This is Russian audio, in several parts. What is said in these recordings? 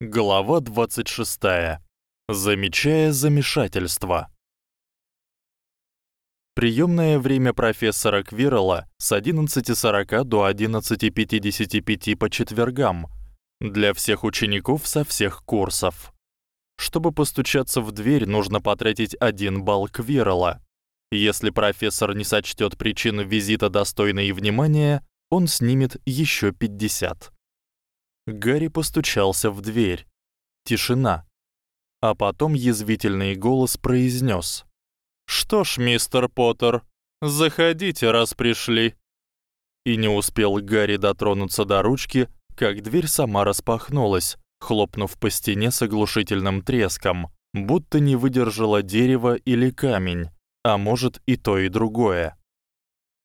Глава 26. Замечая замешательство. Приёмное время профессора Квирла с 11:40 до 11:55 по четвергам для всех учеников со всех курсов. Чтобы постучаться в дверь, нужно потратить 1 балл Квирла. Если профессор не сочтёт причину визита достойной внимания, он снимет ещё 50. Гарри постучался в дверь. Тишина. А потом язвительный голос произнёс: "Что ж, мистер Поттер, заходите, раз пришли". И не успел Гарри дотронуться до ручки, как дверь сама распахнулась, хлопнув по стене с оглушительным треском, будто не выдержало дерево или камень, а может и то и другое.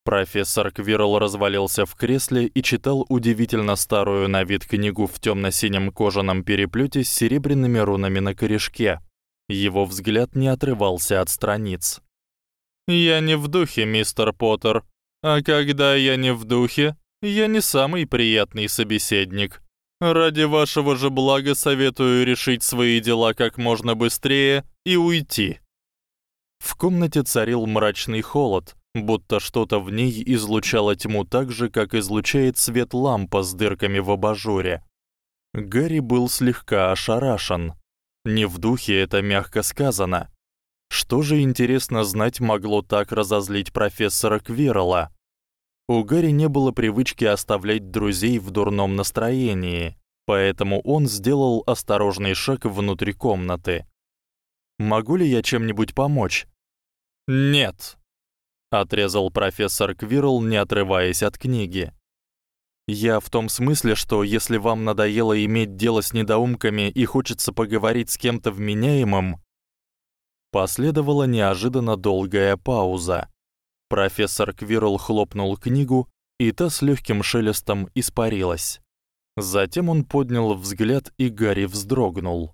Профессор Квирл развалился в кресле и читал удивительно старую на вид книгу в тёмно-синем кожаном переплёте с серебряными рунами на корешке. Его взгляд не отрывался от страниц. Я не в духе, мистер Поттер. А когда я не в духе, я не самый приятный собеседник. Ради вашего же блага советую решить свои дела как можно быстрее и уйти. В комнате царил мрачный холод будто что-то в ней излучало тьму так же, как излучает свет лампа с дырками в абажуре. Гарри был слегка ошарашен. Не в духе это мягко сказано. Что же интересно знать могло так разозлить профессора Квирла? У Гарри не было привычки оставлять друзей в дурном настроении, поэтому он сделал осторожный шаг внутрь комнаты. Могу ли я чем-нибудь помочь? Нет, отрезал профессор Квирл, не отрываясь от книги. Я в том смысле, что если вам надоело иметь дело с недоумками и хочется поговорить с кем-то вменяемым, последовала неожиданно долгая пауза. Профессор Квирл хлопнул книгу, и та с лёгким шелестом испарилась. Затем он поднял взгляд, и Гарри вздрогнул.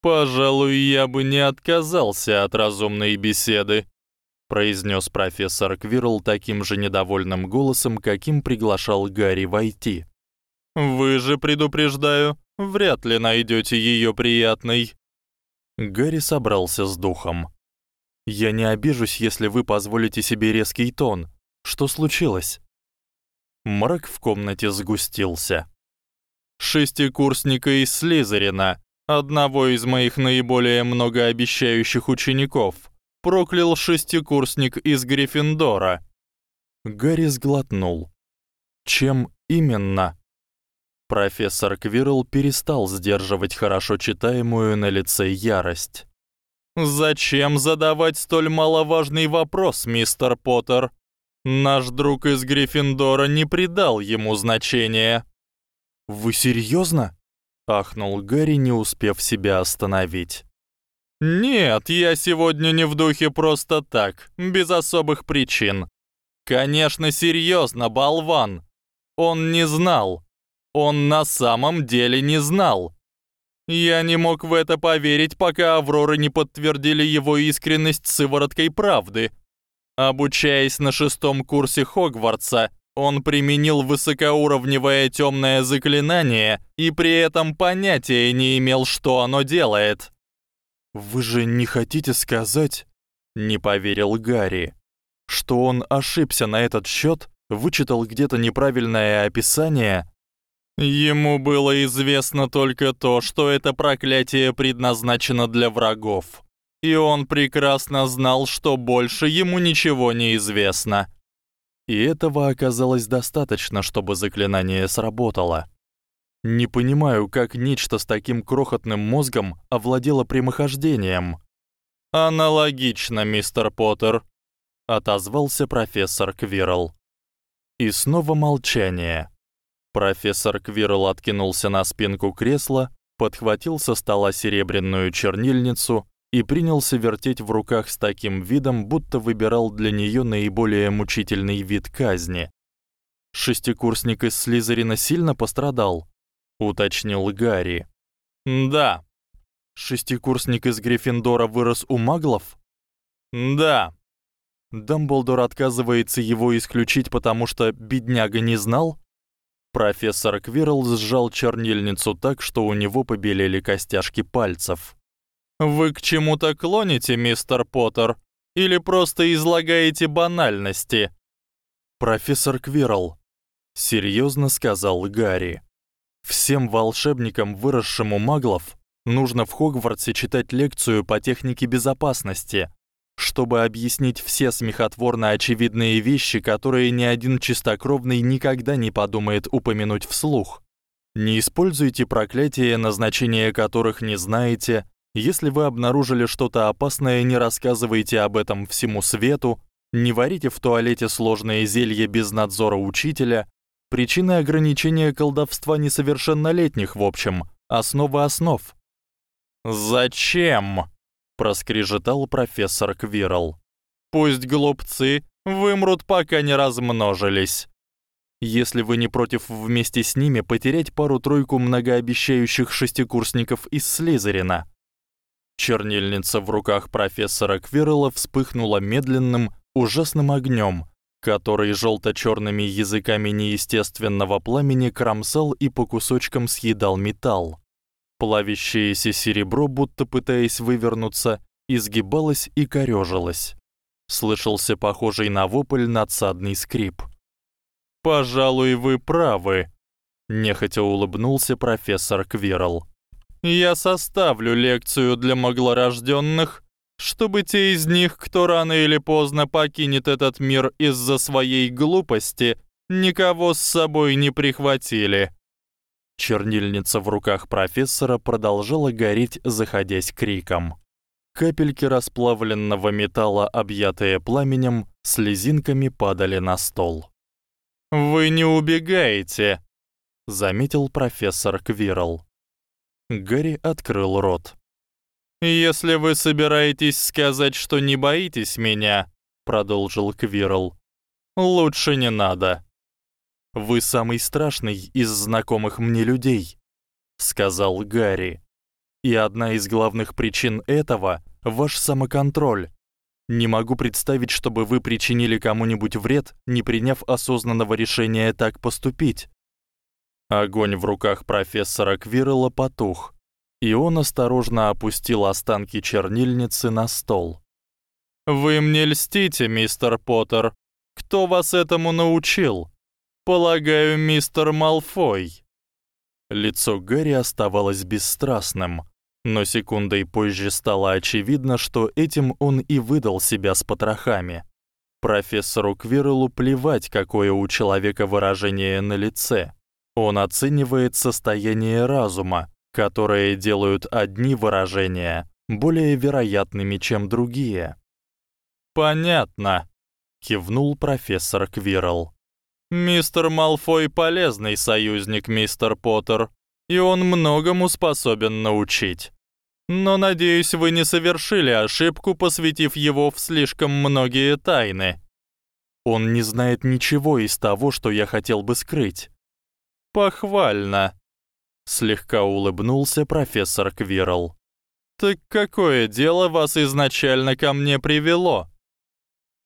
Пожалуй, я бы не отказался от разумной беседы, произнес профессор Квирл таким же недовольным голосом, каким приглашал Гарри войти. Вы же предупреждаю, вряд ли найдёте её приятной. Гарри собрался с духом. Я не обижусь, если вы позволите себе резкий тон. Что случилось? Мрак в комнате сгустился. Шестикурсника из Слизерина, одного из моих наиболее многообещающих учеников проклял шестикурсник из Гриффиндора. Гарри сглотнул. Чем именно? Профессор Квирл перестал сдерживать хорошо читаемую на лице ярость. Зачем задавать столь маловажный вопрос, мистер Поттер? Наш друг из Гриффиндора не придал ему значения. Вы серьёзно? ахнул Гарри, не успев себя остановить. Нет, я сегодня не в духе просто так, без особых причин. Конечно, серьёзно, болван. Он не знал. Он на самом деле не знал. Я не мог в это поверить, пока Авроры не подтвердили его искренность сывороткой правды. Обучаясь на шестом курсе Хогвартса, он применил высокоуровневое тёмное заклинание и при этом понятия не имел, что оно делает. Вы же не хотите сказать, не поверил Гарри, что он ошибся на этот счёт, вычитал где-то неправильное описание? Ему было известно только то, что это проклятие предназначено для врагов. И он прекрасно знал, что больше ему ничего не известно. И этого оказалось достаточно, чтобы заклинание сработало. Не понимаю, как нечто с таким крохотным мозгом овладело прямохождением. Аналогично, мистер Поттер, отозвался профессор Квирл. И снова молчание. Профессор Квирл откинулся на спинку кресла, подхватил со стола серебряную чернильницу и принялся вертеть в руках с таким видом, будто выбирал для неё наиболее мучительный вид казни. Шестикурсник из Слизерина сильно пострадал уточнил Гарри. Да. Шестикурсник из Гриффиндора вырос у маглов? Да. Дамблдор отказывается его исключить, потому что бедняга не знал? Профессор Квирл сжал чернильницу так, что у него побелели костяшки пальцев. Вы к чему-то клоните, мистер Поттер, или просто излагаете банальности? Профессор Квирл серьёзно сказал Гарри. Всем волшебникам, выросшим у маглов, нужно в Хогвартсе читать лекцию по технике безопасности, чтобы объяснить все смехотворно очевидные вещи, которые ни один чистокровный никогда не подумает упомянуть вслух. Не используйте проклятия, назначения которых не знаете. Если вы обнаружили что-то опасное, не рассказывайте об этом всему свету. Не варите в туалете сложные зелья без надзора учителя. Причины ограничения колдовства несовершеннолетних в общем, основа основ. Зачем? проскрежетал профессор Квирл. Пусть глупцы вымрут, пока не размножились. Если вы не против вместе с ними потерять пару-тройку многообещающих шестикурсников из Слизерина. Чернильница в руках профессора Квирла вспыхнула медленным, ужасным огнём, который жёлто-чёрными языками неестественного пламени кромсал и по кусочкам съедал металл. Плавящееся серебро, будто пытаясь вывернуться, изгибалось и корёжилось. Слышался похожий на вопль надсадный скрип. Пожалуй, вы правы, нехотя улыбнулся профессор Квирл. Я составлю лекцию для маглорождённых, чтобы те из них, кто рано или поздно покинет этот мир из-за своей глупости, никого с собой не прихватили. Чернильница в руках профессора продолжала гореть, заходясь криком. Капельки расплавленного металла, объятые пламенем, слезинками падали на стол. Вы не убегаете, заметил профессор Квирл. Гарри открыл рот. Если вы собираетесь сказать, что не боитесь меня, продолжил Квирл. Лучше не надо. Вы самый страшный из знакомых мне людей, сказал Гарри. И одна из главных причин этого ваш самоконтроль. Не могу представить, чтобы вы причинили кому-нибудь вред, не приняв осознанного решения так поступить. Огонь в руках профессора Квирла потух, и он осторожно опустил останки чернильницы на стол. Вы мне льстите, мистер Поттер. Кто вас этому научил? Полагаю, мистер Малфой. Лицо Гарри оставалось бесстрастным, но секундой позже стало очевидно, что этим он и выдал себя с потрохами. Профессору Квирлу плевать, какое у человека выражение на лице. Он оценивает состояние разума, которое делают одни выражения более вероятными, чем другие. Понятно, кивнул профессор Квирл. Мистер Малфой полезный союзник, мистер Поттер, и он многому способен научить. Но надеюсь, вы не совершили ошибку, посвятив его в слишком многие тайны. Он не знает ничего из того, что я хотел бы скрыть. Похвально, слегка улыбнулся профессор Квирл. Так какое дело вас изначально ко мне привело?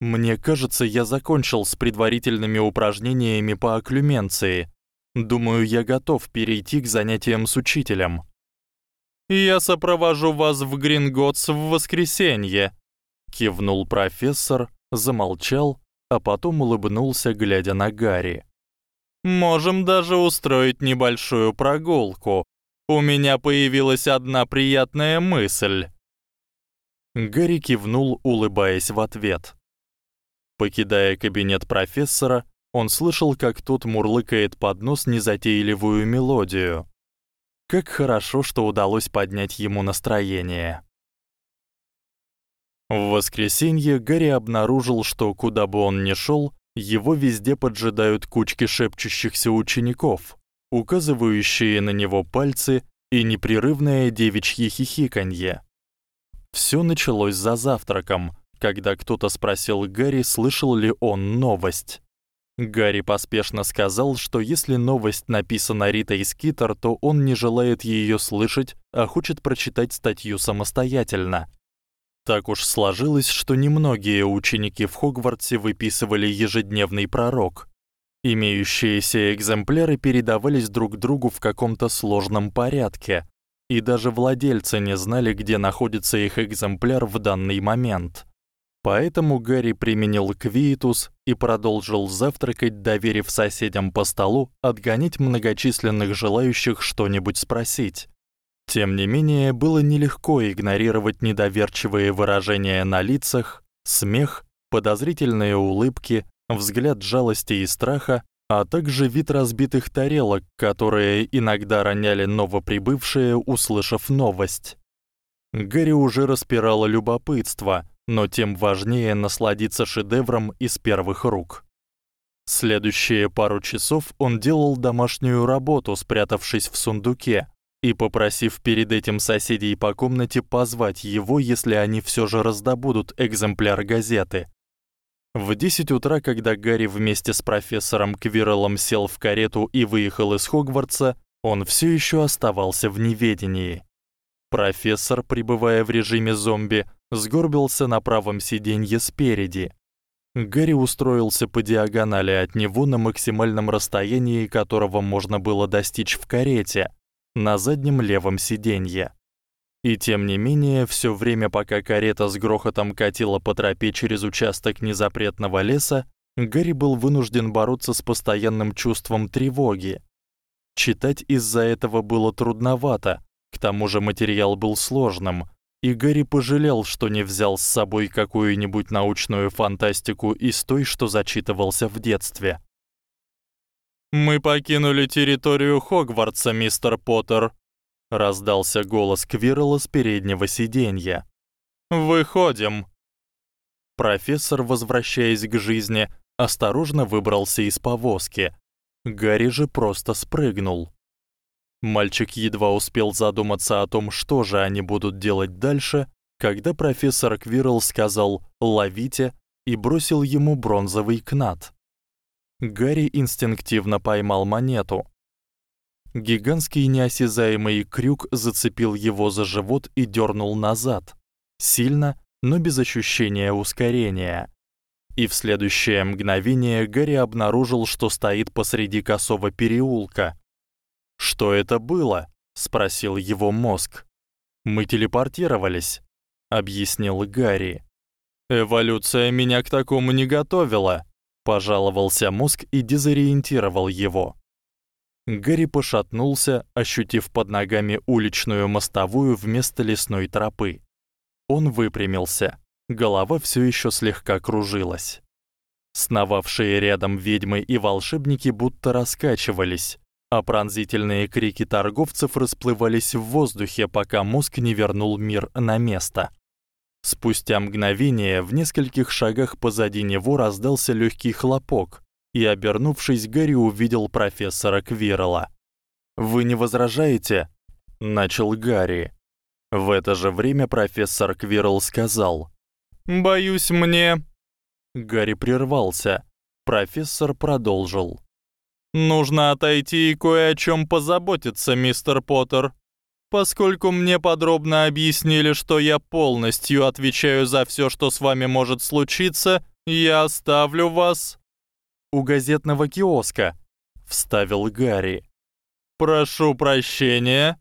Мне кажется, я закончил с предварительными упражнениями по окклюменции. Думаю, я готов перейти к занятиям с учителем. Я сопровожу вас в Гринготс в воскресенье, кивнул профессор, замолчал, а потом улыбнулся, глядя на Гарри. Можем даже устроить небольшую прогулку. У меня появилась одна приятная мысль. Гарри кивнул, улыбаясь в ответ. Покидая кабинет профессора, он слышал, как тот мурлыкает под нос незатейливую мелодию. Как хорошо, что удалось поднять ему настроение. В воскресенье Гарри обнаружил, что куда бы он ни шёл, его везде поджидают кучки шепчущихся учеников, указывающие на него пальцы и непрерывное девичье хихиканье. Всё началось за завтраком, когда кто-то спросил Гарри, слышал ли он новость. Гарри поспешно сказал, что если новость написана Ритой Скитер, то он не желает её слышать, а хочет прочитать статью самостоятельно. Так уж сложилось, что немногие ученики в Хогвартсе выписывали ежедневный пророк. Имеющиеся экземпляры передавались друг другу в каком-то сложном порядке, и даже владельцы не знали, где находится их экземпляр в данный момент. Поэтому Гарри применил квиетус и продолжил завтракать, доверив соседям по столу отгонять многочисленных желающих что-нибудь спросить. Тем не менее, было нелегко игнорировать недоверчивые выражения на лицах, смех, подозрительные улыбки, взгляд жалости и страха, а также вид разбитых тарелок, которые иногда роняли новоприбывшие, услышав новость. Гарри уже распирало любопытство, но тем важнее насладиться шедевром из первых рук. Следующие пару часов он делал домашнюю работу, спрятавшись в сундуке и попросив перед этим соседей по комнате позвать его, если они всё же раздобудут экземпляр газеты. В 10 утра, когда Гарри вместе с профессором Квирреллом сел в карету и выехал из Хогвартса, он всё ещё оставался в неведении. Профессор, пребывая в режиме зомби, сгорбился на правом сиденье спереди. Гарри устроился по диагонали от него на максимальном расстоянии, которого можно было достичь в карете, на заднем левом сиденье. И тем не менее, всё время пока карета с грохотом катила по тропе через участок незапретного леса, Гарри был вынужден бороться с постоянным чувством тревоги. Читать из-за этого было трудновато, к тому же материал был сложным, и Гарри пожалел, что не взял с собой какую-нибудь научную фантастику из той, что зачитывался в детстве. Мы покинули территорию Хогвартса, мистер Поттер, раздался голос Квирла с переднего сиденья. Выходим. Профессор, возвращаясь к жизни, осторожно выбрался из повозки. Гарри же просто спрыгнул. Мальчик едва успел задуматься о том, что же они будут делать дальше, когда профессор Квирл сказал: "Ловите" и бросил ему бронзовый кнат. Гарри инстинктивно поймал монету. Гигантский неосязаемый крюк зацепил его за живот и дёрнул назад. Сильно, но без ощущения ускорения. И в следующее мгновение Гарри обнаружил, что стоит посреди косого переулка. Что это было? спросил его мозг. Мы телепортировались, объяснил Гарри. Эволюция меня к такому не готовила, пожаловался мозг и дезориентировал его. Гарри пошатнулся, ощутив под ногами уличную мостовую вместо лесной тропы. Он выпрямился. Голова всё ещё слегка кружилась. Сновавшие рядом ведьмы и волшебники будто раскачивались, а пронзительные крики торговцев расплывались в воздухе, пока мозг не вернул мир на место. Спустя мгновение в нескольких шагах позади него раздался лёгкий хлопок, и, обернувшись, Гарри увидел профессора Квирла. «Вы не возражаете?» — начал Гарри. В это же время профессор Квирл сказал. «Боюсь мне...» Гарри прервался. Профессор продолжил. «Нужно отойти и кое о чём позаботиться, мистер Поттер. Поскольку мне подробно объяснили, что я полностью отвечаю за всё, что с вами может случиться, я оставлю вас у газетного киоска, вставил Гарри. Прошу прощения.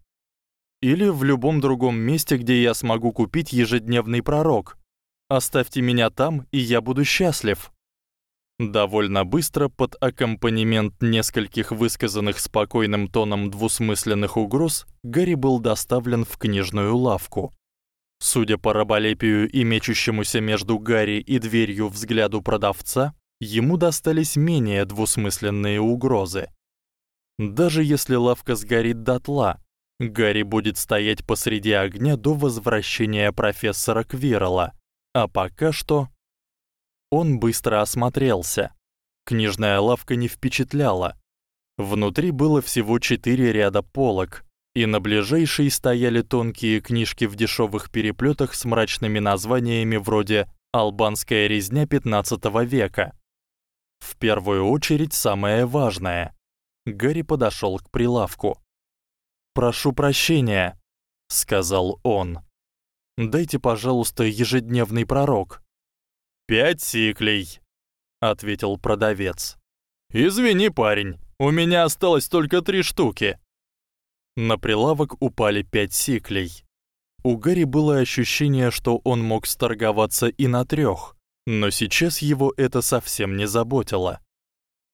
Или в любом другом месте, где я смогу купить ежедневный пророк. Оставьте меня там, и я буду счастлив. Довольно быстро под аккомпанемент нескольких высказанных спокойным тоном двусмысленных угроз Гарри был доставлен в книжную лавку. Судя по раболепию и мечущемуся между Гарри и дверью взгляду продавца, ему достались менее двусмысленные угрозы. Даже если лавка сгорит дотла, Гарри будет стоять посреди огня до возвращения профессора Квирла. А пока что он быстро осмотрелся. Книжная лавка не впечатляла. Внутри было всего четыре ряда полок, и на ближайшей стояли тонкие книжки в дешёвых переплётах с мрачными названиями вроде Албанская резня XV века в первую очередь самое важное. Гарри подошёл к прилавку. "Прошу прощения", сказал он. "Дайте, пожалуйста, ежедневный пророк". "Пять сиклей", ответил продавец. Извини, парень, у меня осталось только три штуки. На прилавок упали пять сиклей. У Гарри было ощущение, что он мог сторговаться и на трёх, но сейчас его это совсем не заботило.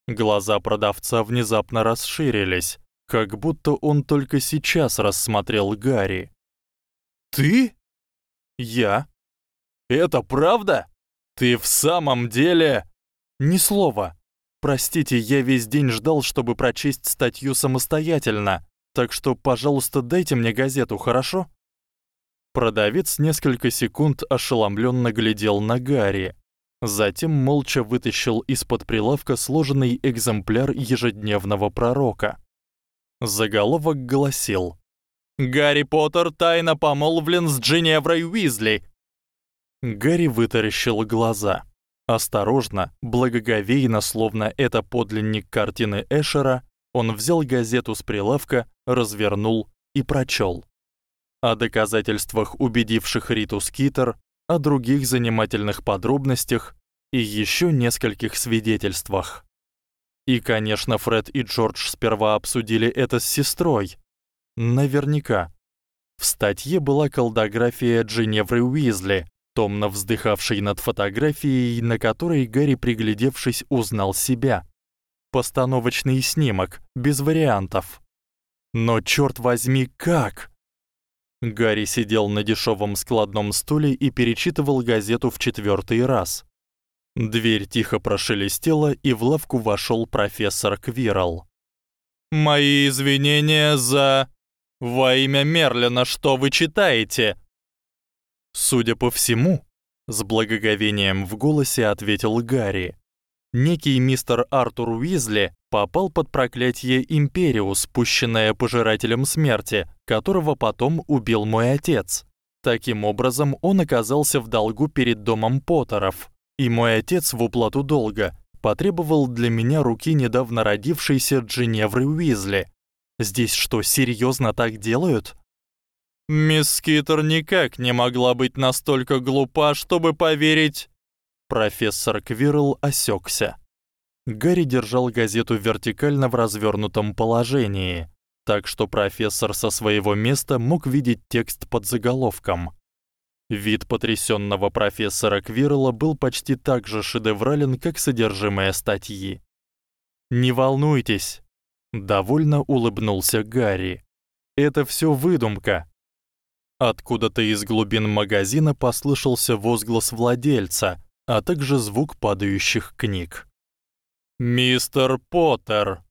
Глаза продавца внезапно расширились, как будто он только сейчас рассмотрел Гарри. Ты? Я. Это правда? Ты в самом деле ни слова. Простите, я весь день ждал, чтобы прочесть статью самостоятельно. Так что, пожалуйста, дайте мне газету, хорошо? Продавец несколько секунд ошеломлённо глядел на Гарри, затем молча вытащил из-под прилавка сложенный экземпляр ежедневного пророка. Заголовок гласил: Гарри Поттер тайно помолвлен с Джиневрой Уизли. Гарри вытаращил глаза. Осторожно, благоговейно, словно это подлинник картины Эшера, он взял газету с прилавка, развернул и прочёл. О доказательствах, убедивших Риту Скитер, о других занимательных подробностях и ещё нескольких свидетельствах. И, конечно, Фред и Джордж сперва обсудили это с сестрой. Наверняка. В статье была колдография Джиневры Уизли, томно вздыхавшей над фотографией, на которой Гарри, приглядевшись, узнал себя. Постановочный снимок, без вариантов. Но чёрт возьми, как? Гарри сидел на дешёвом складном стуле и перечитывал газету в четвёртый раз. Дверь тихо прошелестела, и в лавку вошёл профессор Квирл. Мои извинения за во имя Мерлина, что вы читаете? Судя по всему, с благоговением в голосе ответил Гарри. Некий мистер Артур Уизли попал под проклятие Империус, спущенное пожирателем смерти, которого потом убил мой отец. Таким образом, он оказался в долгу перед домом Поттеров, и мой отец в уплату долга потребовал для меня руки недавно родившейся Джиневры Уизли. Здесь что, серьёзно так делают? Мисс Скитер никак не могла быть настолько глупа, чтобы поверить. Профессор Квирл осекся. Гарри держал газету вертикально в развернутом положении, так что профессор со своего места мог видеть текст под заголовком. Вид потрясённого профессора Квирла был почти так же шедеврален, как содержимое статьи. Не волнуйтесь, довольно улыбнулся Гарри. Это всё выдумка. Откуда-то из глубин магазина послышался возглас владельца, а также звук падающих книг. Мистер Поттер,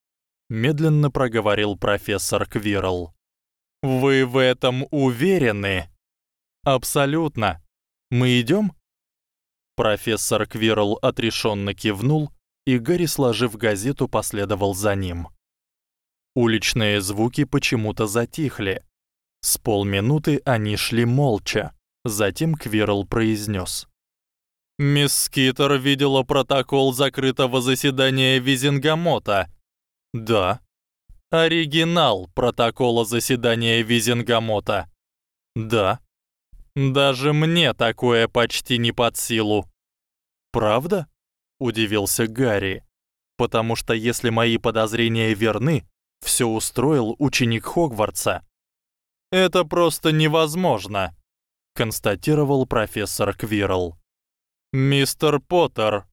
медленно проговорил профессор Квирл. Вы в этом уверены? Абсолютно. Мы идём? Профессор Квирл отрешённо кивнул, и Гарри, сложив газету, последовал за ним. Уличные звуки почему-то затихли. С полминуты они шли молча. Затем Квирл произнёс: Мисс Скитер видела протокол закрытого заседания Визенгамота. Да. Оригинал протокола заседания Визенгамота. Да. Даже мне такое почти не под силу. Правда? удивился Гарри. Потому что если мои подозрения верны, всё устроил ученик Хогвартса. Это просто невозможно, констатировал профессор Квирл. Мистер Поттер,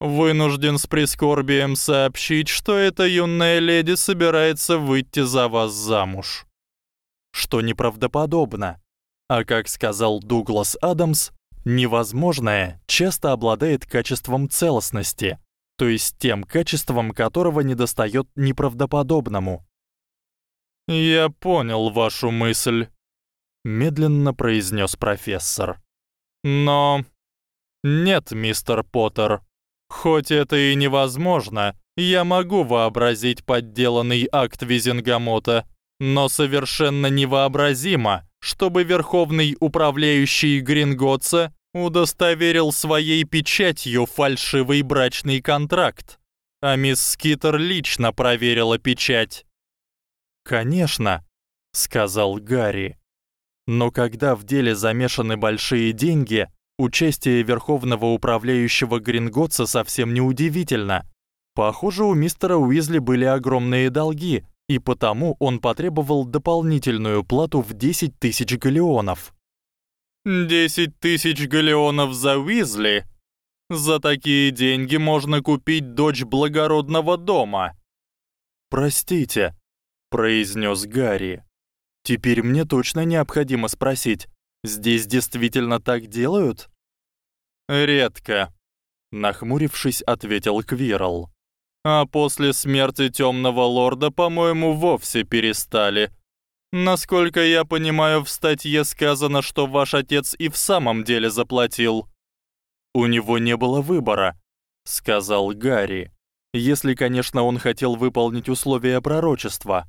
вынужден с прискорбием сообщить, что эта юная леди собирается выйти за вас замуж. Что неправдоподобно. А как сказал Дуглас Адамс, невозможное часто обладает качеством целостности, то есть тем качеством, которого недостаёт неправдоподобному. Я понял вашу мысль, медленно произнёс профессор. Но нет, мистер Поттер. Хоть это и невозможно, я могу вообразить подделанный акт Визенгамота, но совершенно невообразимо, чтобы верховный управляющий Гринготса удостоверил своей печатью фальшивый брачный контракт. А мисс Скитер лично проверила печать. Конечно, сказал Гарри. Но когда в деле замешаны большие деньги, Участие верховного управляющего Гринготса совсем не удивительно. Похоже, у мистера Уизли были огромные долги, и потому он потребовал дополнительную плату в 10 тысяч галеонов. «Десять тысяч галеонов за Уизли? За такие деньги можно купить дочь благородного дома». «Простите», — произнёс Гарри. «Теперь мне точно необходимо спросить, здесь действительно так делают?» «Редко», — нахмурившись, ответил Квирл а после смерти Тёмного лорда, по-моему, вовсе перестали. Насколько я понимаю, в статье сказано, что ваш отец и в самом деле заплатил. У него не было выбора, сказал Гарри. Если, конечно, он хотел выполнить условия пророчества.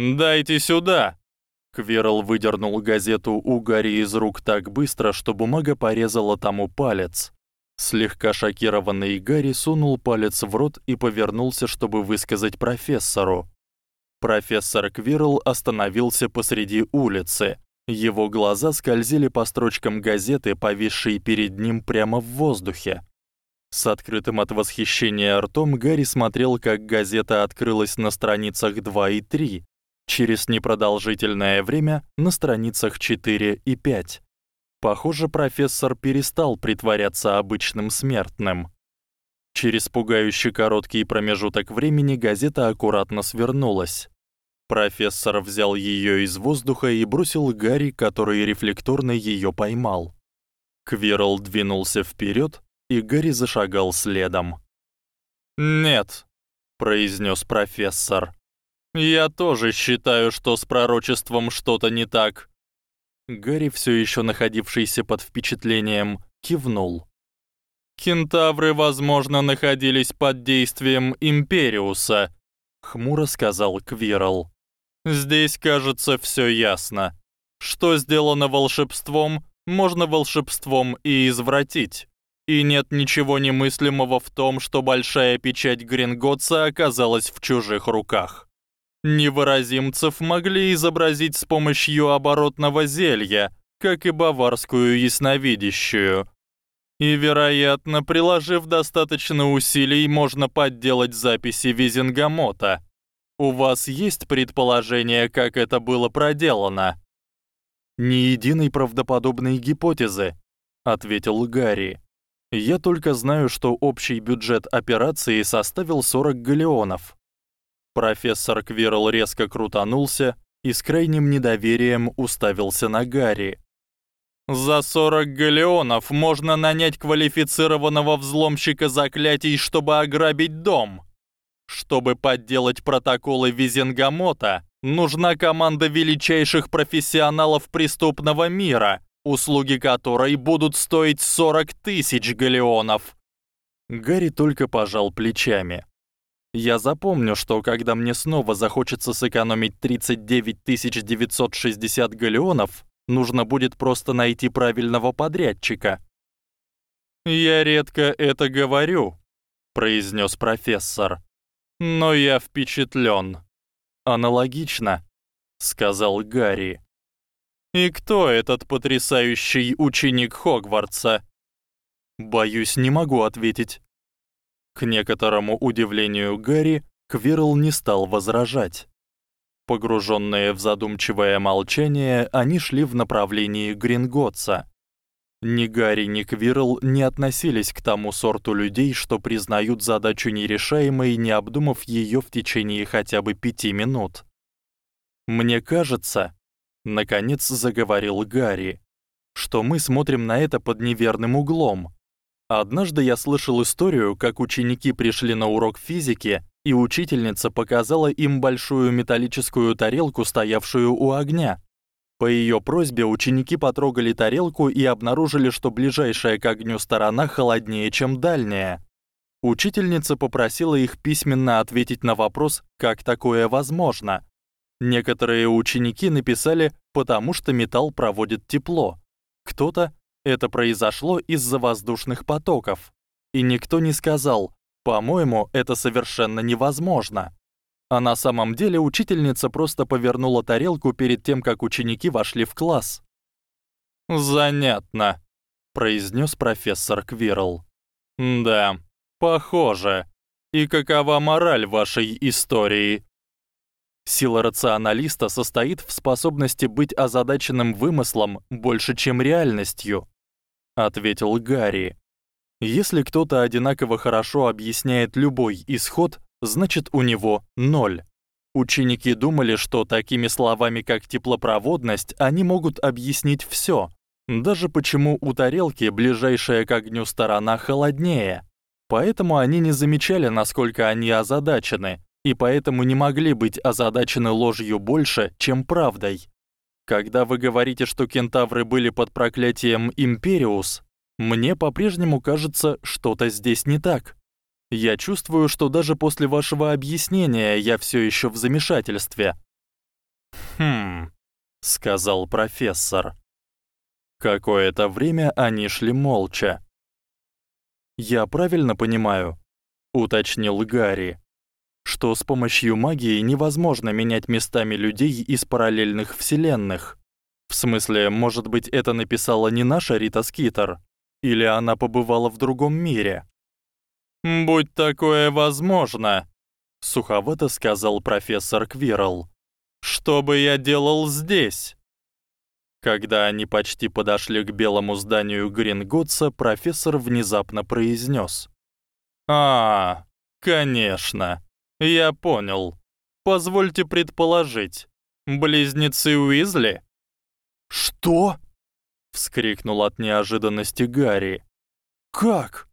Дайте сюда. Квирл выдернул газету у Гарри из рук так быстро, что бумага порезала тому палец. Слегка шокированный Гарри сунул палец в рот и повернулся, чтобы высказать профессору. Профессор Квирл остановился посреди улицы. Его глаза скользили по строчкам газеты, повисшей перед ним прямо в воздухе. С открытым от восхищения ртом Гарри смотрел, как газета открылась на страницах 2 и 3, через непродолжительное время на страницах 4 и 5. Похоже, профессор перестал притворяться обычным смертным. Через пугающе короткий промежуток времени газета аккуратно свернулась. Профессор взял её из воздуха и бросил Гарри, который рефлекторно её поймал. Квирл двинулся вперёд, и Гарри зашагал следом. "Нет", произнёс профессор. "Я тоже считаю, что с пророчеством что-то не так. Гарри, всё ещё находившийся под впечатлением, кивнул. Кентавры, возможно, находились под действием Империуса, хмуро сказал Квирл. Здесь, кажется, всё ясно. Что сделано волшебством, можно волшебством и извратить. И нет ничего немыслимого в том, что большая печать Гринготса оказалась в чужих руках. Невыразимцев могли изобразить с помощью оборотного зелья, как и баварскую ясновидящую. И, вероятно, приложив достаточно усилий, можно подделать записи Визенгамота. У вас есть предположение, как это было проделано? Ни единой правдоподобной гипотезы, ответил Гарри. Я только знаю, что общий бюджет операции составил 40 галеонов. Профессор Квирл резко крутанулся и с крайним недоверием уставился на Гарри. За 40 галеонов можно нанять квалифицированного взломщика заклятий, чтобы ограбить дом. Чтобы подделать протоколы Визенгамота, нужна команда величайших профессионалов преступного мира, услуги которой будут стоить 40 тысяч галеонов. Гарри только пожал плечами. Я запомню, что когда мне снова захочется сэкономить 39 960 галеонов, нужно будет просто найти правильного подрядчика. Я редко это говорю, произнёс профессор. Но я впечатлён. Аналогично, сказал Гарри. И кто этот потрясающий ученик Хогвартса? Боюсь, не могу ответить. К некоторому удивлению Гарри, Квирл не стал возражать. Погруженные в задумчивое молчание, они шли в направлении Гринготса. Ни Гарри, ни Квирл не относились к тому сорту людей, что признают задачу нерешаемой, не обдумав её в течение хотя бы пяти минут. Мне кажется, наконец заговорил Гарри, что мы смотрим на это под неверным углом. Однажды я слышал историю, как ученики пришли на урок физики, и учительница показала им большую металлическую тарелку, стоявшую у огня. По её просьбе ученики потрогали тарелку и обнаружили, что ближайшая к огню сторона холоднее, чем дальняя. Учительница попросила их письменно ответить на вопрос, как такое возможно. Некоторые ученики написали: "Потому что металл проводит тепло". Кто-то это произошло из-за воздушных потоков. И никто не сказал: "По-моему, это совершенно невозможно". А на самом деле учительница просто повернула тарелку перед тем, как ученики вошли в класс. Занятно, произнёс профессор Квирл. Да, похоже. И какова мораль вашей истории? Сила рационалиста состоит в способности быть озадаченным вымыслом больше, чем реальностью, ответил Гарри. Если кто-то одинаково хорошо объясняет любой исход, значит у него ноль. Ученики думали, что такими словами, как теплопроводность, они могут объяснить всё, даже почему у тарелки ближайшая к огню сторона холоднее. Поэтому они не замечали, насколько они озадачены, и поэтому не могли быть озадачены ложью больше, чем правдой. Когда вы говорите, что кентавры были под проклятием Империус, мне по-прежнему кажется, что-то здесь не так. Я чувствую, что даже после вашего объяснения я всё ещё в замешательстве. Хм, сказал профессор. Какое-то время они шли молча. Я правильно понимаю, уточнил Гарри, что с помощью магии невозможно менять местами людей из параллельных вселенных. В смысле, может быть, это написала не наша Рита Скитер, или она побывала в другом мире? Будь такое возможно, суховато сказал профессор Квирл. Что бы я делал здесь? Когда они почти подошли к белому зданию Гринготса, профессор внезапно произнёс: "А, конечно. Я понял. Позвольте предположить, близнецы Уизли?" "Что?" вскрикнул от неожиданности Гарри. "Как?"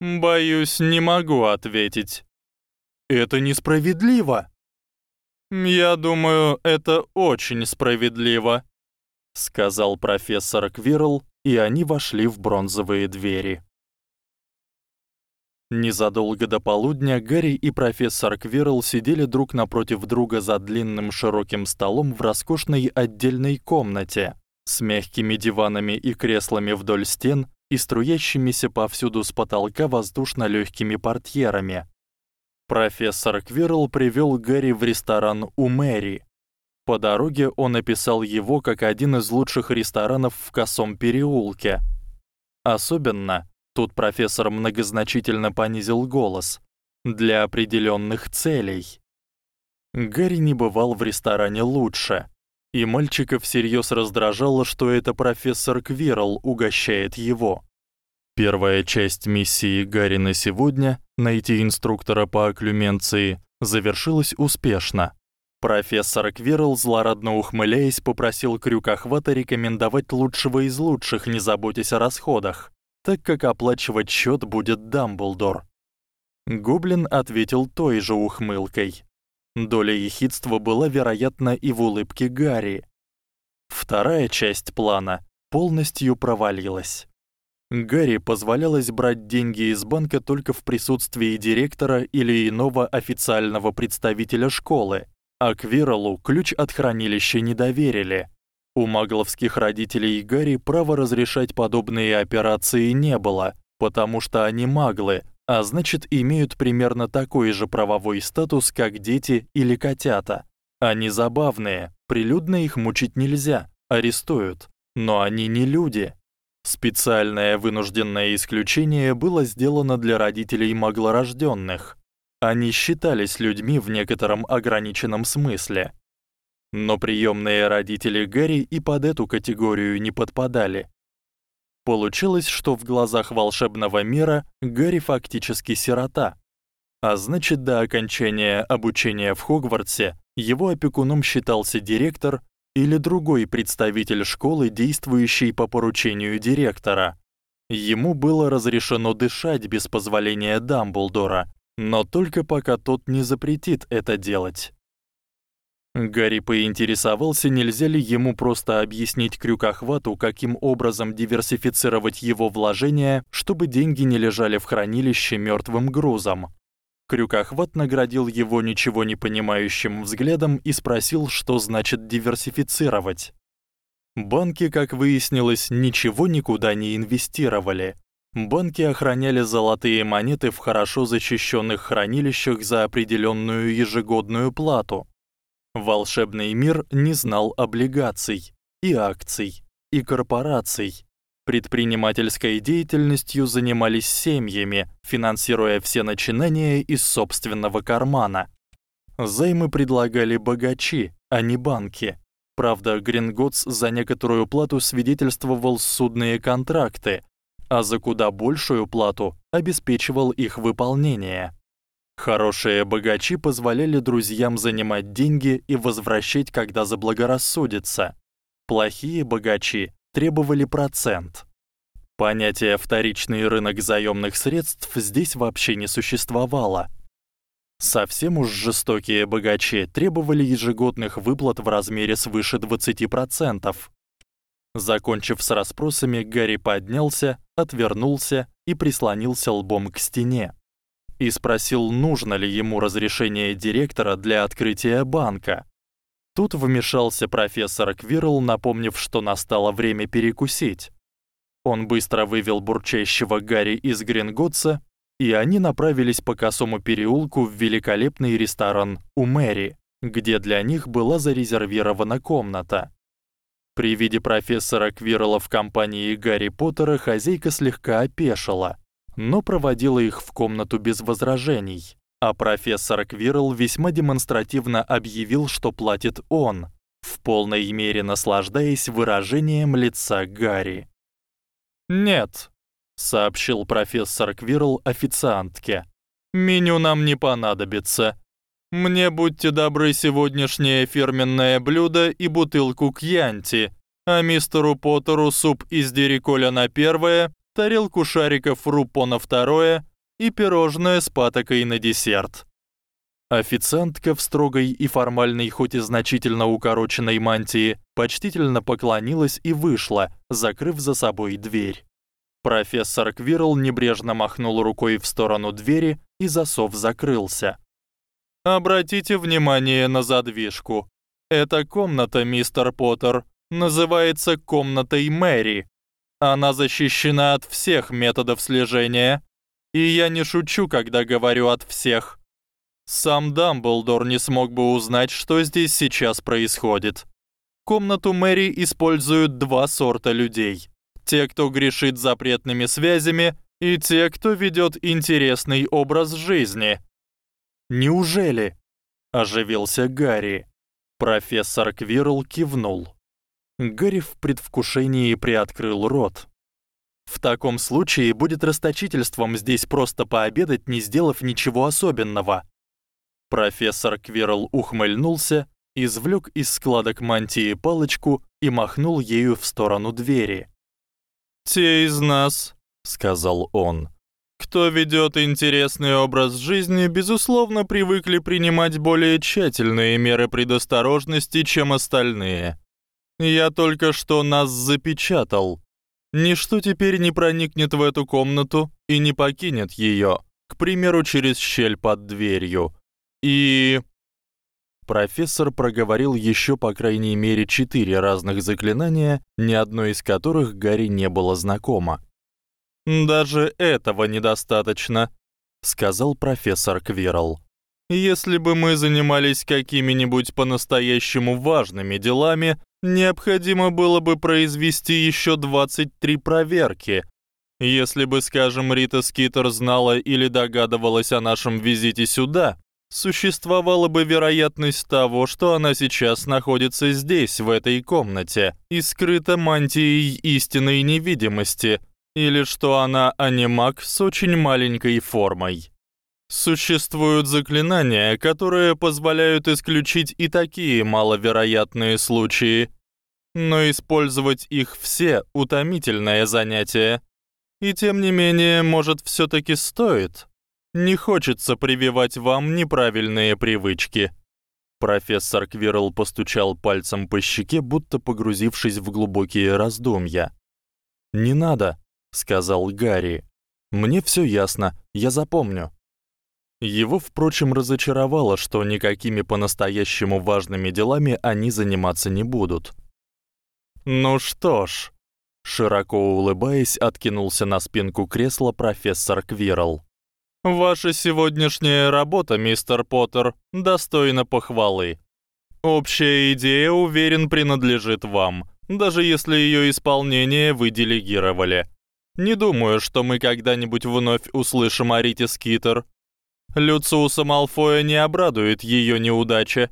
"Боюсь, не могу ответить. Это несправедливо." "Я думаю, это очень справедливо", сказал профессор Квирл, и они вошли в бронзовые двери. Незадолго до полудня Гарри и профессор Квирл сидели друг напротив друга за длинным широким столом в роскошной отдельной комнате с мягкими диванами и креслами вдоль стен и струящимися повсюду с потолка воздушно-лёгкими портьерами. Профессор Квирл привёл Гарри в ресторан у Мэри, по дороге он описал его как один из лучших ресторанов в Косом переулке. Особенно, тут профессор многозначительно понизил голос, для определённых целей. Гарри не бывал в ресторане лучше, и мальчика всерьёз раздражало, что это профессор Квирл угощает его. Первая часть миссии Гарри на сегодня найти инструктора по окклюменции завершилась успешно. Профессор Квирл, злорадно ухмыляясь, попросил Крюкохвата рекомендовать лучшего из лучших, не заботясь о расходах, так как оплачивать счёт будет Дамблдор. Гоблин ответил той же ухмылкой. Доля ехидства была, вероятно, и в улыбке Гарри. Вторая часть плана полностью провалилась. Гарри позволялось брать деньги из банка только в присутствии директора или иного официального представителя школы, а Квиралу ключ от хранилища не доверили. У магловских родителей Гарри права разрешать подобные операции не было, потому что они маглы, а значит, имеют примерно такой же правовой статус, как дети или котята. Они забавные, прилюдно их мучить нельзя, арестуют, но они не люди. Специальное вынужденное исключение было сделано для родителей маглорождённых. Они считались людьми в некотором ограниченном смысле. Но приёмные родители Гэри и под эту категорию не подпадали. Получилось, что в глазах волшебного мира Гэри фактически сирота. А значит, до окончания обучения в Хогвартсе его опекуном считался директор или другой представитель школы, действующий по поручению директора. Ему было разрешено дышать без позволения Дамблдора, но только пока тот не запретит это делать. Гарри поинтересовался, нельзя ли ему просто объяснить крюкохвату, каким образом диверсифицировать его вложения, чтобы деньги не лежали в хранилище мёртвым грузом. Крюкохват наградил его ничего не понимающим взглядом и спросил, что значит диверсифицировать. Банки, как выяснилось, ничего никуда не инвестировали. Банки охраняли золотые монеты в хорошо защищённых хранилищах за определённую ежегодную плату. Волшебный мир не знал облигаций, и акций, и корпораций. Предпринимательской деятельностью занимались семьями, финансируя все начинания из собственного кармана. Займы предлагали богачи, а не банки. Правда, Гринготс за некоторую плату свидетельствовал судные контракты, а за куда большую плату обеспечивал их выполнение. Хорошие богачи позволяли друзьям занимать деньги и возвращать, когда заблагорассудится. Плохие богачи требовали процент. Понятие вторичный рынок заёмных средств здесь вообще не существовало. Совсем уж жестокие богачи требовали ежегодных выплат в размере свыше 20%. Закончив с расспросами, Гарри поднялся, отвернулся и прислонился лбом к стене. И спросил, нужно ли ему разрешение директора для открытия банка. Тут вмешался профессор Квирл, напомнив, что настало время перекусить. Он быстро вывел бурчащего Гарри из Гринготса, и они направились по косому переулку в великолепный ресторан у Мэри, где для них была зарезервирована комната. При виде профессора Квирла в компании Гарри Поттера хозяйка слегка опешила, но проводила их в комнату без возражений. А профессор Квирл весьма демонстративно объявил, что платит он, в полной мере наслаждаясь выражением лица Гарри. "Нет", сообщил профессор Квирл официантке. "Меню нам не понадобится. Мне будьте добры сегодняшнее фирменное блюдо и бутылку кьянти, а мистеру Поттеру суп из дириколя на первое, тарелку шариков рупо на второе и пирожное с патокой на десерт. Официантка в строгой и формальной, хоть и значительно укороченной мантии, почтительно поклонилась и вышла, закрыв за собой дверь. Профессор Квирл небрежно махнул рукой в сторону двери, и засов закрылся. Обратите внимание на задвижку. Эта комната, мистер Поттер, называется комнатой Мэри. Она защищена от всех методов слежения, и я не шучу, когда говорю от всех. Сам Дамблдор не смог бы узнать, что здесь сейчас происходит. Комнату Мэри используют два сорта людей: те, кто грешит запретными связями, и те, кто ведёт интересный образ жизни. Неужели? оживился Гарри. Профессор Квирл кивнул. Гарри в предвкушении приоткрыл рот. В таком случае будет расточительством здесь просто пообедать, не сделав ничего особенного. Профессор Квирл ухмыльнулся, извлёк из складок мантии палочку и махнул ею в сторону двери. Те из нас, сказал он, кто ведёт интересный образ жизни, безусловно, привыкли принимать более тщательные меры предосторожности, чем остальные. Я только что нас запечатал. Ничто теперь не проникнет в эту комнату и не покинет её, к примеру, через щель под дверью. И профессор проговорил ещё по крайней мере четыре разных заклинания, ни одно из которых Гарри не было знакомо. Даже этого недостаточно, сказал профессор Квирл. Если бы мы занимались какими-нибудь по-настоящему важными делами, необходимо было бы произвести ещё 23 проверки. Если бы, скажем, Рита Скитер знала или догадывалась о нашем визите сюда, существовала бы вероятность того, что она сейчас находится здесь, в этой комнате, и скрыта мантией истинной невидимости, или что она анимак с очень маленькой формой. Существуют заклинания, которые позволяют исключить и такие маловероятные случаи, но использовать их все утомительное занятие. И тем не менее, может, всё-таки стоит. Не хочется прививать вам неправильные привычки. Профессор Квирл постучал пальцем по щеке, будто погрузившись в глубокие раздумья. Не надо, сказал Гарри. Мне всё ясно, я запомню. Его, впрочем, разочаровало, что никакими по-настоящему важными делами они заниматься не будут. Ну что ж, широко улыбаясь, откинулся на спинку кресла профессор Квирл. Ваша сегодняшняя работа, мистер Поттер, достойна похвалы. Общая идея, уверен, принадлежит вам, даже если её исполнение вы делегировали. Не думаю, что мы когда-нибудь вновь услышим о Рите Скитер. Люциуса Малфоя не обрадует её неудача.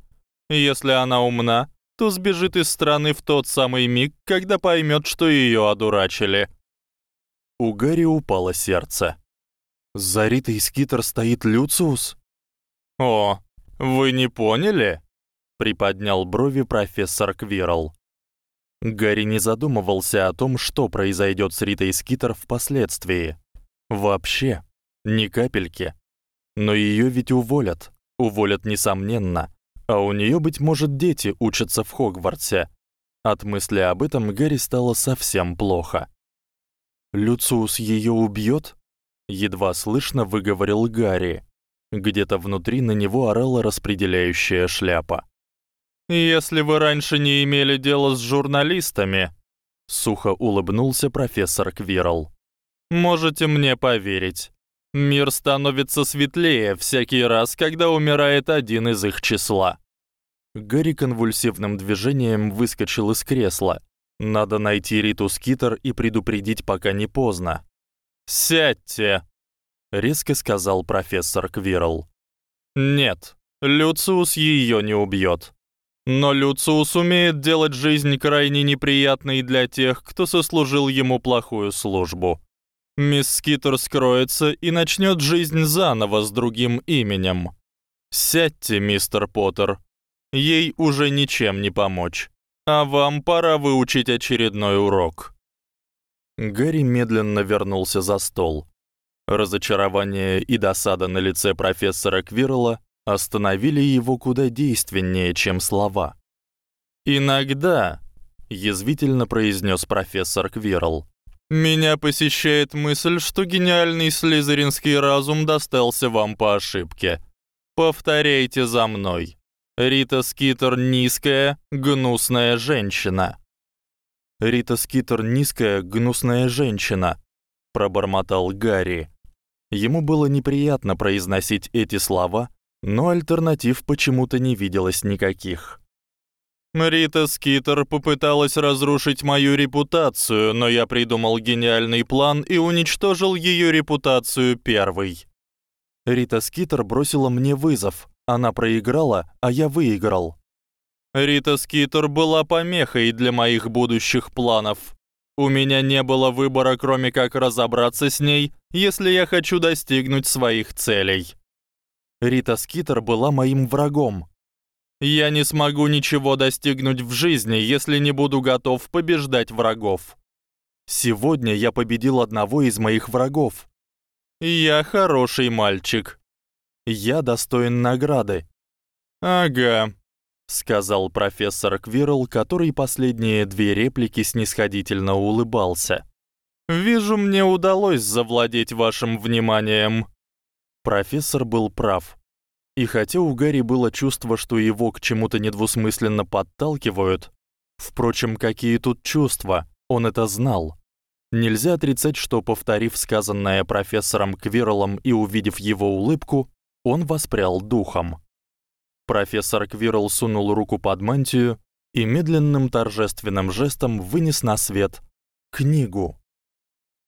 Если она умна, то сбежит из страны в тот самый миг, когда поймёт, что её одурачили. У Гарри упало сердце. За Ритой Скитер стоит Люциус? О, вы не поняли? приподнял брови профессор Квирл. Гарри не задумывался о том, что произойдёт с Ритой Скитер впоследствии. Вообще, ни капельки. Но её ведь уволят. Уволят несомненно. А у неё быть может дети учатся в Хогвартсе. От мысли об этом Гарри стало совсем плохо. Люциус её убьёт? едва слышно выговорил Гарри. Где-то внутри на него орала распределяющая шляпа. Если вы раньше не имели дела с журналистами, сухо улыбнулся профессор Квирл. Можете мне поверить. Мир становится светлее всякий раз, когда умирает один из их числа. Гарри конвульсивным движением выскочил из кресла. Надо найти Риту Скитер и предупредить, пока не поздно. Сядьте, резко сказал профессор Квирл. Нет, Люциус её не убьёт. Но Люциус умеет делать жизнь крайне неприятной для тех, кто сослужил ему плохую службу. Мисс Скитер скроется и начнёт жизнь заново с другим именем. Сядьте, мистер Поттер. Ей уже ничем не помочь. А вам пора выучить очередной урок. Гарри медленно вернулся за стол. Разочарование и досада на лице профессора Квирла остановили его куда действеннее, чем слова. Иногда, язвительно произнёс профессор Квирл. Меня посещает мысль, что гениальный слизеринский разум достался вам по ошибке. Повторяйте за мной. Рита Скитер низкая, гнусная женщина. Рита Скитер низкая, гнусная женщина, пробормотал Гарри. Ему было неприятно произносить эти слова, но альтернатив почему-то не виделось никаких. Рита Скитер попыталась разрушить мою репутацию, но я придумал гениальный план и уничтожил её репутацию первой. Рита Скитер бросила мне вызов. Она проиграла, а я выиграл. Рита Скитер была помехой для моих будущих планов. У меня не было выбора, кроме как разобраться с ней, если я хочу достигнуть своих целей. Рита Скитер была моим врагом. Я не смогу ничего достигнуть в жизни, если не буду готов побеждать врагов. Сегодня я победил одного из моих врагов. Я хороший мальчик. Я достоин награды. Ага, сказал профессор Квирл, который последние две реплики снисходительно улыбался. Вижу, мне удалось завладеть вашим вниманием. Профессор был прав. И хотя у Гарри было чувство, что его к чему-то недвусмысленно подталкивают, впрочем, какие тут чувства, он это знал. Нельзя отрицать, что повторив сказанное профессором Квирлом и увидев его улыбку, он воспрял духом. Профессор Квирл сунул руку под мантию и медленным торжественным жестом вынес на свет книгу.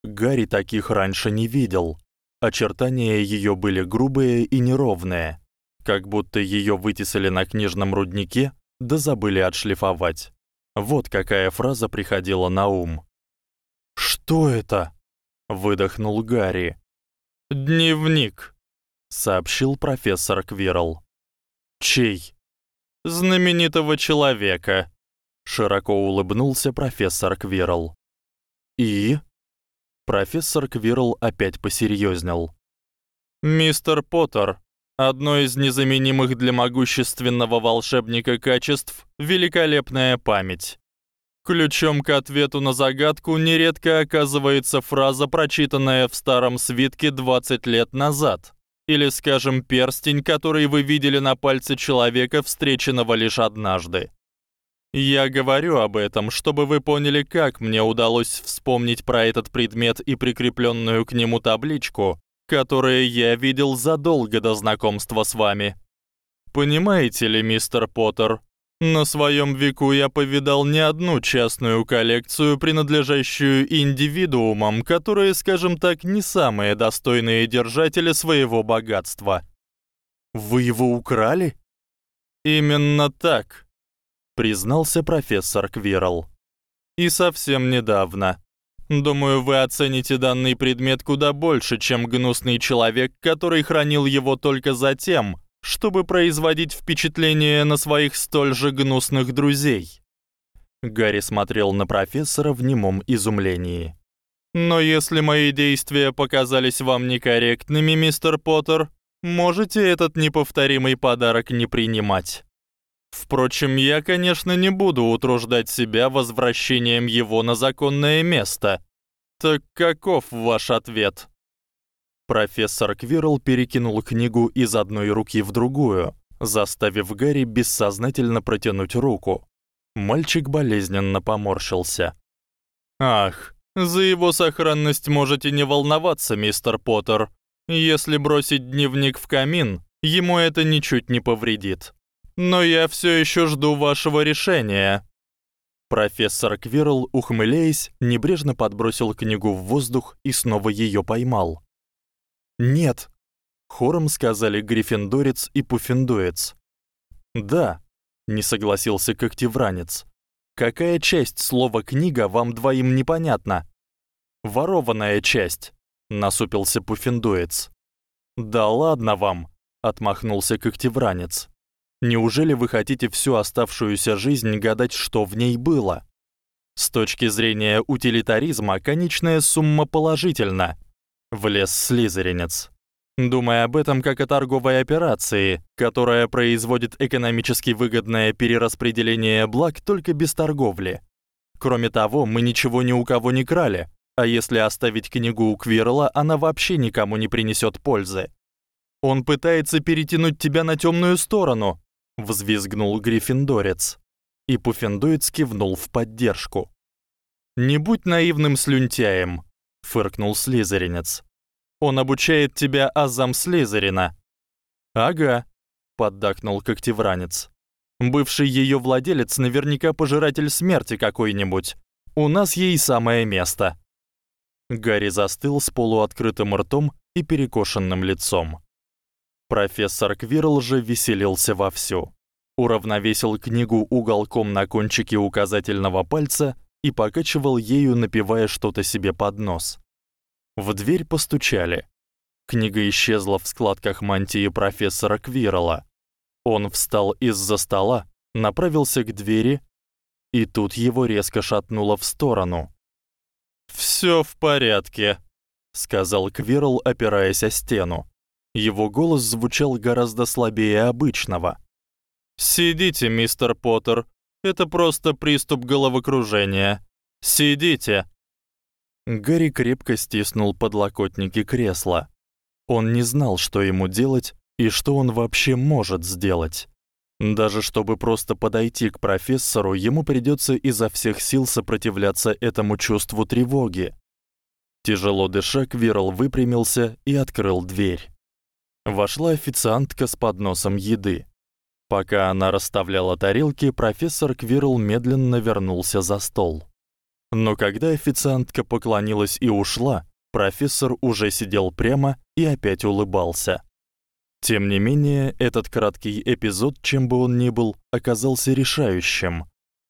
Гарри таких раньше не видел. Очертания её были грубые и неровные, как будто её вытесали на книжном руднике, да забыли отшлифовать. Вот какая фраза приходила на ум. Что это? выдохнул Гарри. Дневник, сообщил профессор Квирл. Чей? Знаменитого человека, широко улыбнулся профессор Квирл. И Профессор Квирл опять посерьёзнел. Мистер Поттер, одно из незаменимых для могущественного волшебника качеств великолепная память. Ключом к ответу на загадку нередко оказывается фраза, прочитанная в старом свитке 20 лет назад, или, скажем, перстень, который вы видели на пальце человека, встреченного лишь однажды. Я говорю об этом, чтобы вы поняли, как мне удалось вспомнить про этот предмет и прикреплённую к нему табличку, которую я видел задолго до знакомства с вами. Понимаете ли, мистер Поттер, На своём веку я повидал не одну частную коллекцию, принадлежащую индивидуумам, которые, скажем так, не самые достойные держатели своего богатства. Вы его украли? Именно так, признался профессор Квирл. И совсем недавно. Думаю, вы оцените данный предмет куда больше, чем гнусный человек, который хранил его только за тем, чтобы производить впечатление на своих столь же гнусных друзей. Гарри смотрел на профессора в немом изумлении. Но если мои действия показались вам некорректными, мистер Поттер, можете этот неповторимый подарок не принимать. Впрочем, я, конечно, не буду утруждать себя возвращением его на законное место. Так каков ваш ответ? Профессор Квирл перекинул книгу из одной руки в другую, заставив Гарри бессознательно протянуть руку. Мальчик болезненно поморщился. Ах, за его сохранность можете не волноваться, мистер Поттер. Если бросить дневник в камин, ему это ничуть не повредит. Но я всё ещё жду вашего решения. Профессор Квирл, ухмыляясь, небрежно подбросил книгу в воздух и снова её поймал. Нет, хором сказали Гриффиндорец и Пуффендуец. Да, не согласился Когтевранец. Какая часть слова книга вам двоим непонятна? Ворованная часть, насупился Пуффендуец. Да ладно вам, отмахнулся Когтевранец. Неужели вы хотите всю оставшуюся жизнь гадать, что в ней было? С точки зрения утилитаризма конечная сумма положительна, влез слизеринец. Думая об этом как о торговой операции, которая производит экономически выгодное перераспределение благ только без торговли. Кроме того, мы ничего ни у кого не крали, а если оставить книгу у Квирла, она вообще никому не принесёт пользы. Он пытается перетянуть тебя на тёмную сторону, взвизгнул Гриффиндорец. И Пуффендуец кивнул в поддержку. Не будь наивным слюнтяем, фыркнул слизеринец. Он обучает тебя азам слизерина. Ага, поддакнул когтевранец. Бывший её владелец наверняка пожиратель смерти какой-нибудь. У нас ей самое место. Гарри застыл с полуоткрытым ртом и перекошенным лицом. Профессор Квирл же веселился вовсю. Уравновесил книгу уголком на кончике указательного пальца и покачивал ею, напевая что-то себе под нос. В дверь постучали. Книга исчезла в складках мантии профессора Квирла. Он встал из-за стола, направился к двери, и тут его резко шатнуло в сторону. «Всё в порядке», — сказал Квирл, опираясь о стену. Его голос звучал гораздо слабее обычного. «Сидите, мистер Поттер, это просто приступ головокружения. Сидите!» Гарри крепко стиснул подлокотники кресла. Он не знал, что ему делать и что он вообще может сделать. Даже чтобы просто подойти к профессору, ему придётся изо всех сил сопротивляться этому чувству тревоги. Тяжело дыша, Квирл выпрямился и открыл дверь. Вошла официантка с подносом еды. Пока она расставляла тарелки, профессор Квирл медленно вернулся за стол. Но когда официантка поклонилась и ушла, профессор уже сидел прямо и опять улыбался. Тем не менее, этот краткий эпизод, чем бы он ни был, оказался решающим.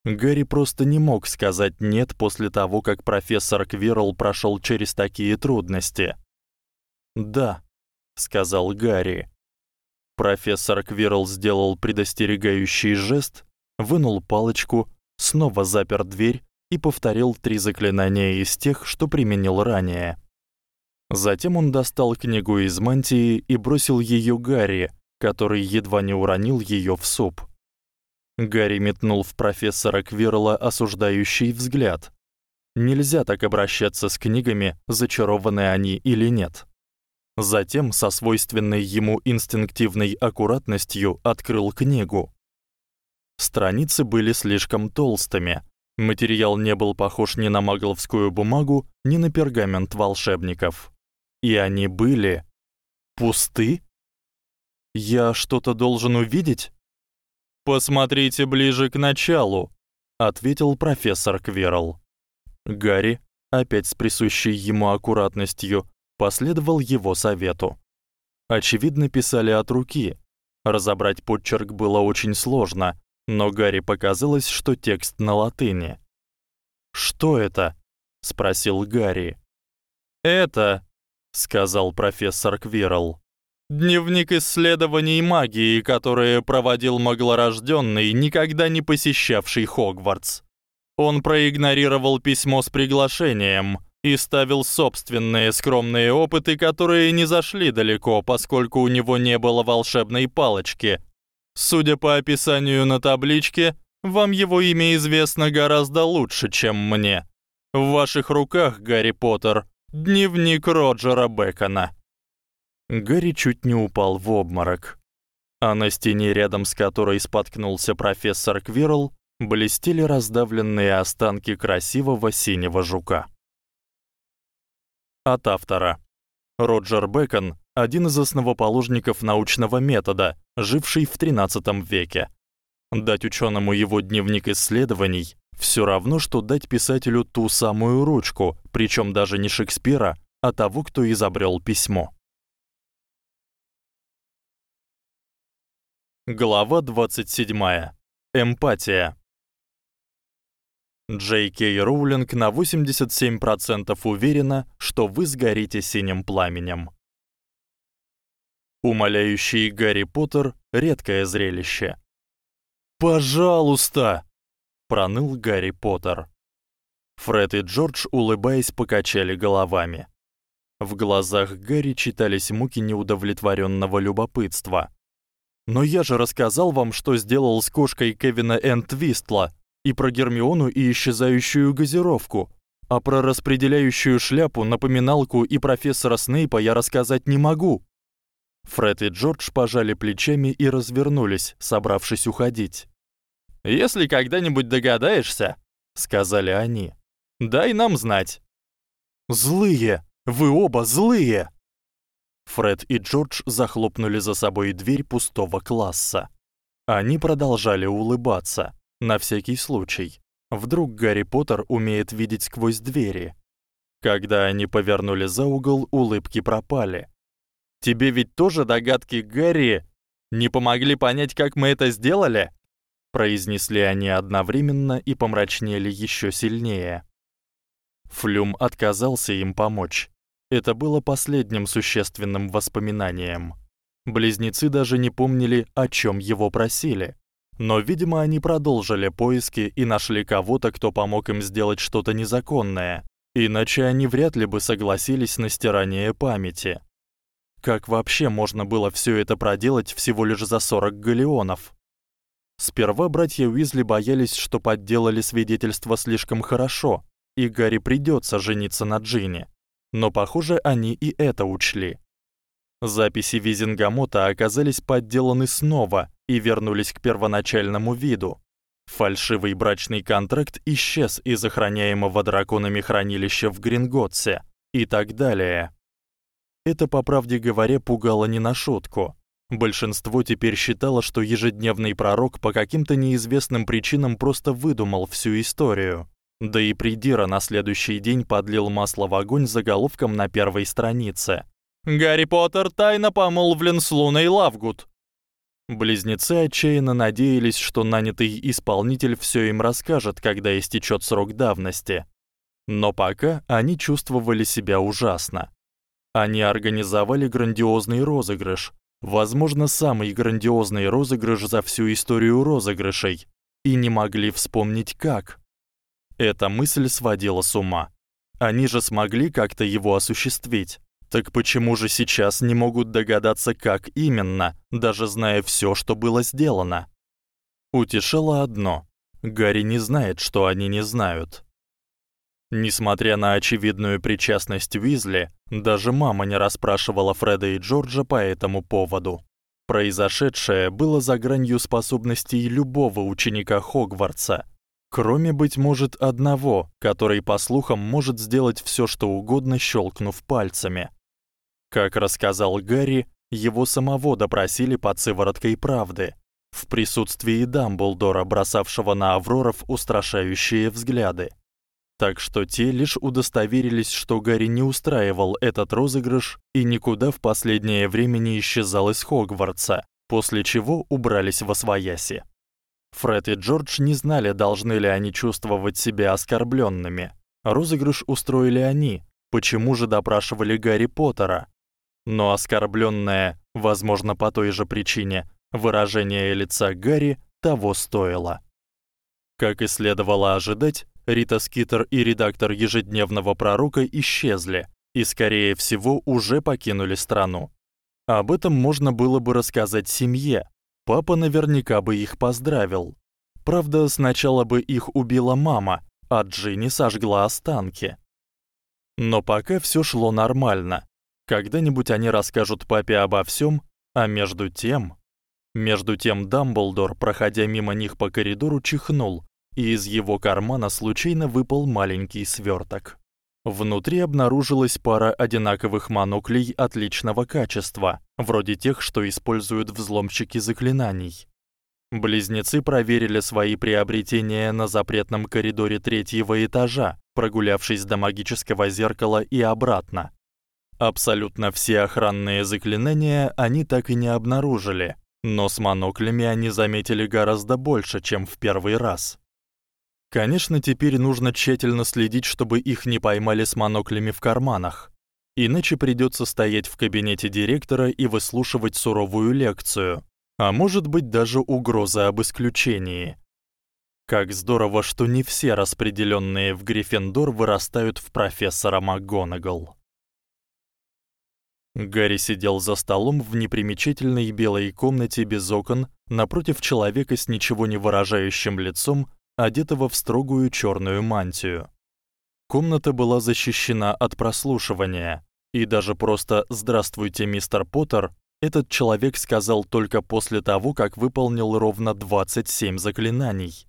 Гарри просто не мог сказать нет после того, как профессор Квирл прошёл через такие трудности. "Да", сказал Гарри. Профессор Квирл сделал предостерегающий жест, вынул палочку, снова запер дверь и повторил три заклинания из тех, что применил ранее. Затем он достал книгу из мантии и бросил её Гарри, который едва не уронил её в суп. Гарри метнул в профессора Квирла осуждающий взгляд. Нельзя так обращаться с книгами, зачарованы они или нет. Затем со свойственной ему инстинктивной аккуратностью открыл книгу. Страницы были слишком толстыми. Материал не был похож ни на магловскую бумагу, ни на пергамент волшебников. И они были пусты. Я что-то должен увидеть? Посмотрите ближе к началу, ответил профессор Квирл. Гарри, опять с присущей ему аккуратностью, последовал его совету. Очевидно, писали от руки. Разобрать подчерк было очень сложно, но Гарри показалось, что текст на латыни. "Что это?" спросил Гарри. "Это", сказал профессор Квирл. Дневник исследований магии, который проводил маглорождённый, никогда не посещавший Хогвартс. Он проигнорировал письмо с приглашением и ставил собственные скромные опыты, которые не зашли далеко, поскольку у него не было волшебной палочки. Судя по описанию на табличке, вам его имя известно гораздо лучше, чем мне. В ваших руках, Гарри Поттер, дневник Роджера Бекона. Гарри чуть не упал в обморок. А на стене, рядом с которой споткнулся профессор Квирл, блестели раздавленные останки красивого синего жука. От автора. Роджер Бэкон один из основоположников научного метода, живший в XIII веке. Дать учёному его дневник исследований всё равно что дать писателю ту самую ручку, причём даже не Шекспира, а того, кто изобрёл письмо. Глава 27. Эмпатия. Джей Кей Роулинг на 87% уверена, что вы сгорите синим пламенем. Умоляющий Гарри Поттер редкое зрелище. Пожалуйста, проныл Гарри Поттер. Фред и Джордж, улыбаясь, покачали головами. В глазах Гарри читались муки неудовлетворённого любопытства. Но я же рассказал вам, что сделал с кошкой Кевина Энтвистла, и про Гермиону и исчезающую газировку. А про распределяющую шляпу, напоминалку и профессора Снейпа я рассказать не могу. Фред и Джордж пожали плечами и развернулись, собравшись уходить. Если когда-нибудь догадаешься, сказали они. Дай нам знать. Злые, вы оба злые. Фред и Джордж захлопнули за собой дверь пустого класса. Они продолжали улыбаться. На всякий случай. Вдруг Гарри Поттер умеет видеть сквозь двери. Когда они повернули за угол, улыбки пропали. Тебе ведь тоже догадки Гарри не помогли понять, как мы это сделали? произнесли они одновременно и помрачнели ещё сильнее. Флюм отказался им помочь. Это было последним существенным воспоминанием. Близнецы даже не помнили, о чём его просили. Но, видимо, они продолжили поиски и нашли кого-то, кто помог им сделать что-то незаконное, иначе они вряд ли бы согласились на стирание памяти. Как вообще можно было всё это проделать всего лишь за 40 галеонов? Сперва братья Уизли боялись, что подделали свидетельство слишком хорошо, и Гарри придётся жениться на Джинни. Но, похоже, они и это учли. Записи Визенгамота оказались подделаны снова и вернулись к первоначальному виду. Фальшивый брачный контракт исчез из охраняемого драконами хранилища в Гринготсе и так далее. Это, по правде говоря, пугало не на шутку. Большинство теперь считало, что ежедневный пророк по каким-то неизвестным причинам просто выдумал всю историю. Да и Придира на следующий день подлил масло в огонь заголовком на первой странице. Гарри Поттер тайно помолвлен с Луной Лавгуд. Близнецы отчаянно надеялись, что нанятый исполнитель всё им расскажет, когда истечёт срок давности. Но пока они чувствовали себя ужасно. Они организовали грандиозный розыгрыш, возможно, самый грандиозный розыгрыш за всю историю розыгрышей, и не могли вспомнить как. Эта мысль сводила с ума. Они же смогли как-то его осуществить. Так почему же сейчас не могут догадаться, как именно, даже зная всё, что было сделано? Утешало одно: Гарри не знает, что они не знают. Несмотря на очевидную причастность Уизли, даже мама не расспрашивала Фреда и Джорджа по этому поводу. Произошедшее было за гранью способностей любого ученика Хогвартса, кроме быть может одного, который по слухам может сделать всё, что угодно, щелкнув пальцами. Как рассказал Гарри, его самого допросили под сывороткой правды. в присутствии Дамблдора, бросавшего на Авроров устрашающие взгляды. Так что те лишь удостоверились, что Гарри не устраивал этот розыгрыш и никуда в последнее время не исчезал из Хогвартса, после чего убрались во свояси. Фред и Джордж не знали, должны ли они чувствовать себя оскорблёнными. Розыгрыш устроили они, почему же допрашивали Гарри Поттера? Но оскорблённое, возможно, по той же причине, выражение лица Гарри того стоило. Как и следовало ожидать, Рита Скитер и редактор ежедневного пророка исчезли и скорее всего уже покинули страну. Об этом можно было бы рассказать семье. Папа наверняка бы их поздравил. Правда, сначала бы их убила мама, а Джинни сожгла останки. Но пока всё шло нормально. Когда-нибудь они расскажут папе обо всём, а между тем, между тем Дамблдор, проходя мимо них по коридору, чихнул, и из его кармана случайно выпал маленький свёрток. Внутри обнаружилась пара одинаковых моноклей отличного качества, вроде тех, что используют взломщики заклинаний. Близнецы проверили свои приобретения на запретном коридоре третьего этажа, прогулявшись до магического зеркала и обратно. Абсолютно все охранные заклинания они так и не обнаружили, но с моноклями они заметили гораздо больше, чем в первый раз. Конечно, теперь нужно тщательно следить, чтобы их не поймали с моноклями в карманах. Иначе придётся стоять в кабинете директора и выслушивать суровую лекцию, а может быть даже угроза об исключении. Как здорово, что не все распределённые в Гриффиндор вырастают в профессора МакГонагал. Гарри сидел за столом в непримечательной белой комнате без окон, напротив человека с ничего не выражающим лицом одетого в строгую чёрную мантию. Комната была защищена от прослушивания, и даже просто "Здравствуйте, мистер Поттер" этот человек сказал только после того, как выполнил ровно 27 заклинаний.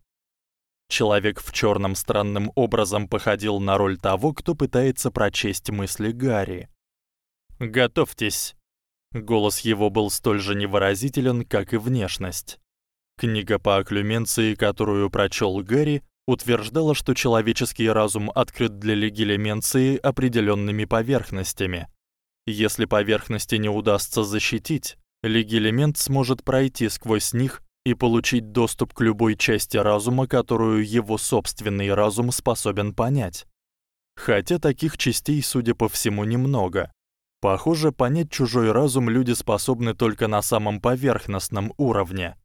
Человек в чёрном странным образом походил на роль того, кто пытается прочесть мысли Гарри. "Готовьтесь". Голос его был столь же невыразителен, как и внешность. Книга по окклюменции, которую прочёл Гэри, утверждала, что человеческий разум открыт для легилименции определёнными поверхностями. Если поверхности не удастся защитить, легилимент сможет пройти сквозь них и получить доступ к любой части разума, которую его собственный разум способен понять. Хотя таких частей, судя по всему, немного. Похоже, понять чужой разум люди способны только на самом поверхностном уровне.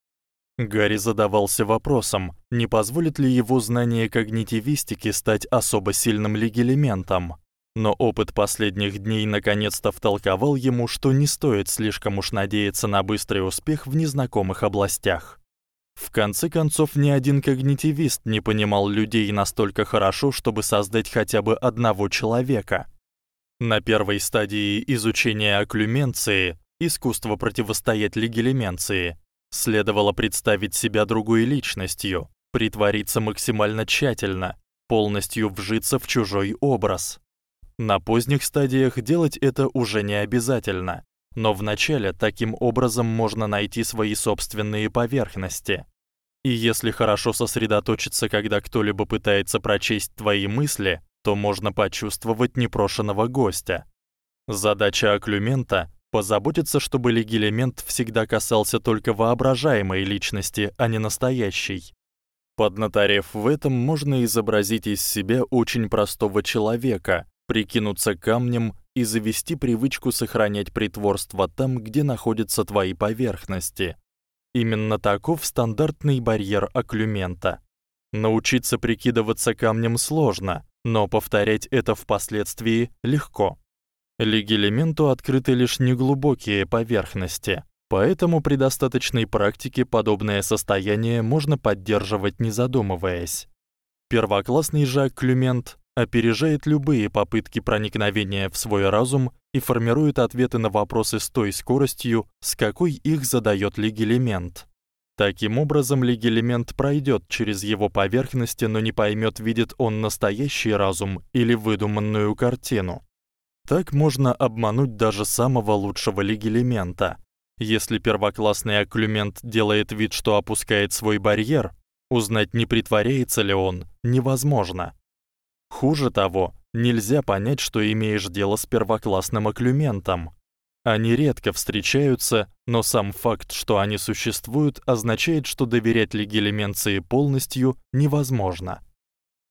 Гарри задавался вопросом, не позволит ли его знание когнитивистики стать особо сильным легилементом. Но опыт последних дней наконец-то втолковал ему, что не стоит слишком уж надеяться на быстрый успех в незнакомых областях. В конце концов, ни один когнитивист не понимал людей настолько хорошо, чтобы создать хотя бы одного человека. На первой стадии изучения окклюменции, искусства противостоять легилеменции, Следовало представить себя другой личностью, притвориться максимально тщательно, полностью вжиться в чужой образ. На поздних стадиях делать это уже не обязательно, но в начале таким образом можно найти свои собственные поверхности. И если хорошо сосредоточиться, когда кто-либо пытается прочесть твои мысли, то можно почувствовать непрошеного гостя. Задача окклюмента Позаботиться, чтобы легилемент всегда касался только воображаемой личности, а не настоящей. Поднаторев в этом, можно изобразить из себя очень простого человека, прикинуться камнем и завести привычку сохранять притворство там, где находятся твои поверхности. Именно таков стандартный барьер окклюмента. Научиться прикидываться камнем сложно, но повторять это впоследствии легко. Легилементу открыты лишь неглубокие поверхности, поэтому при достаточной практике подобное состояние можно поддерживать не задумываясь. Первоклассный же окклюмент опережает любые попытки проникновения в свой разум и формирует ответы на вопросы с той скоростью, с какой их задаёт легилемент. Таким образом, легилемент пройдёт через его поверхности, но не поймёт, видит он настоящий разум или выдуманную картину. Так можно обмануть даже самого лучшего легилемента. Если первоклассный окклюмент делает вид, что опускает свой барьер, узнать, не притворяется ли он, невозможно. Хуже того, нельзя понять, что имеешь дело с первоклассным окклюментом. Они редко встречаются, но сам факт, что они существуют, означает, что доверять легилименции полностью невозможно.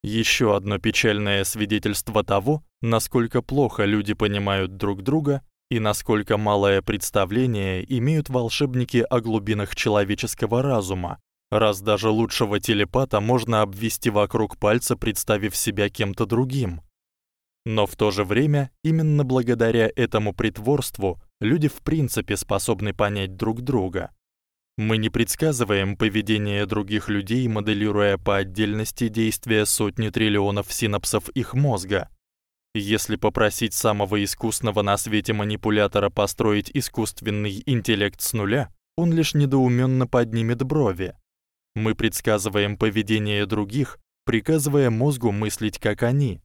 Ещё одно печальное свидетельство того, насколько плохо люди понимают друг друга и насколько малое представление имеют волшебники о глубинах человеческого разума. Раз даже лучшего телепата можно обвести вокруг пальца, представив себя кем-то другим. Но в то же время, именно благодаря этому притворству, люди в принципе способны понять друг друга. Мы не предсказываем поведение других людей, моделируя по отдельности действия сотни триллионов синапсов их мозга. Если попросить самого искусного на свете манипулятора построить искусственный интеллект с нуля, он лишь недоумённо поднимет брови. Мы предсказываем поведение других, приказывая мозгу мыслить как они.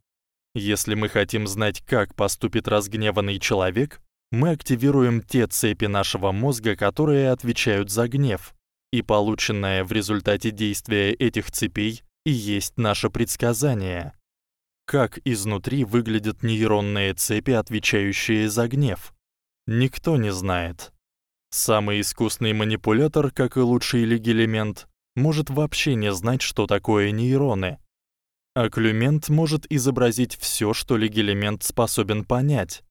Если мы хотим знать, как поступит разгневанный человек, мы активируем те цепи нашего мозга, которые отвечают за гнев, и полученное в результате действия этих цепей и есть наше предсказание. Как изнутри выглядят нейронные цепи, отвечающие за гнев? Никто не знает. Самый искусный манипулятор, как и лучший легилемент, может вообще не знать, что такое нейроны. А Клюмент может изобразить всё, что легилемент способен понять.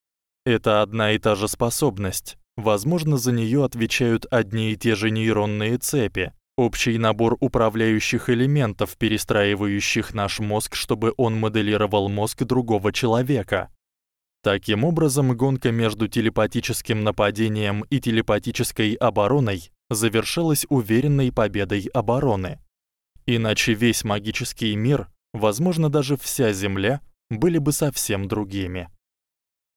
Это одна и та же способность. Возможно, за неё отвечают одни и те же нейронные цепи, общий набор управляющих элементов, перестраивающих наш мозг, чтобы он моделировал мозг другого человека. Таким образом, гонка между телепатическим нападением и телепатической обороной завершилась уверенной победой обороны. Иначе весь магический мир возможно, даже вся земля были бы совсем другими.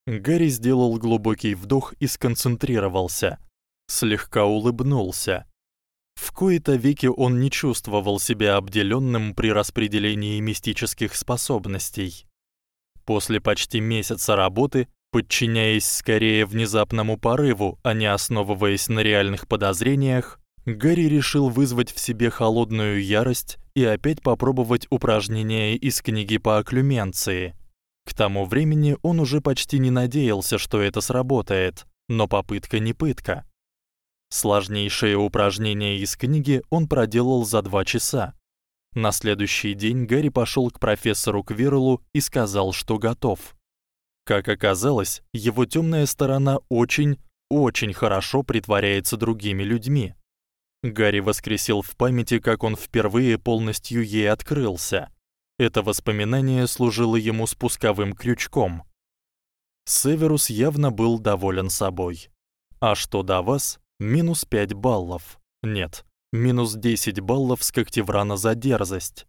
Гарри сделал глубокий вдох и сконцентрировался, слегка улыбнулся. В кои-то веки он не чувствовал себя обделённым при распределении мистических способностей. После почти месяца работы, подчиняясь скорее внезапному порыву, а не основываясь на реальных подозрениях, Гарри решил вызвать в себе холодную ярость и опять попробовать упражнения из книги по окклюменции. К тому времени он уже почти не надеялся, что это сработает, но попытка не пытка. Сложнейшее упражнение из книги он проделал за 2 часа. На следующий день Гарри пошёл к профессору Квирлу и сказал, что готов. Как оказалось, его тёмная сторона очень, очень хорошо притворяется другими людьми. Гарри воскресил в памяти, как он впервые полностью ей открылся. Это воспоминание служило ему спусковым крючком. Северус явно был доволен собой. А что до вас? Минус 5 баллов. Нет, минус 10 баллов с Когтеврана за дерзость.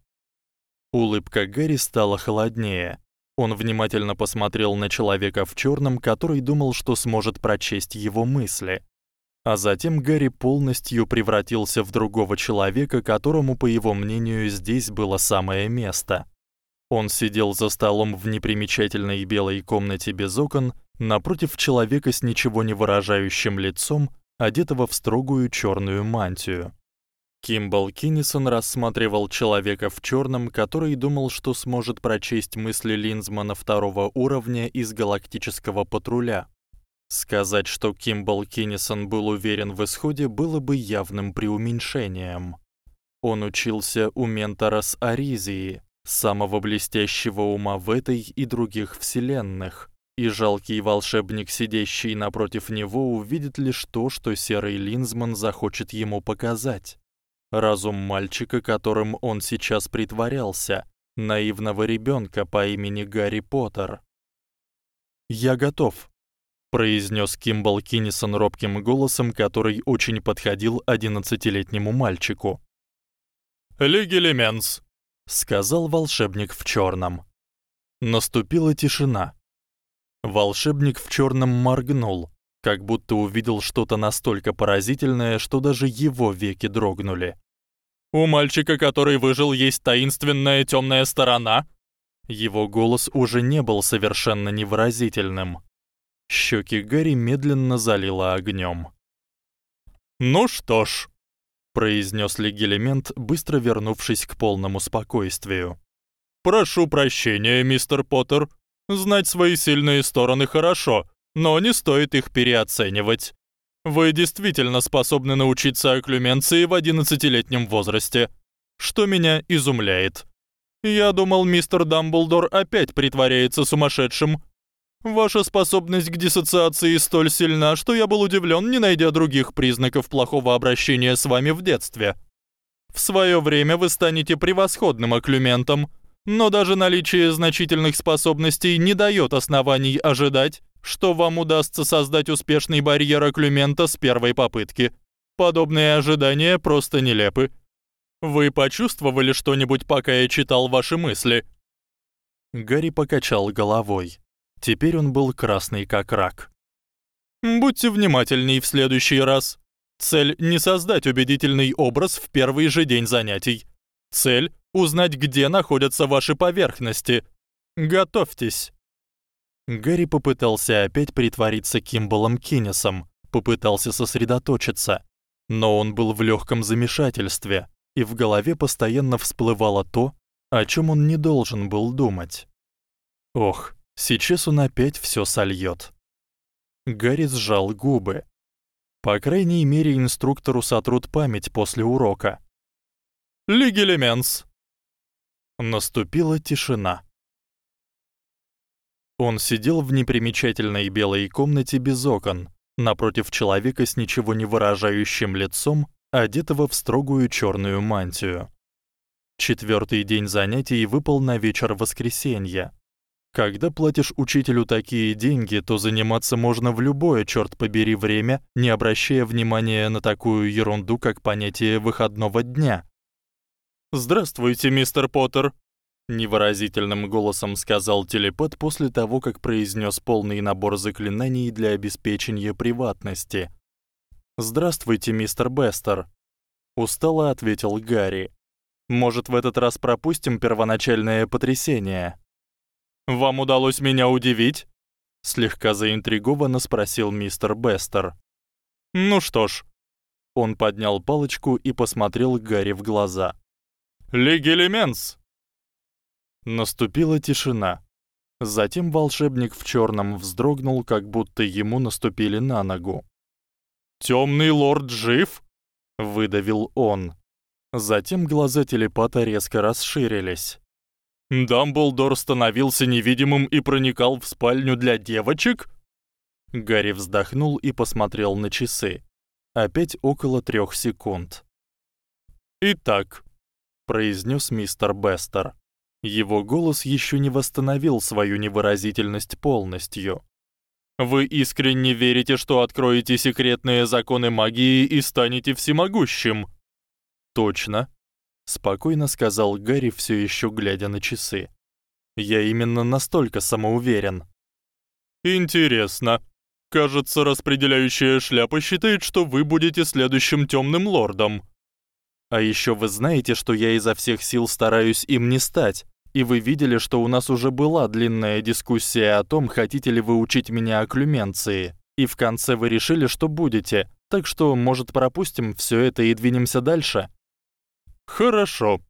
Улыбка Гарри стала холоднее. Он внимательно посмотрел на человека в чёрном, который думал, что сможет прочесть его мысли. А затем Гарри полностью превратился в другого человека, которому, по его мнению, здесь было самое место. Он сидел за столом в непримечательной белой комнате без окон, напротив человека с ничего не выражающим лицом, одетого в строгую чёрную мантию. Кимбл Киннисон рассматривал человека в чёрном, который думал, что сможет прочесть мысли Линзмана второго уровня из галактического патруля. Сказать, что Кимбл Киннисон был уверен в исходе, было бы явным преуменьшением. Он учился у ментора с Аризии, самого блестящего ума в этой и других вселенных. И жалкий волшебник, сидящий напротив него, увидит лишь то, что серый Линзман захочет ему показать. Разум мальчика, которым он сейчас притворялся, наивного ребёнка по имени Гарри Поттер. Я готов, произнёс Кимбл Киннисон робким голосом, который очень подходил одиннадцатилетнему мальчику. «Легилеменс», — сказал волшебник в чёрном. Наступила тишина. Волшебник в чёрном моргнул, как будто увидел что-то настолько поразительное, что даже его веки дрогнули. «У мальчика, который выжил, есть таинственная тёмная сторона?» Его голос уже не был совершенно невыразительным. Щеки Гарри медленно залило огнём. Ну что ж, произнёс Легилемент, быстро вернувшись к полному спокойствию. Прошу прощения, мистер Поттер. Знать свои сильные стороны хорошо, но не стоит их переоценивать. Вы действительно способны научиться окклюменции в одиннадцатилетнем возрасте, что меня изумляет. Я думал, мистер Дамблдор опять притворяется сумасшедшим. Ваша способность к диссоциации столь сильна, что я был удивлён, не найдя других признаков плохого обращения с вами в детстве. В своё время вы станете превосходным окклюментом, но даже наличие значительных способностей не даёт оснований ожидать, что вам удастся создать успешный барьер окклюмента с первой попытки. Подобные ожидания просто нелепы. Вы почувствовали что-нибудь, пока я читал ваши мысли? Гарри покачал головой. Теперь он был красный как рак. Будьте внимательней в следующий раз. Цель не создать убедительный образ в первый же день занятий. Цель узнать, где находятся ваши поверхности. Готовьтесь. Гарри попытался опять притвориться Кимбалом Кинесом, попытался сосредоточиться, но он был в лёгком замешательстве, и в голове постоянно всплывало то, о чём он не должен был думать. Ох, сейчас он опять всё сольёт. Гарри сжал губы. По крайней мере, инструктору сотрут память после урока. Лигелеменс. Наступила тишина. Он сидел в непримечательной белой комнате без окон, напротив человека с ничего не выражающим лицом, одетого в строгую чёрную мантию. Четвёртый день занятий выпал на вечер воскресенья. Когда платишь учителю такие деньги, то заниматься можно в любое, чёрт побери, время, не обращая внимания на такую ерунду, как понятие выходного дня. Здравствуйте, мистер Поттер, невыразительным голосом сказал телепат после того, как произнёс полный набор заклинаний для обеспечения приватности. "Здравствуйте, мистер Бестер", устало ответил Гарри. "Может, в этот раз пропустим первоначальное потрясение?" "Вам удалось меня удивить?" слегка заинтригованно спросил мистер Бестер. "Ну что ж." Он поднял палочку и посмотрел Гарри в глаза. "Легилеменс!" Наступила тишина. Затем волшебник в чёрном вздрогнул, как будто ему наступили на ногу. «Тёмный лорд жив?» — выдавил он. Затем глаза телепата резко расширились. «Дамблдор становился невидимым и проникал в спальню для девочек?» Гарри вздохнул и посмотрел на часы. Опять около трёх секунд. «Итак», — произнёс мистер Бестер. Его голос ещё не восстановил свою невыразительность полностью. Вы искренне верите, что откроете секретные законы магии и станете всемогущим? Точно, спокойно сказал Гарри, всё ещё глядя на часы. Я именно настолько самоуверен. Интересно. Кажется, распределяющая шляпа считает, что вы будете следующим тёмным лордом. А ещё вы знаете, что я изо всех сил стараюсь им не стать. И вы видели, что у нас уже была длинная дискуссия о том, хотите ли вы учить меня окклюменции. И в конце вы решили, что будете. Так что, может, пропустим всё это и двинемся дальше? Хорошо,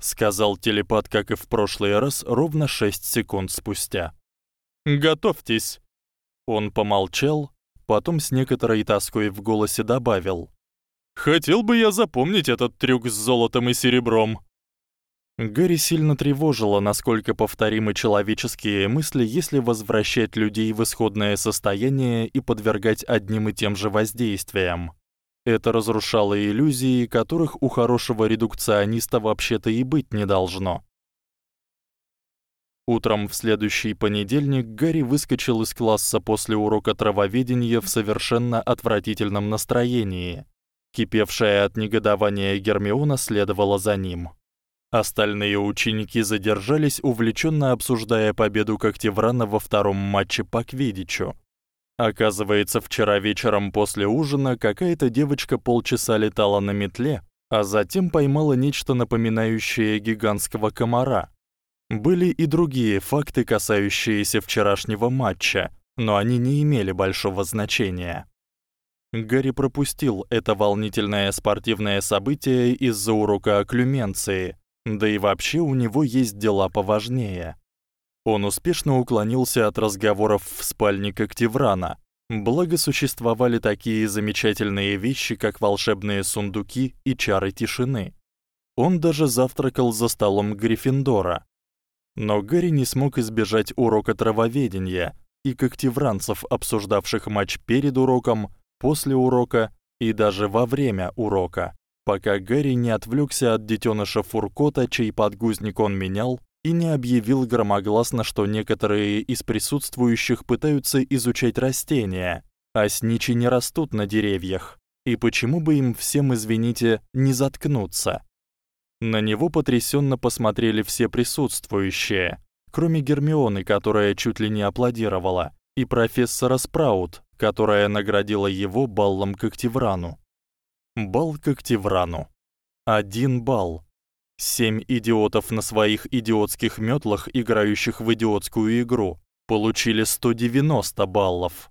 сказал телепат, как и в прошлый раз, ровно 6 секунд спустя. Готовьтесь. Он помолчал, потом с некоторой тоской в голосе добавил: Хотел бы я запомнить этот трюк с золотом и серебром. Гарри сильно тревожило, насколько повторимы человеческие мысли, если возвращать людей в исходное состояние и подвергать одним и тем же воздействиям. Это разрушало иллюзии, которых у хорошего редукциониста вообще-то и быть не должно. Утром в следующий понедельник Гарри выскочил из класса после урока травоведения в совершенно отвратительном настроении. Кипевшая от негодования Гермиона следовала за ним. Остальные ученики задержались, увлечённо обсуждая победу Когтеврана во втором матче по квиддичу. Оказывается, вчера вечером после ужина какая-то девочка полчаса летала на метле, а затем поймала нечто напоминающее гигантского комара. Были и другие факты, касающиеся вчерашнего матча, но они не имели большого значения. Гарри пропустил это волнительное спортивное событие из-за урока окклюменции, да и вообще у него есть дела поважнее. Он успешно уклонился от разговоров в спальне Коктеврана. Благо существовали такие замечательные вещи, как волшебные сундуки и чары тишины. Он даже завтракал за столом Гриффиндора. Но Гарри не смог избежать урока травоведения и когтевранцев, обсуждавших матч перед уроком, после урока и даже во время урока, пока Гарри не отвлёкся от детёныша Фуркота, чей подгузник он менял, и не объявил громогласно, что некоторые из присутствующих пытаются изучать растения, а сничи не растут на деревьях. И почему бы им всем, извините, не заткнуться? На него потрясённо посмотрели все присутствующие, кроме Гермионы, которая чуть ли не аплодировала, и профессора Спраут, которая наградила его баллом к Активрану. Балл к Активрану. Один балл. Семь идиотов на своих идиотских мётлах, играющих в идиотскую игру, получили 190 баллов.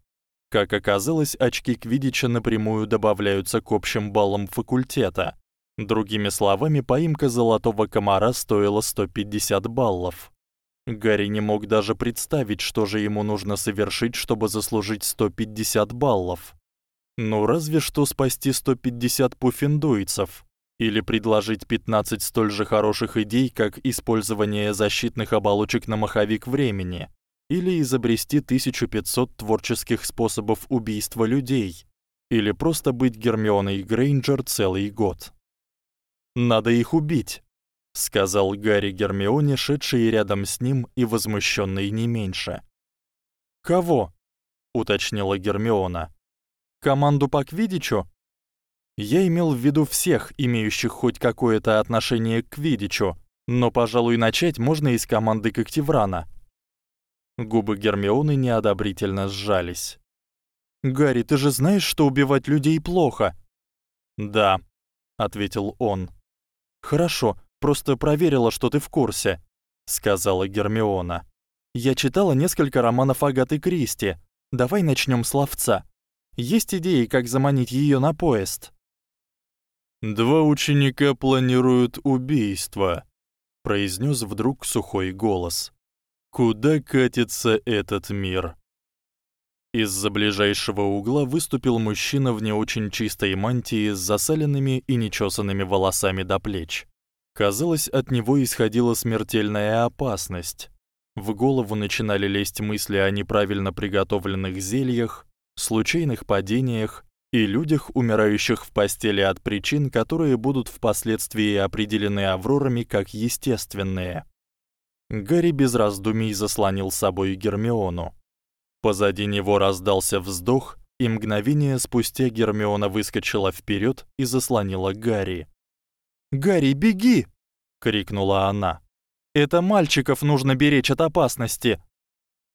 Как оказалось, очки квиддича напрямую добавляются к общим баллам факультета. Другими словами, поимка золотого комара стоила 150 баллов. Гарри не мог даже представить, что же ему нужно совершить, чтобы заслужить 150 баллов. Ну разве что спасти 150 пуффендуйцев, или предложить 15 столь же хороших идей, как использование защитных оболочек на маховик времени, или изобрести 1500 творческих способов убийства людей, или просто быть Гермионой Грейнджер целый год. Надо их убить, сказал Гарри Гермионе, шедшей рядом с ним и возмущённой не меньше. Кого? уточнила Гермиона. Команду по квиддичу? Я имел в виду всех, имеющих хоть какое-то отношение к квиддичу, но, пожалуй, начать можно из команды Когтеврана. Губы Гермионы неодобрительно сжались. Гарри, ты же знаешь, что убивать людей плохо. Да, ответил он. Хорошо, просто проверила, что ты в курсе, сказала Гермиона. Я читала несколько романов Агаты Кристи. Давай начнём с ловца. Есть идеи, как заманить её на поезд? Два ученика планируют убийство, произнёс вдруг сухой голос. Куда катится этот мир? Из-за ближайшего угла выступил мужчина в не очень чистой мантии с засаленными и нечесанными волосами до плеч. Казалось, от него исходила смертельная опасность. В голову начинали лезть мысли о неправильно приготовленных зельях, случайных падениях и людях, умирающих в постели от причин, которые будут впоследствии определены аврорами как естественные. Гарри без раздумий заслонил собой Гермиону. Позади него раздался вздох, и мгновение спустя Гермиона выскочила вперёд и заслонила Гарри. "Гарри, беги!" крикнула она. "Это мальчиков нужно беречь от опасности".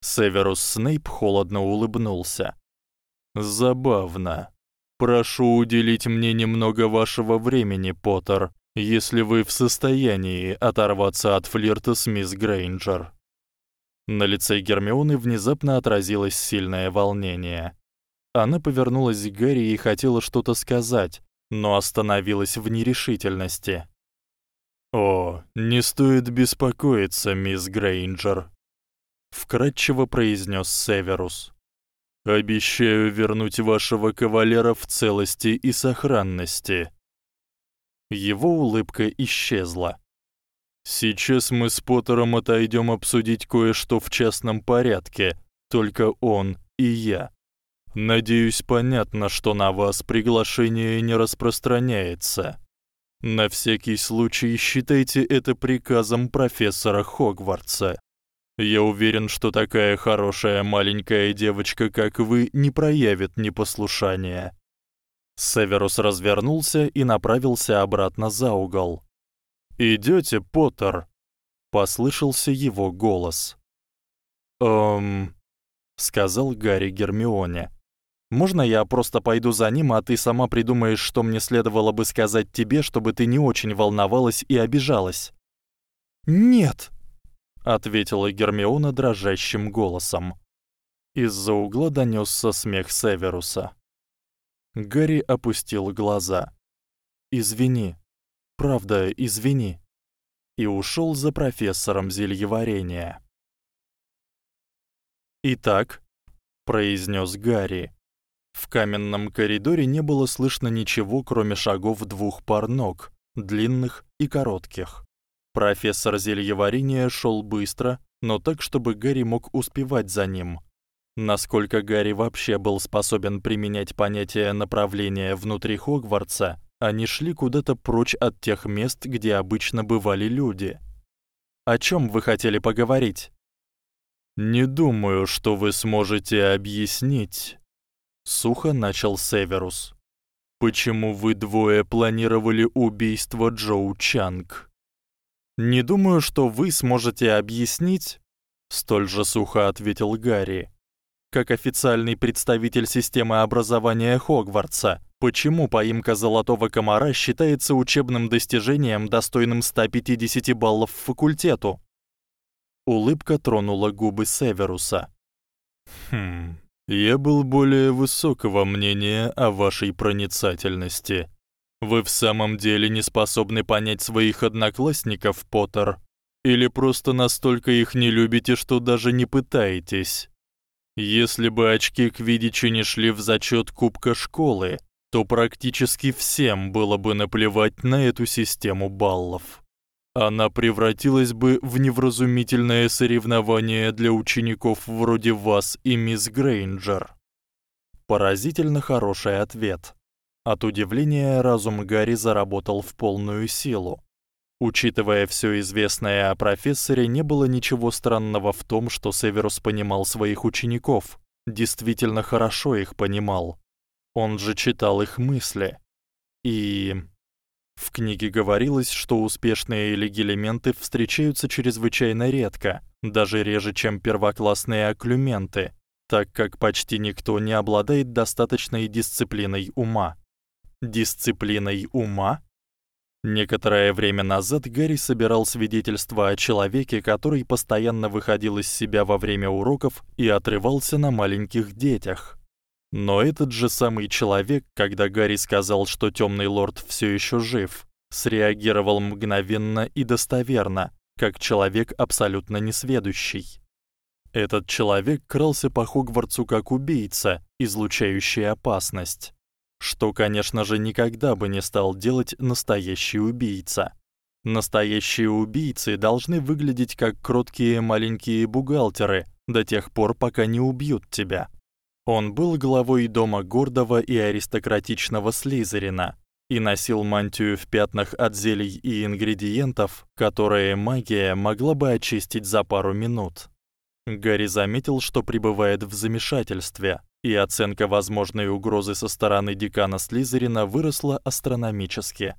Северус Снейп холодно улыбнулся. Забавно. Прошу уделить мне немного вашего времени, Поттер, если вы в состоянии оторваться от флирта с мисс Грейнджер. На лице Гермионы внезапно отразилось сильное волнение. Она повернулась к Гарри и хотела что-то сказать, но остановилась в нерешительности. О, не стоит беспокоиться, мисс Грейнджер, вкратчиво произнёс Северус. Обещаю вернуть вашего кавалера в целости и сохранности. Его улыбка исчезла. Сейчас мы с Поттером отойдём обсудить кое-что в частном порядке, только он и я. Надеюсь, понятно, что на вас приглашение не распространяется. На всякий случай считайте это приказом профессора Хогвартса. Я уверен, что такая хорошая маленькая девочка, как вы, не проявит непослушания. Северус развернулся и направился обратно за угол. Идёте, Поттер? послышался его голос. Эм, сказал Гарри Гермионе. Можно я просто пойду за ним, а ты сама придумаешь, что мне следовало бы сказать тебе, чтобы ты не очень волновалась и обижалась? Нет, ответила Гермиона дрожащим голосом. Из-за угла донёсся смех Северуса. Гарри опустил глаза. Извини. Правда, извини. И ушёл за профессором зельеварения. Итак, произнёс Гарри. В каменном коридоре не было слышно ничего, кроме шагов двух пар ног, длинных и коротких. Профессор зельеварения шёл быстро, но так, чтобы Гарри мог успевать за ним. Насколько Гарри вообще был способен применять понятие направления внутри Хогвартса, они шли куда-то прочь от тех мест, где обычно бывали люди. О чём вы хотели поговорить? Не думаю, что вы сможете объяснить, сухо начал Северус. Почему вы двое планировали убийство Джоу Чанг? Не думаю, что вы сможете объяснить, столь же сухо ответил Гарри как официальный представитель системы образования Хогвартса, почему поимка золотого комара считается учебным достижением, достойным 150 баллов факультету. Улыбка тронула губы Северуса. Хм. Я был более высокого мнения о вашей проницательности. Вы в самом деле не способны понять своих одноклассников, Поттер, или просто настолько их не любите, что даже не пытаетесь? Если бы очки Квиддича не шли в зачёт кубка школы, то практически всем было бы наплевать на эту систему баллов. Она превратилась бы в невразумительное соревнование для учеников вроде вас и мисс Грейнджер. Поразительно хороший ответ. От удивления разум Гарри заработал в полную силу. Учитывая всё известное о профессоре, не было ничего странного в том, что Северус понимал своих учеников, действительно хорошо их понимал. Он же читал их мысли. И в книге говорилось, что успешные легилементы встречаются чрезвычайно редко, даже реже, чем первоклассные оклюменты, так как почти никто не обладает достаточной дисциплиной ума. Дисциплиной ума? Некоторое время назад Гарри собирал свидетельства о человеке, который постоянно выходил из себя во время уроков и отрывался на маленьких детях. Но этот же самый человек, когда Гарри сказал, что Тёмный лорд всё ещё жив, среагировал мгновенно и достоверно, как человек абсолютно несведущий. Этот человек крался по Хогвартсу как убийца, излучающий опасность что, конечно же, никогда бы не стал делать настоящий убийца. Настоящие убийцы должны выглядеть как кроткие маленькие бухгалтеры до тех пор, пока не убьют тебя. Он был главой дома гордого и аристократичного Слизерина и носил мантию в пятнах от зелий и ингредиентов, которые магия могла бы очистить за пару минут. Гарри заметил, что пребывает в замешательстве и оценка возможной угрозы со стороны декана Слизерина выросла астрономически.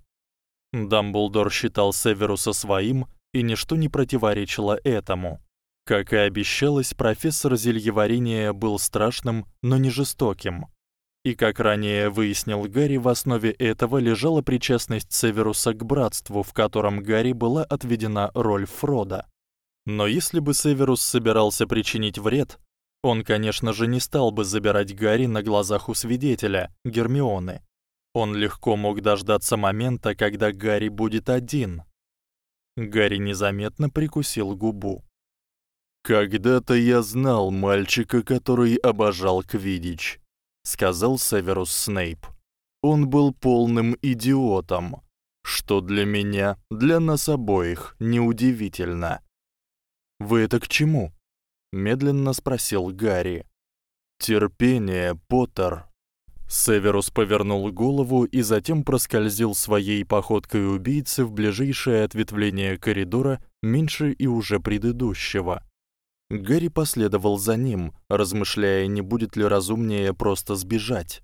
Дамблдор считал Северуса своим, и ничто не противоречило этому. Как и обещалось, профессор зельеварения был страшным, но не жестоким. И как ранее выяснил Гарри, в основе этого лежала причастность Северуса к братству, в котором Гарри была отведена роль Фрода. Но если бы Северус собирался причинить вред, он, конечно же, не стал бы забирать Гарри на глазах у свидетеля, Гермионы. Он легко мог дождаться момента, когда Гарри будет один. Гарри незаметно прикусил губу. Когда-то я знал мальчика, который обожал квиддич, сказал Северус Снейп. Он был полным идиотом, что для меня, для нас обоих неудивительно. Вы это к чему? Медленно спросил Гарри. Терпение, Поттер. Северус повернул голову и затем проскользил своей походкой убийцы в ближайшее ответвление коридора, меньше и уже предыдущего. Гарри последовал за ним, размышляя, не будет ли разумнее просто сбежать.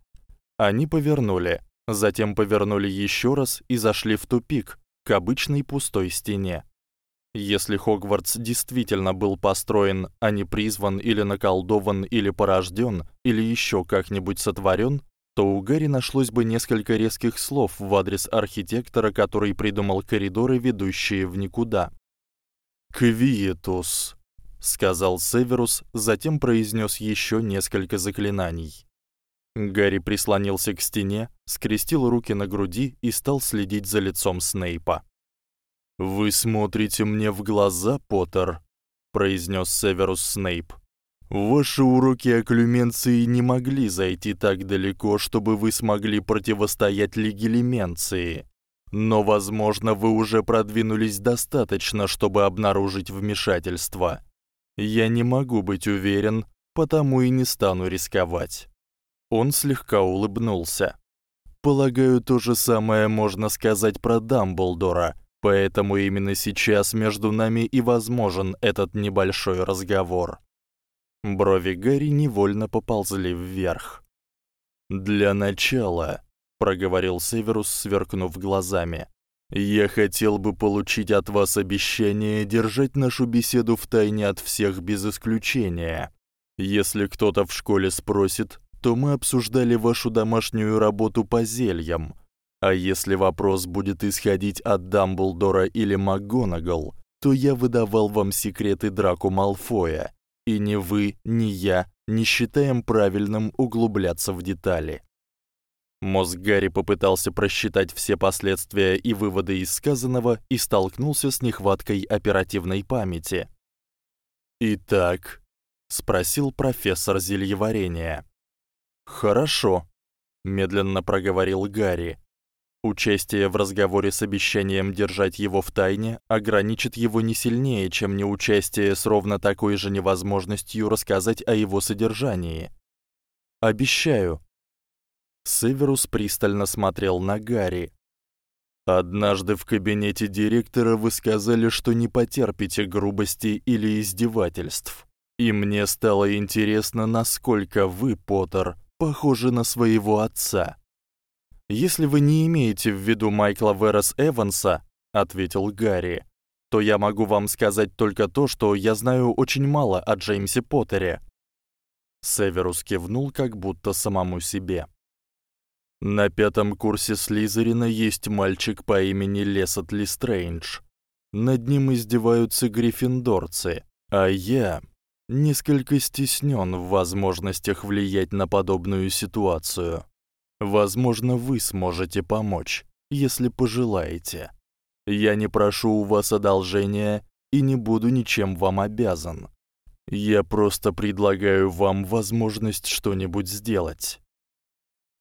Они повернули, затем повернули ещё раз и зашли в тупик, к обычной пустой стене. Если Хогвартс действительно был построен, а не призван или наколдован или порождён, или ещё как-нибудь сотворён, то у Гарри нашлось бы несколько резких слов в адрес архитектора, который придумал коридоры, ведущие в никуда. «Квиетус», — сказал Северус, затем произнёс ещё несколько заклинаний. Гарри прислонился к стене, скрестил руки на груди и стал следить за лицом Снейпа. Вы смотрите мне в глаза, Поттер, произнёс Северус Снейп. Ваши уроки окклюменции не могли зайти так далеко, чтобы вы смогли противостоять легилименции. Но, возможно, вы уже продвинулись достаточно, чтобы обнаружить вмешательство. Я не могу быть уверен, потому и не стану рисковать. Он слегка улыбнулся. Полагаю, то же самое можно сказать про Дамблдора, поэтому именно сейчас между нами и возможен этот небольшой разговор. Брови Гарри невольно поползли вверх. Для начала, проговорил Северус, сверкнув глазами. Я хотел бы получить от вас обещание держать нашу беседу в тайне от всех без исключения. Если кто-то в школе спросит, то мы обсуждали вашу домашнюю работу по зельям. А если вопрос будет исходить от Дамблдора или МакГонагал, то я выдавал вам секреты Драко Малфоя, и ни вы, ни я не считаем правильным углубляться в детали. Мозг Гарри попытался просчитать все последствия и выводы из сказанного и столкнулся с нехваткой оперативной памяти. Итак, спросил профессор зельеварения. Хорошо, медленно проговорил Гарри. Участие в разговоре с обещанием держать его в тайне ограничит его не сильнее, чем неучастие с ровно такой же невозможностью рассказать о его содержании. Обещаю. Северус пристально смотрел на Гарри. Однажды в кабинете директора вы сказали, что не потерпите грубости или издевательств. И мне стало интересно, насколько вы, Поттер, похожи на своего отца. Если вы не имеете в виду Майкла Верес Эванса, ответил Гарри, то я могу вам сказать только то, что я знаю очень мало о Джеймсе Поттере. Северус кивнул как будто самому себе. На пятом курсе Слизерина есть мальчик по имени Лесот Листрейндж. Над ним издеваются гриффиндорцы, а я несколько стеснён в возможностях влиять на подобную ситуацию. Возможно, вы сможете помочь, если пожелаете. Я не прошу у вас одолжения и не буду ничем вам обязан. Я просто предлагаю вам возможность что-нибудь сделать.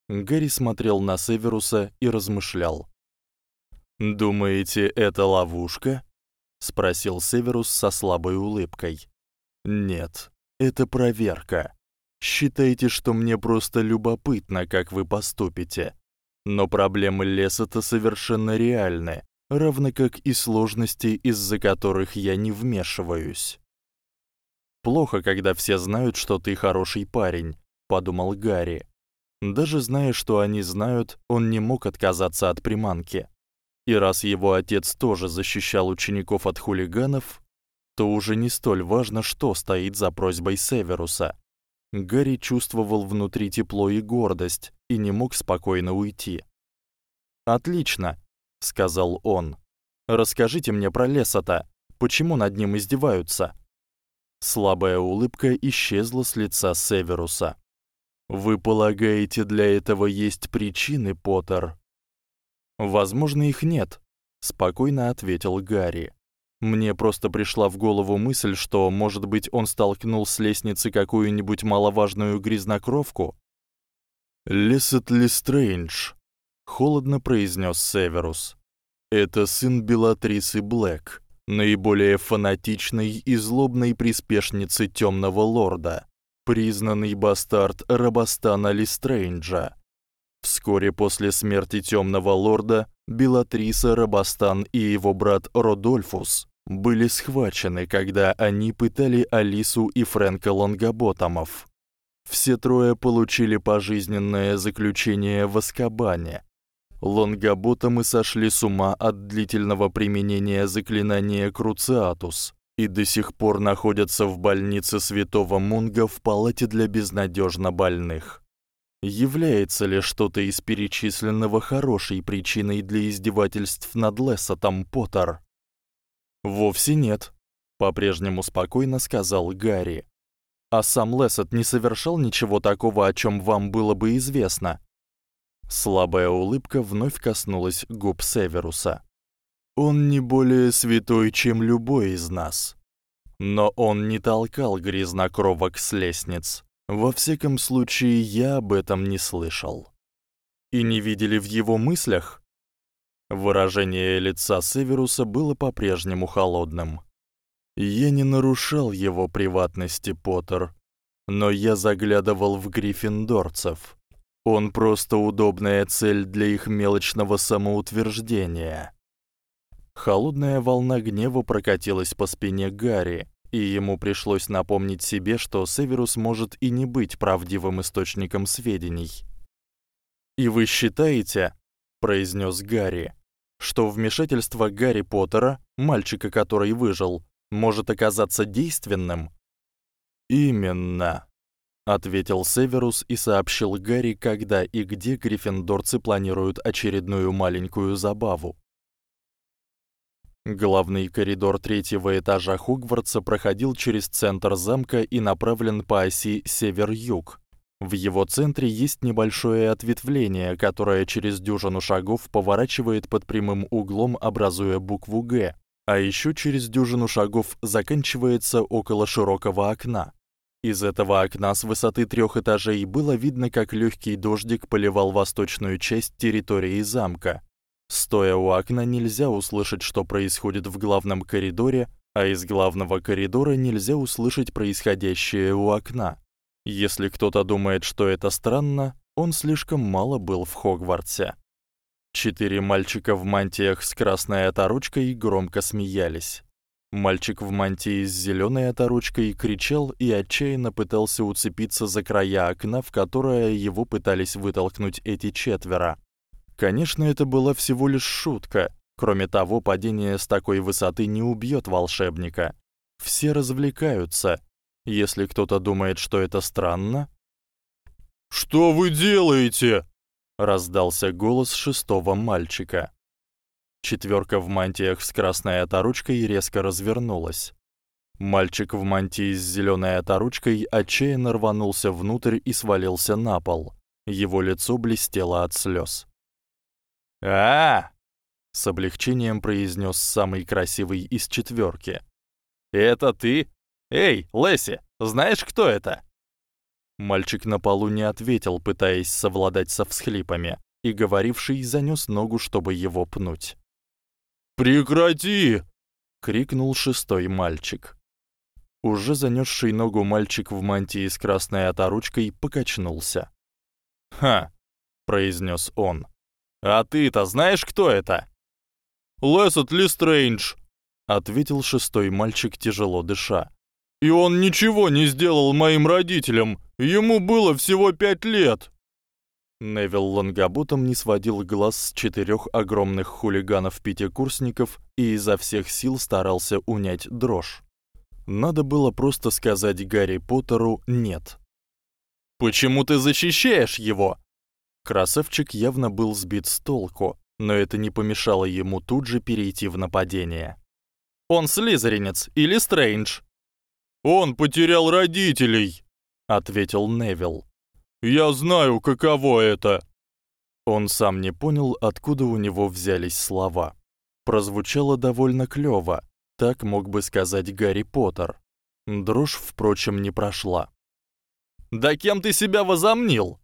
Гарри смотрел на Северуса и размышлял. Думаете, это ловушка? спросил Северус со слабой улыбкой. Нет, это проверка. Считайте, что мне просто любопытно, как вы поступите. Но проблемы леса-то совершенно реальны, равно как и сложности, из-за которых я не вмешиваюсь. Плохо, когда все знают, что ты хороший парень, подумал Гарри. Даже зная, что они знают, он не мог отказаться от приманки. И раз его отец тоже защищал учеников от хулиганов, то уже не столь важно, что стоит за просьбой Северуса. Гарри чувствовал внутри тепло и гордость и не мог спокойно уйти. "Отлично", сказал он. "Расскажите мне про Лесота. Почему над ним издеваются?" Слабая улыбка исчезла с лица Северуса. "Вы полагаете, для этого есть причины, Поттер?" "Возможно, их нет", спокойно ответил Гарри. Мне просто пришла в голову мысль, что, может быть, он столкнул с лестницы какую-нибудь маловажную грязнокровку. Лесет Лестрейндж, холодно произнес Северус. Это сын Белатрисы Блэк, наиболее фанатичной и злобной приспешницы Тёмного лорда, признанный бастард Рабастана Лестрейнджа. Вскоре после смерти Тёмного лорда Белатриса Рабастан и его брат Родольфус были схвачены, когда они пытали Алису и Фрэнка Лонгоботомов. Все трое получили пожизненное заключение в Азкабане. Лонгоботомы сошли с ума от длительного применения заклинания Круциатус и до сих пор находятся в больнице Святого Мунга в палате для безнадёжно больных. Является ли что-то из перечисленного хорошей причиной для издевательств над Лесотом Поттер? Вовсе нет, по-прежнему спокойно сказал Гарри. А сам Лесет не совершал ничего такого, о чём вам было бы известно. Слабая улыбка вновь коснулась губ Северуса. Он не более святой, чем любой из нас. Но он не толкал грязнокровок с лестниц. Во всяком случае, я об этом не слышал. И не видели в его мыслях? Выражение лица Северуса было по-прежнему холодным. Я не нарушал его приватности, Поттер, но я заглядывал в гриффиндорцев. Он просто удобная цель для их мелочного самоутверждения. Холодная волна гнева прокатилась по спине Гарри, и ему пришлось напомнить себе, что Северус может и не быть правдивым источником сведений. И вы считаете, произнёс Гарри, что вмешательство Гарри Поттера, мальчика, который выжил, может оказаться действенным? Именно, ответил Северус и сообщил Гарри, когда и где гриффиндорцы планируют очередную маленькую забаву. Главный коридор третьего этажа Хогвартса проходил через центр замка и направлен по оси север-юг. В его центре есть небольшое ответвление, которое через дюжину шагов поворачивает под прямым углом, образуя букву Г, а ещё через дюжину шагов заканчивается около широкого окна. Из этого окна с высоты трёх этажей было видно, как лёгкий дождик поливал восточную часть территории замка. Стоя у окна нельзя услышать, что происходит в главном коридоре, а из главного коридора нельзя услышать происходящее у окна. Если кто-то думает, что это странно, он слишком мало был в Хогвартсе. Четыре мальчика в мантиях с красной оторочкой громко смеялись. Мальчик в мантии с зелёной оторочкой кричал и отчаянно пытался уцепиться за края окна, в которое его пытались вытолкнуть эти четверо. Конечно, это была всего лишь шутка. Кроме того, падение с такой высоты не убьёт волшебника. Все развлекаются. Если кто-то думает, что это странно, Что вы делаете? раздался голос шестого мальчика. Четвёрка в мантиях с красной оторочкой резко развернулась. Мальчик в мантии с зелёной оторочкой отчаянно рванулся внутрь и свалился на пол. Его лицо блестело от слёз. А! с облегчением произнёс самый красивый из четвёрки. Это ты? Эй, Леси, знаешь, кто это? Мальчик на полу не ответил, пытаясь совладать со всхлипами, и говоривший занёс ногу, чтобы его пнуть. Прекрати, крикнул шестой мальчик. Уже занёсший ногу мальчик в мантии с красной оторочкой покачнулся. "Ха", произнёс он. А ты-то знаешь, кто это? Лесот Листрейндж, ответил шестой мальчик, тяжело дыша. И он ничего не сделал моим родителям. Ему было всего пять лет. Невил Лонгоботом не сводил глаз с четырёх огромных хулиганов-пятикурсников и изо всех сил старался унять дрожь. Надо было просто сказать Гарри Поттеру нет. Почему ты защищаешь его? Красавчик явно был сбит с толку, но это не помешало ему тут же перейти в нападение. Он слизеринец или Стрэндж? Он потерял родителей, ответил Невил. Я знаю, каково это. Он сам не понял, откуда у него взялись слова. Прозвучало довольно клёво, так мог бы сказать Гарри Поттер. Дрожь, впрочем, не прошла. Да кем ты себя возомнил?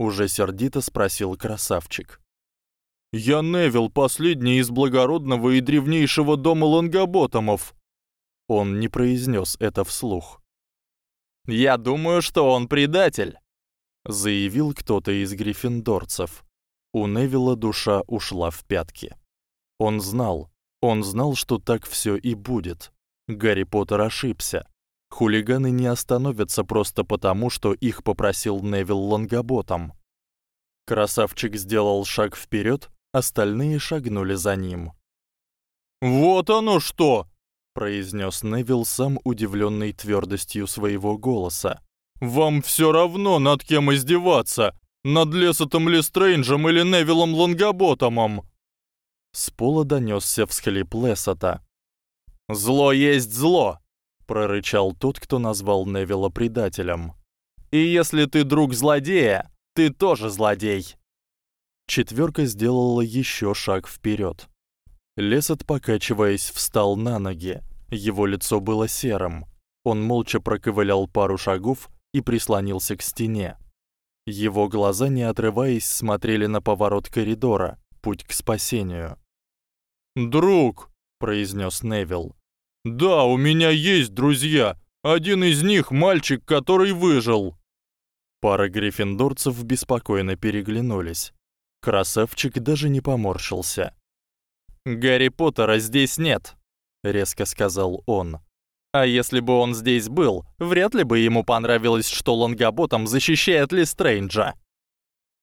Уже сердито спросил красавчик. Я Невил, последний из благородного и древнейшего дома Лонгоботомов. Он не произнёс это вслух. Я думаю, что он предатель, заявил кто-то из гриффиндорцев. У Невилла душа ушла в пятки. Он знал, он знал, что так всё и будет. Гарри Поттер ошибся. Хулиганы не остановятся просто потому, что их попросил Невил Лонгоботом. Красавчик сделал шаг вперёд, остальные шагнули за ним. Вот оно что, произнёс Невил сам удивлённый твёрдостью своего голоса. Вам всё равно над кем издеваться, над Лесотом Лестрейнджем или Невилом Лонгоботомом. С пола донёсся всхлип Лесота. Зло есть зло, прорычал тот, кто назвал Невилла предателем. И если ты друг злодея, ты тоже злодей. Четвёрка сделала ещё шаг вперёд. Лесот, покачиваясь, встал на ноги. Его лицо было серым. Он молча проковылял пару шагов и прислонился к стене. Его глаза, не отрываясь, смотрели на поворот коридора, путь к спасению. "Друг", произнёс Невил. "Да, у меня есть друзья. Один из них мальчик, который выжил". Пара гриффиндорцев беспокойно переглянулись. Красавчик даже не поморщился. Гарри Поттера здесь нет, резко сказал он. А если бы он здесь был, вряд ли бы ему понравилось, что Лонгаботом защищает Лестрейнджа.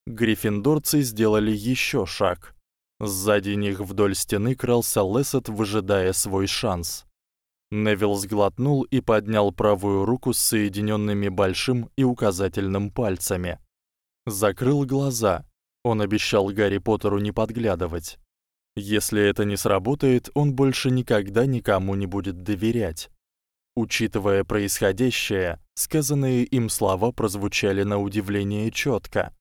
Гриффиндорцы сделали ещё шаг. Сзади них вдоль стены крался Лесет, выжидая свой шанс. Невил сглотнул и поднял правую руку с соединёнными большим и указательным пальцами. Закрыл глаза. Он обещал Гарри Поттеру не подглядывать. Если это не сработает, он больше никогда никому не будет доверять. Учитывая происходящее, сказанные им слова прозвучали на удивление чётко.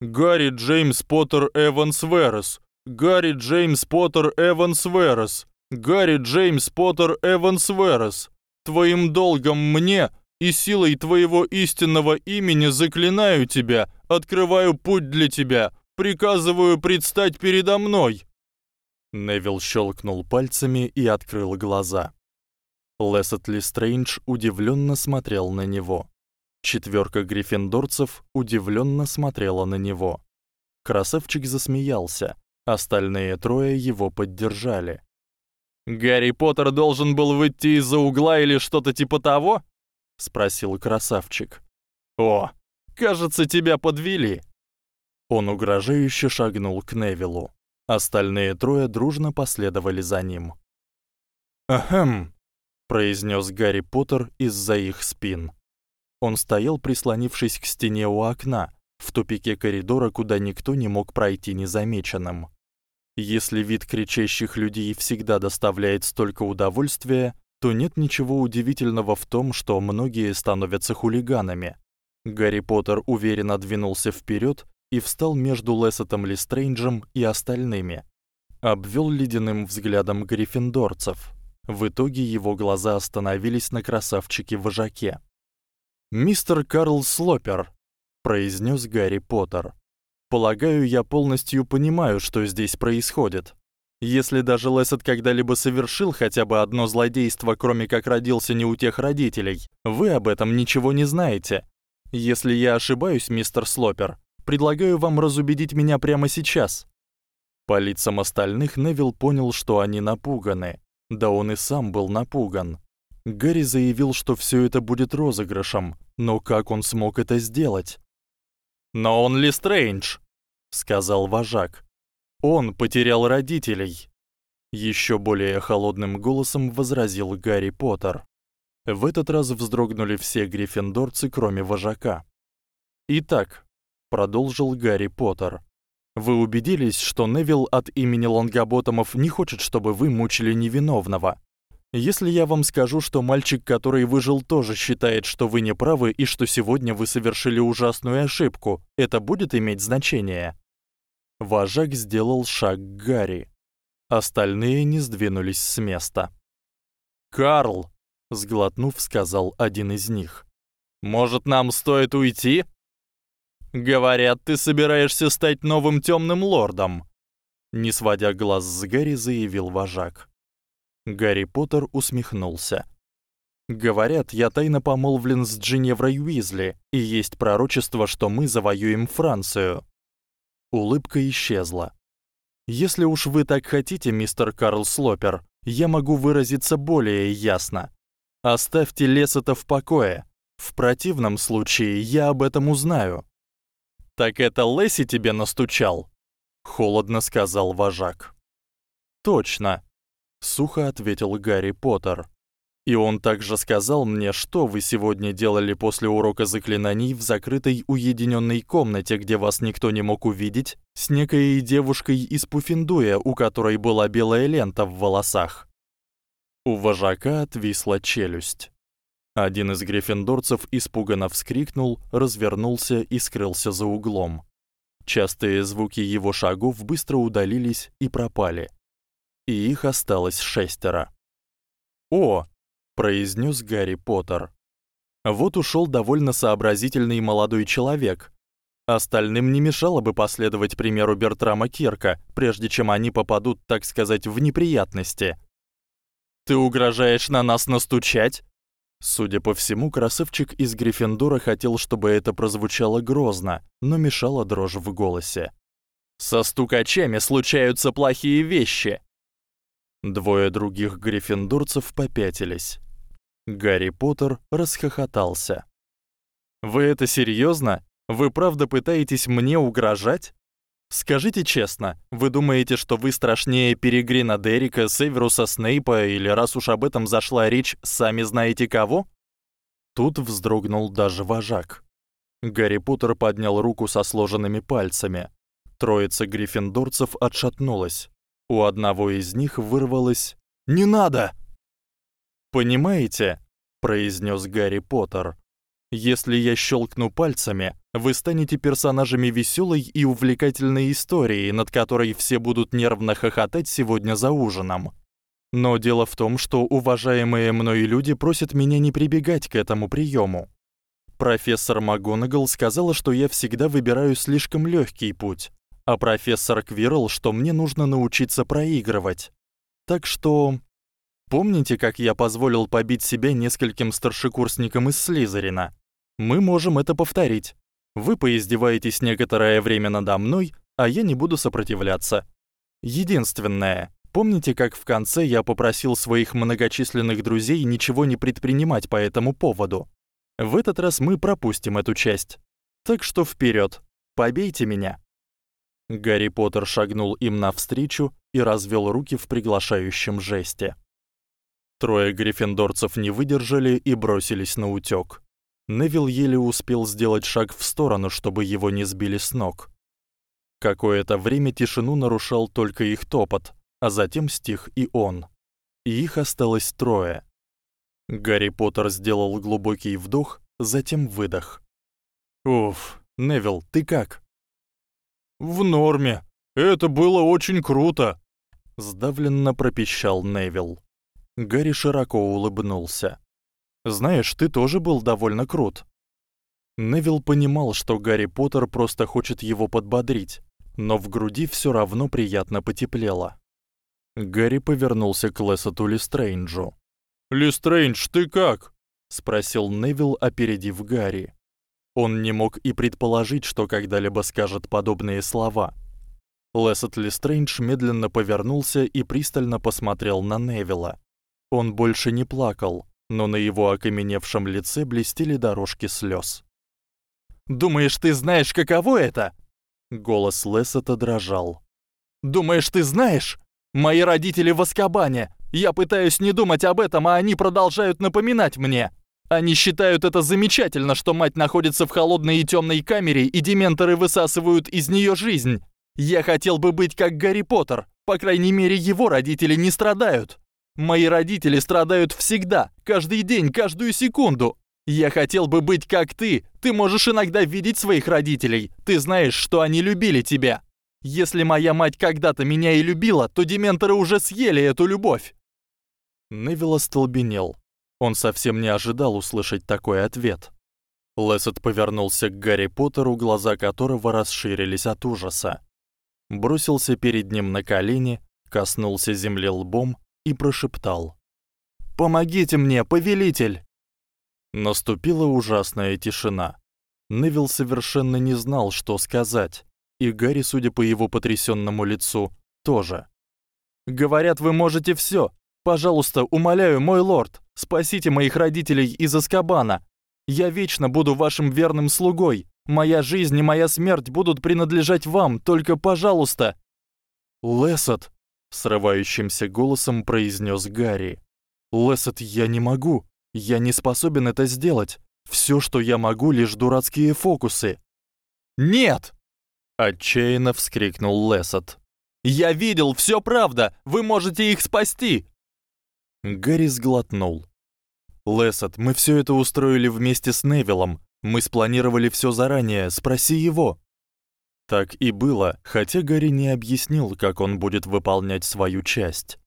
Гарри Джеймс Поттер Эванс Верес. Гарри Джеймс Поттер Эванс Верес. Гарри Джеймс Поттер Эванс Верес, твоим долгом мне и силой твоего истинного имени заклинаю тебя, открываю путь для тебя, приказываю предстать передо мной. Невил щелкнул пальцами и открыл глаза. Лесетли Стрэндж удивленно смотрел на него. Четверка гриффиндорцев удивленно смотрела на него. Красавчик засмеялся. Остальные трое его поддержали. Гарри Поттер должен был выйти из-за угла или что-то типа того? спросил красавчик. О, кажется, тебя подвели. Он угрожающе шагнул к Невилу. Остальные трое дружно последовали за ним. "Ахм", произнёс Гарри Поттер из-за их спин. Он стоял, прислонившись к стене у окна, в тупике коридора, куда никто не мог пройти незамеченным. Если вид кричащих людей всегда доставляет столько удовольствия, то нет ничего удивительного в том, что многие становятся хулиганами. Гарри Поттер уверенно двинулся вперёд и встал между Лесотом Лестрейнджем и остальными. Обвёл ледяным взглядом гриффиндорцев. В итоге его глаза остановились на красавчике-вожаке. "Мистер Карл Слопер", произнёс Гарри Поттер. Полагаю, я полностью понимаю, что здесь происходит. Если даже Лесет когда-либо совершил хотя бы одно злодейство, кроме как родился не у тех родителей, вы об этом ничего не знаете. Если я ошибаюсь, мистер Слопер, предлагаю вам разубедить меня прямо сейчас. По лицам остальных Невил понял, что они напуганы. Да он и сам был напуган. Гарри заявил, что всё это будет розыгрышем, но как он смог это сделать? Но он ли Стрэндж, сказал вожак. Он потерял родителей. Ещё более холодным голосом возразил Гарри Поттер. В этот раз вздрогнули все гриффиндорцы, кроме вожака. Итак, продолжил Гарри Поттер. Вы убедились, что Невил от имени Лонгоботомов не хочет, чтобы вы мучили невиновного. Если я вам скажу, что мальчик, который выжил, тоже считает, что вы не правы и что сегодня вы совершили ужасную ошибку, это будет иметь значение. Вожак сделал шаг к Гарри. Остальные не сдвинулись с места. "Карл", сглотнув, сказал один из них. "Может, нам стоит уйти? Говорят, ты собираешься стать новым тёмным лордом", не сводя глаз с Гарри, заявил вожак. Гарри Поттер усмехнулся. Говорят, я тайно помолвлен с Джиневрой Уизли, и есть пророчество, что мы завоюем Францию. Улыбка исчезла. Если уж вы так хотите, мистер Карл Слопер, я могу выразиться более ясно. Оставьте лес это в покое. В противном случае я об этом узнаю. Так это Лэси тебе настучал, холодно сказал вожак. Точно, сухо ответил Гарри Поттер. И он также сказал мне, что вы сегодня делали после урока заклинаний в закрытой уединённой комнате, где вас никто не мог увидеть, с некой девушкой из Пуффендуя, у которой была белая лента в волосах. У вожака отвисла челюсть. Один из гриффиндорцев испуганно вскрикнул, развернулся и скрылся за углом. Частые звуки его шагов быстро удалились и пропали. И их осталось шестеро. "О", произнёс Гарри Поттер. Вот ушёл довольно сообразительный молодой человек. Остальным не мешало бы последовать примеру Бертрама Кирка, прежде чем они попадут, так сказать, в неприятности. Ты угрожаешь на нас настучать? Судя по всему, красавчик из Гриффиндора хотел, чтобы это прозвучало грозно, но мешала дрожь в голосе. Со стукачами случаются плохие вещи. Двое других гриффиндорцев попятились. Гарри Поттер расхохотался. Вы это серьёзно? Вы правда пытаетесь мне угрожать? Скажите честно, вы думаете, что вы страшнее Перегрина Деррика, Северуса Снейпа или раз уж об этом зашла речь, сами знаете кого? Тут вздрогнул даже вожак. Гарри Поттер поднял руку со сложенными пальцами. Троица гриффиндорцев отшатнулась. У одного из них вырвалось: "Не надо!" "Понимаете?" произнёс Гарри Поттер. Если я щелкну пальцами, вы станете персонажами веселой и увлекательной истории, над которой все будут нервно хохотать сегодня за ужином. Но дело в том, что уважаемые мной люди просят меня не прибегать к этому приёму. Профессор МакГонагал сказала, что я всегда выбираю слишком лёгкий путь, а профессор Квирл, что мне нужно научиться проигрывать. Так что помните, как я позволил побить себя нескольким старшекурсникам из Слизерина? Мы можем это повторить. Вы поиздеваетесь некоторое время надо мной, а я не буду сопротивляться. Единственное, помните, как в конце я попросил своих многочисленных друзей ничего не предпринимать по этому поводу? В этот раз мы пропустим эту часть. Так что вперёд. Побейте меня. Гарри Поттер шагнул им навстречу и развёл руки в приглашающем жесте. Трое гриффиндорцев не выдержали и бросились на утёк. Невил еле успел сделать шаг в сторону, чтобы его не сбили с ног. Какое-то время тишину нарушал только их топот, а затем стих и он. И их осталось трое. Гарри Поттер сделал глубокий вдох, затем выдох. Уф, Невил, ты как? В норме. Это было очень круто, сдавленно пропищал Невил. Гарри широко улыбнулся. Знаешь, ты тоже был довольно крут. Невил понимал, что Гарри Поттер просто хочет его подбодрить, но в груди всё равно приятно потеплело. Гарри повернулся к Лесоту Лестрейнджу. "Лестрейндж, ты как?" спросил Невил, опередив Гарри. Он не мог и предположить, что когда-либо скажет подобные слова. Лесот Лестрейндж медленно повернулся и пристально посмотрел на Невила. Он больше не плакал, но на его окаменевшем лице блестели дорожки слёз. Думаешь, ты знаешь, каково это? Голос Лесота дрожал. Думаешь, ты знаешь? Мои родители в Азкабане. Я пытаюсь не думать об этом, а они продолжают напоминать мне. Они считают это замечательно, что мать находится в холодной и тёмной камере, и дементоры высасывают из неё жизнь. Я хотел бы быть как Гарри Поттер. По крайней мере, его родители не страдают. Мои родители страдают всегда, каждый день, каждую секунду. Я хотел бы быть как ты. Ты можешь иногда видеть своих родителей. Ты знаешь, что они любили тебя. Если моя мать когда-то меня и любила, то дементоры уже съели эту любовь. Невилл остолбенел. Он совсем не ожидал услышать такой ответ. Лесет повернулся к Гарри Поттеру, глаза которого расширились от ужаса. Бросился перед ним на колени, коснулся земли лбом и прошептал: "Помогите мне, повелитель!" Наступила ужасная тишина. Невил совершенно не знал, что сказать, и Гарри, судя по его потрясённому лицу, тоже. Говорят, вы можете всё. Пожалуйста, умоляю, мой лорд, спасите моих родителей из Азкабана. Я вечно буду вашим верным слугой. Моя жизнь и моя смерть будут принадлежать вам, только, пожалуйста. Лесот, срывающимся голосом произнёс Гарри. "Лесет, я не могу. Я не способен это сделать. Всё, что я могу, лишь дурацкие фокусы". "Нет!" отчаянно вскрикнул Лесет. "Я видел, всё правда. Вы можете их спасти". Гарри сглотнул. Лесот, мы всё это устроили вместе с Невилом. Мы спланировали всё заранее, спроси его. Так и было, хотя Гарри не объяснил, как он будет выполнять свою часть.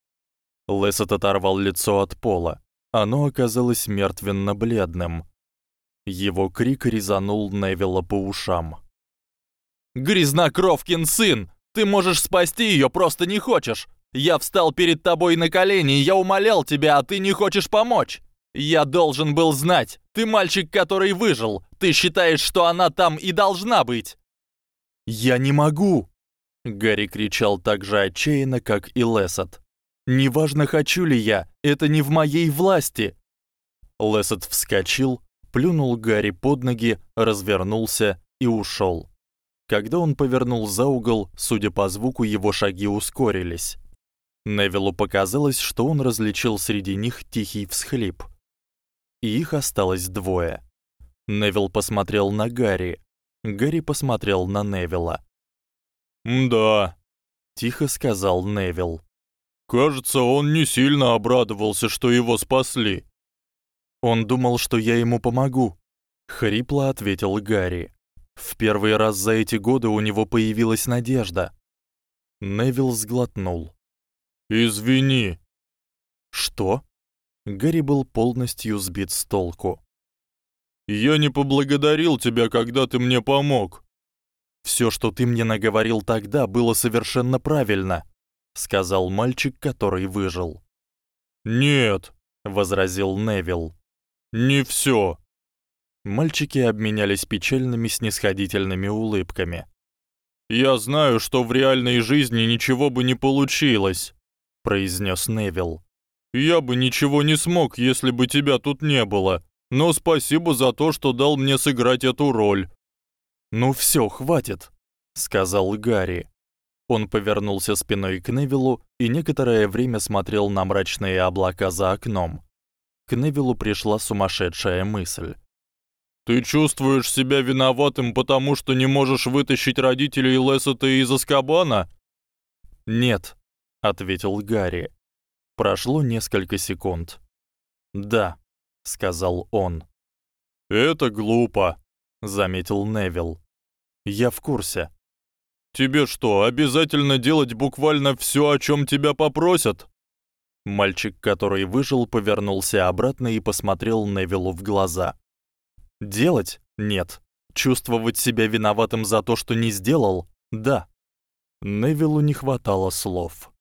Лесот оторвал лицо от пола. Оно оказалось мертвенно-бледным. Его крик резанул Невилла по ушам. «Грязнокровкин сын! Ты можешь спасти её, просто не хочешь! Я встал перед тобой на колени, я умолял тебя, а ты не хочешь помочь! Я должен был знать! Ты мальчик, который выжил! Ты считаешь, что она там и должна быть!» «Я не могу!» Гарри кричал так же отчаянно, как и Лесот. «Неважно, хочу ли я, это не в моей власти!» Лесот вскочил, плюнул Гарри под ноги, развернулся и ушёл. Когда он повернул за угол, судя по звуку, его шаги ускорились. Невилу показалось, что он различил среди них тихий всхлип. И их осталось двое. Невил посмотрел на Гарри. Гарри посмотрел на Невила. «Да», — тихо сказал Невил. «Кажется, он не сильно обрадовался, что его спасли». «Он думал, что я ему помогу», — хрипло ответил Гарри. В первый раз за эти годы у него появилась надежда. Невил сглотнул. Извини. Что? Гарри был полностью сбит с толку. Я не поблагодарил тебя, когда ты мне помог. Всё, что ты мне наговорил тогда, было совершенно правильно, сказал мальчик, который выжил. Нет, возразил Невил. Не всё. Мальчики обменялись печальными снисходительными улыбками. Я знаю, что в реальной жизни ничего бы не получилось, произнес Невил. Я бы ничего не смог, если бы тебя тут не было. Но спасибо за то, что дал мне сыграть эту роль. Ну всё, хватит, сказал Гарри. Он повернулся спиной к Невилу и некоторое время смотрел на мрачные облака за окном. К Невилу пришла сумасшедшая мысль. Ты чувствуешь себя виноватым, потому что не можешь вытащить родителей Лесота из Азкабана? Нет, ответил Гарри. Прошло несколько секунд. "Да", сказал он. "Это глупо", заметил Невил. "Я в курсе. Тебе что, обязательно делать буквально всё, о чём тебя попросят?" Мальчик, который выжил, повернулся обратно и посмотрел Невилу в глаза. Делать? Нет. Чувствовать себя виноватым за то, что не сделал? Да. Невилу не хватало слов.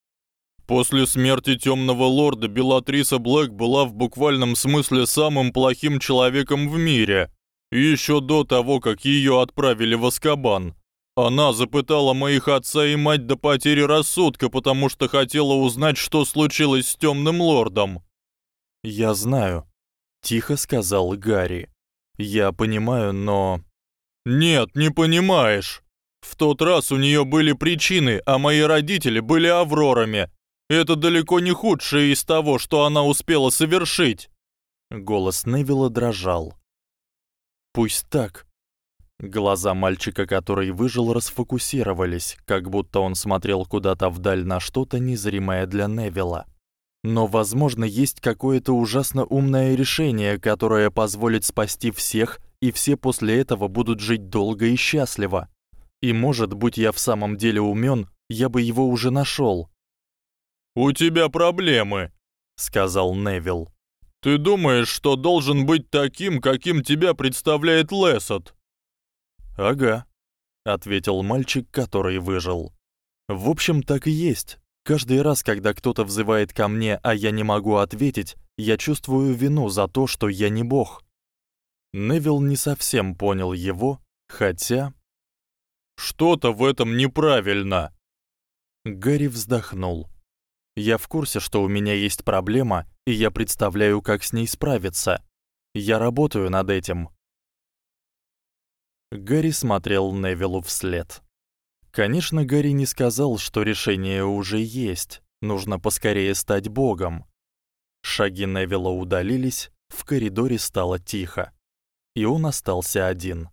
После смерти Тёмного лорда Белатриса Блэк была в буквальном смысле самым плохим человеком в мире. Ещё до того, как её отправили в Азкабан. Она запытала моих отца и мать до потери рассудка, потому что хотела узнать, что случилось с Тёмным лордом. Я знаю, тихо сказал Гарри. Я понимаю, но Нет, не понимаешь. В тот раз у неё были причины, а мои родители были аврорами, это далеко не худшее из того, что она успела совершить. Голос Невилла дрожал. Пусть так. Глаза мальчика, который выжил, расфокусировались, как будто он смотрел куда-то вдаль на что-то незримое для Невилла. Но, возможно, есть какое-то ужасно умное решение, которое позволит спасти всех, и все после этого будут жить долго и счастливо. И, может, быть, я в самом деле умён, я бы его уже нашёл. «У тебя проблемы», — сказал Невил. «Ты думаешь, что должен быть таким, каким тебя представляет Лесот?» «Ага», — ответил мальчик, который выжил. «В общем, так и есть. Каждый раз, когда кто-то взывает ко мне, а я не могу ответить, я чувствую вину за то, что я не бог». Невил не совсем понял его, хотя... «Что-то в этом неправильно!» Гарри вздохнул. Я в курсе, что у меня есть проблема, и я представляю, как с ней справиться. Я работаю над этим. Гарри смотрел Невилу вслед. Конечно, Гарри не сказал, что решение уже есть. Нужно поскорее стать богом. Шаги Невилла удалились, в коридоре стало тихо, и он остался один.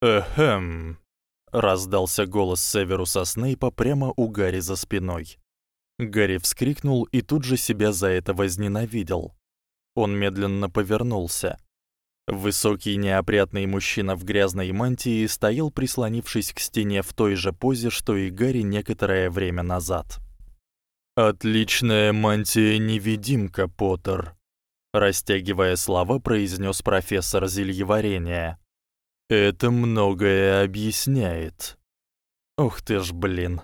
Эхм, раздался голос Северуса Снейпа прямо у Гарри за спиной. Гарри вскрикнул и тут же себя за это возненавидел. Он медленно повернулся. Высокий неопрятный мужчина в грязной мантии стоял, прислонившись к стене в той же позе, что и Гарри некоторое время назад. Отличная мантия-невидимка, Поттер, растягивая слова, произнёс профессор зельеварения. Это многое объясняет. Ох ты ж, блин.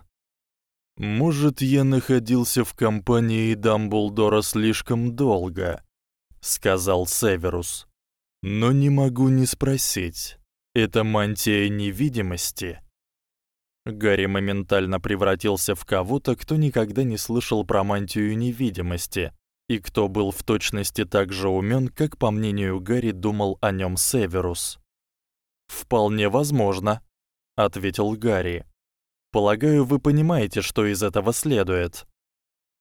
Может, я находился в компании Дамблдора слишком долго, сказал Северус. Но не могу не спросить. Это мантия невидимости. Гарри моментально превратился в кого-то, кто никогда не слышал про мантию невидимости и кто был в точности так же умён, как по мнению Гарри думал о нём Северус. Вполне возможно, ответил Гарри. Полагаю, вы понимаете, что из этого следует.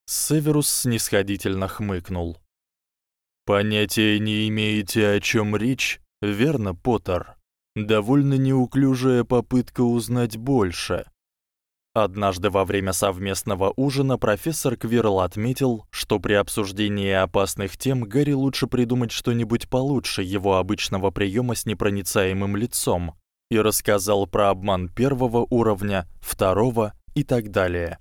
Северус снисходительно хмыкнул. Понятия не имеете, о чём речь, верно, Поттер? Довольно неуклюжая попытка узнать больше. Однажды во время совместного ужина профессор Квирл отметил, что при обсуждении опасных тем Гарри лучше придумать что-нибудь получше его обычного приёма с непроницаемым лицом, и рассказал про обман первого уровня, второго и так далее.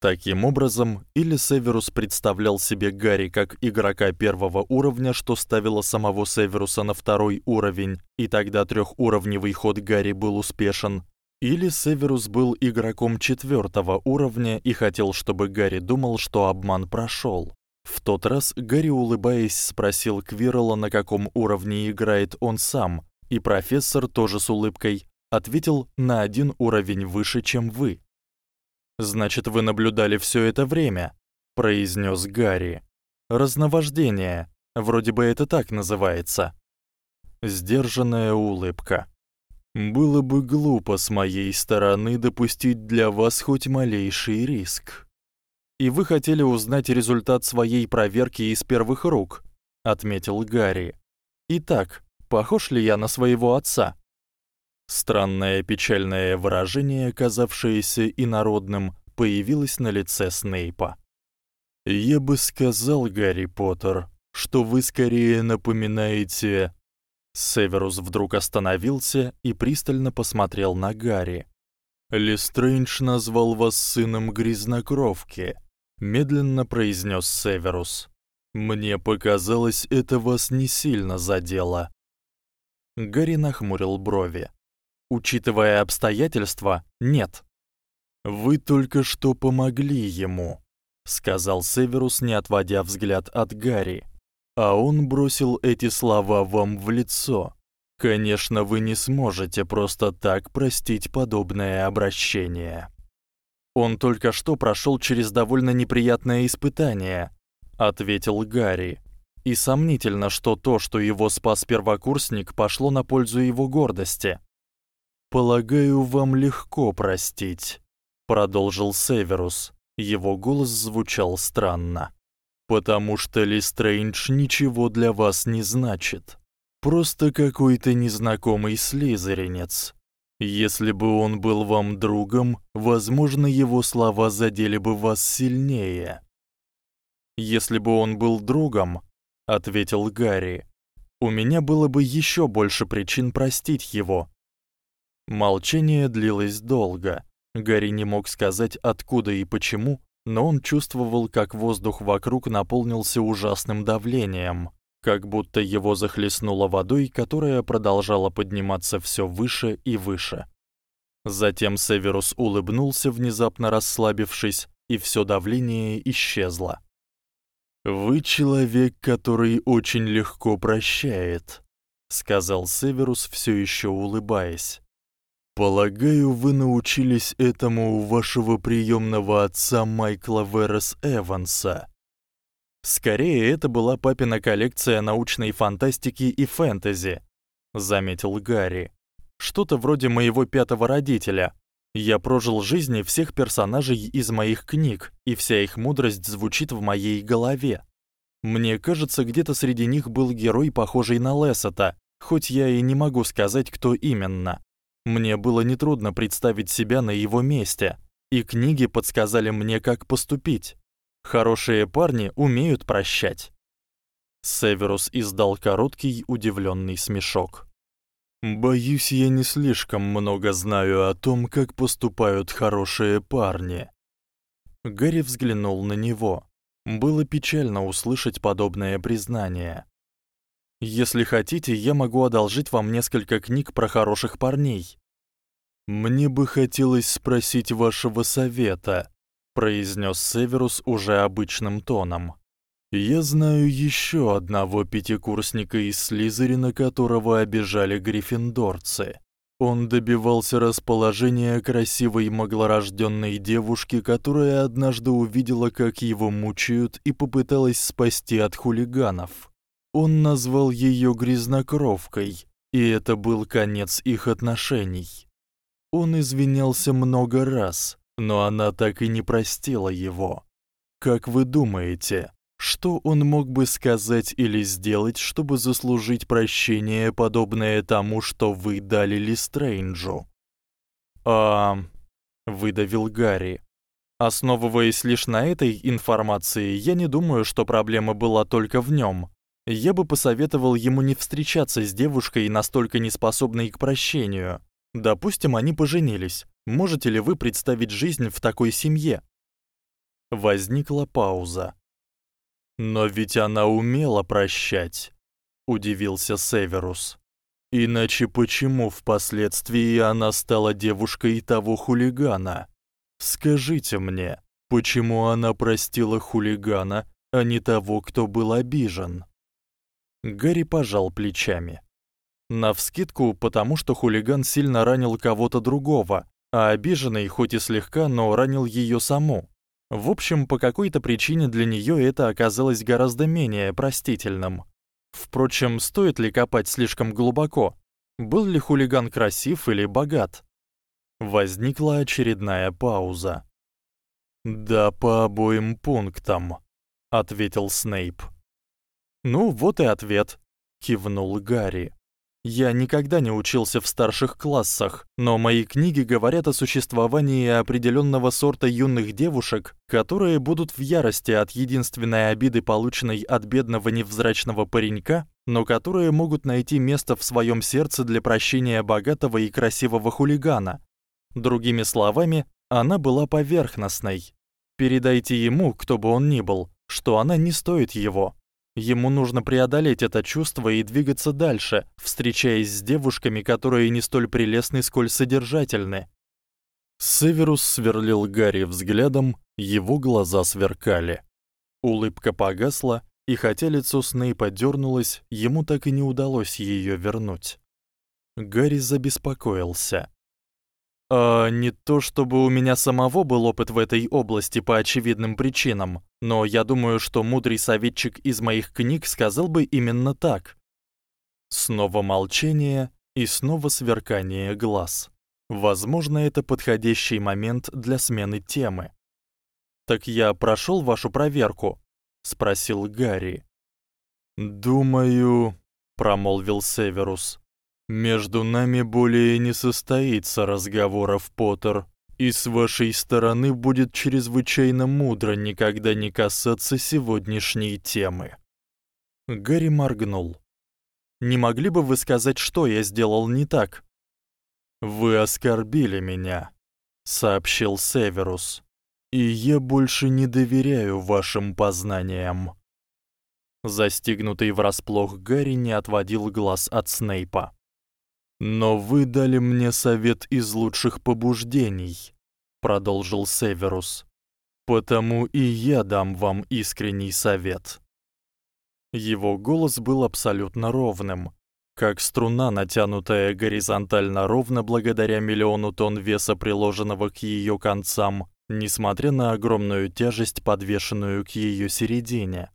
Таким образом, или Северус представлял себе Гарри как игрока первого уровня, что ставило самого Северуса на второй уровень, и тогда трёхуровневый ход Гарри был успешен, или Северус был игроком четвёртого уровня и хотел, чтобы Гарри думал, что обман прошёл. В тот раз Гарри, улыбаясь, спросил Квирла, на каком уровне играет он сам, и профессор тоже с улыбкой ответил на один уровень выше, чем вы. Значит, вы наблюдали всё это время, произнёс Гарри. Разновождение, вроде бы это так называется. Сдержанная улыбка. Было бы глупо с моей стороны допустить для вас хоть малейший риск. И вы хотели узнать результат своей проверки из первых рук, отметил Гарри. Итак, Похож ли я на своего отца? Странное печальное выражение, казавшееся инородным, появилось на лице Снейпа. Я бы сказал, Гарри Поттер, что вы скорее напоминаете Северус вдруг остановился и пристально посмотрел на Гарри. Лестрэндж назвал вас сыном грязнокровки, медленно произнёс Северус. Мне показалось, это вас не сильно задело. Гарри нахмурил брови. Учитывая обстоятельства, нет. Вы только что помогли ему, сказал Северус, не отводя взгляд от Гарри. А он бросил эти слова вам в лицо. Конечно, вы не сможете просто так простить подобное обращение. Он только что прошёл через довольно неприятное испытание, ответил Гарри. И сомнительно, что то, что его спас первокурсник, пошло на пользу его гордости. Полагаю, вам легко простить, продолжил Северус. Его голос звучал странно. Потому что Листрейндж ничего для вас не значит. Просто какой-то незнакомый слизеринец. Если бы он был вам другом, возможно, его слова задели бы вас сильнее. Если бы он был другом, ответил Гарри. У меня было бы ещё больше причин простить его. Молчание длилось долго. Гарри не мог сказать откуда и почему, но он чувствовал, как воздух вокруг наполнился ужасным давлением, как будто его захлестнуло водой, которая продолжала подниматься всё выше и выше. Затем Северус улыбнулся, внезапно расслабившись, и всё давление исчезло. Вы человек, который очень легко прощает, сказал Северус, всё ещё улыбаясь. Полагаю, вы научились этому у вашего приёмного отца Майкла Верес Эванса. Скорее, это была папина коллекция научной фантастики и фэнтези, заметил Гарри. Что-то вроде моего пятого родителя. Я прожил жизни всех персонажей из моих книг, и вся их мудрость звучит в моей голове. Мне кажется, где-то среди них был герой, похожий на Лесота, хоть я и не могу сказать, кто именно. Мне было нетрудно представить себя на его месте, и книги подсказали мне, как поступить. Хорошие парни умеют прощать. Северус издал короткий удивлённый смешок. Боюсь, я не слишком много знаю о том, как поступают хорошие парни. Гарри взглянул на него. Было печально услышать подобное признание. Если хотите, я могу одолжить вам несколько книг про хороших парней. Мне бы хотелось спросить вашего совета, произнёс Северус уже обычным тоном. Я знаю ещё одного пятикурсника из Слизерина, которого обижали гриффиндорцы. Он добивался расположения красивой маглорождённой девушки, которая однажды увидела, как его мучают, и попыталась спасти от хулиганов. Он назвал её грязнокровкой, и это был конец их отношений. Он извинялся много раз, но она так и не простила его. Как вы думаете, что он мог бы сказать или сделать, чтобы заслужить прощение, подобное тому, что вы дали Листрейнджу? А, выдавил Гарри. Основываясь лишь на этой информации, я не думаю, что проблема была только в нём. Я бы посоветовал ему не встречаться с девушкой, настолько неспособной к прощению. Допустим, они поженились. Можете ли вы представить жизнь в такой семье? Возникла пауза. Но ведь она умела прощать, удивился Северус. Иначе почему впоследствии она стала девушкой того хулигана? Скажите мне, почему она простила хулигана, а не того, кто был обижен? Гарри пожал плечами. Навскидку, потому что хулиган сильно ранил кого-то другого, а обиженный хоть и слегка, но ранил её саму. В общем, по какой-то причине для неё это оказалось гораздо менее простительным. Впрочем, стоит ли копать слишком глубоко? Был ли хулиган красив или богат? Возникла очередная пауза. "Да по обоим пунктам", ответил Снейп. "Ну, вот и ответ", кивнул Гарри. Я никогда не учился в старших классах, но мои книги говорят о существовании определённого сорта юных девушек, которые будут в ярости от единственной обиды, полученной от бедного невзрачного паренька, но которые могут найти место в своём сердце для прощения богатого и красивого хулигана. Другими словами, она была поверхностной. Передайте ему, кто бы он ни был, что она не стоит его. Ему нужно преодолеть это чувство и двигаться дальше, встречаясь с девушками, которые не столь прелестны, сколь содержательны. Северус сверлил Гарри взглядом, его глаза сверкали. Улыбка погасла, и хотя лицо Снейпа дёрнулось, ему так и не удалось её вернуть. Гарри забеспокоился. А не то чтобы у меня самого был опыт в этой области по очевидным причинам, но я думаю, что мудрый советчик из моих книг сказал бы именно так. Снова молчание и снова сверкание глаз. Возможно, это подходящий момент для смены темы. Так я прошёл вашу проверку, спросил Гарри. Думаю, промолвил Северус. Между нами более не состоится разговоров, Поттер, и с вашей стороны будет чрезвычайно мудро никогда не касаться сегодняшней темы. Гарри моргнул. Не могли бы вы сказать, что я сделал не так? Вы оскорбили меня, сообщил Северус. И я больше не доверяю вашим познаниям. Застигнутый врасплох Гарри не отводил глаз от Снейпа. Но вы дали мне совет из лучших побуждений, продолжил Северус. Потому и я дам вам искренний совет. Его голос был абсолютно ровным, как струна, натянутая горизонтально ровно благодаря миллиону тонн веса, приложенного к её концам, несмотря на огромную тяжесть, подвешенную к её середине.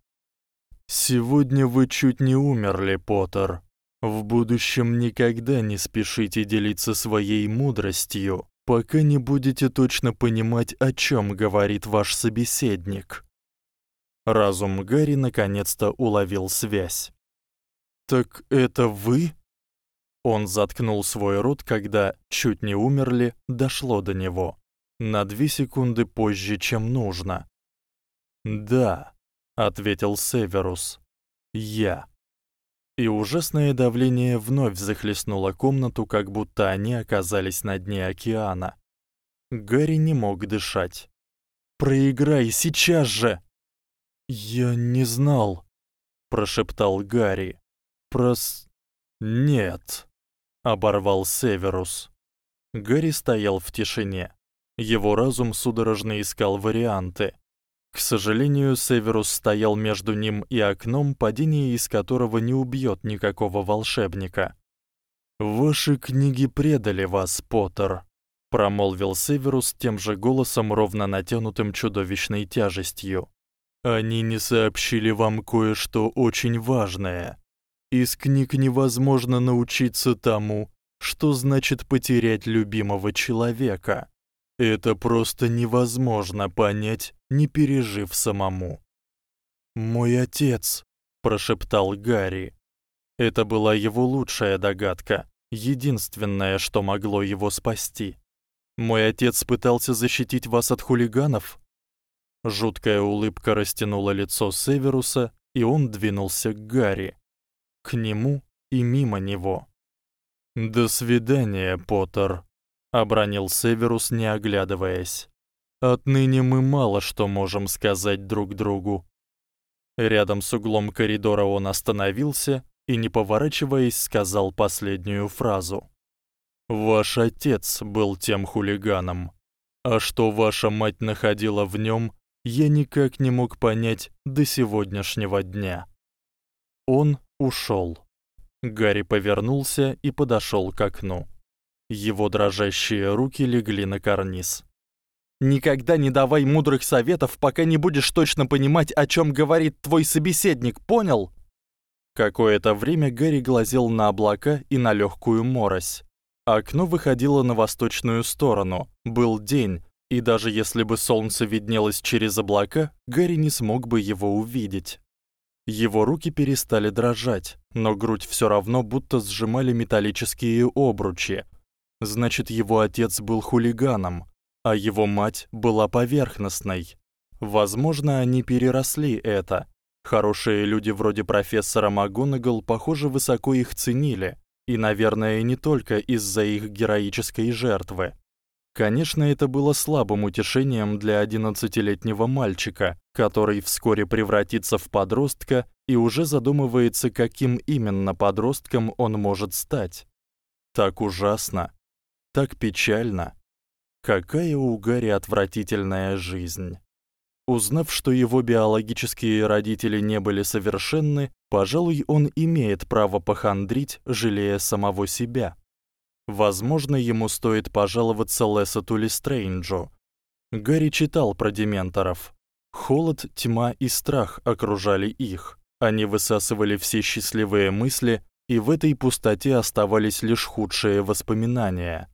Сегодня вы чуть не умерли, Поттер. В будущем никогда не спешите делиться своей мудростью, пока не будете точно понимать, о чём говорит ваш собеседник. Разум Гарри наконец-то уловил связь. Так это вы? Он заткнул свой рот, когда чуть не умерли, дошло до него. На две секунды позже, чем нужно. Да, ответил Северус. Я. И ужасное давление вновь захлестнуло комнату, как будто они оказались на дне океана. Гарри не мог дышать. Проиграй сейчас же. Я не знал, прошептал Гарри. Прос Нет, оборвал Северус. Гарри стоял в тишине. Его разум судорожно искал варианты. К сожалению, Северус стоял между ним и окном, падение из которого не убьёт никакого волшебника. Ваши книги предали вас, Поттер, промолвил Северус тем же голосом, ровно натянутым чудовищной тяжестью. Они не сообщили вам кое-что очень важное. Из книг невозможно научиться тому, что значит потерять любимого человека. Это просто невозможно понять, не пережив самому. Мой отец, прошептал Гарри. Это была его лучшая догадка, единственное, что могло его спасти. Мой отец пытался защитить вас от хулиганов? Жуткая улыбка растянула лицо Северуса, и он двинулся к Гарри, к нему и мимо него. До свидания, Поттер, обронил Северус, не оглядываясь. Отныне мы мало что можем сказать друг другу. Рядом с углом коридора он остановился и, не поворачиваясь, сказал последнюю фразу. Ваш отец был тем хулиганом. А что ваша мать находила в нём, я никак не мог понять до сегодняшнего дня. Он ушёл. Гарри повернулся и подошёл к окну. Его дрожащие руки легли на карниз. Никогда не давай мудрых советов, пока не будешь точно понимать, о чём говорит твой собеседник, понял? Какое-то время Гарри глазел на облака и на лёгкую морось. Окно выходило на восточную сторону. Был день, и даже если бы солнце виднелось через облака, Гарри не смог бы его увидеть. Его руки перестали дрожать, но грудь всё равно будто сжимали металлические обручи. Значит, его отец был хулиганом, а его мать была поверхностной. Возможно, они переросли это. Хорошие люди вроде профессора МакГонагал, похоже, высоко их ценили, и, наверное, не только из-за их героической жертвы. Конечно, это было слабым утешением для одиннадцатилетнего мальчика, который вскоре превратится в подростка и уже задумывается, каким именно подростком он может стать. Так ужасно, так печально. Какая у Гарри отвратительная жизнь. Узнав, что его биологические родители не были совершенны, пожалуй, он имеет право похандрить, жалея самого себя. Возможно, ему стоит пожаловаться Лесоту Лестрейнджу. Гарри читал про дементоров. Холод, тьма и страх окружали их. Они высасывали все счастливые мысли, и в этой пустоте оставались лишь худшие воспоминания.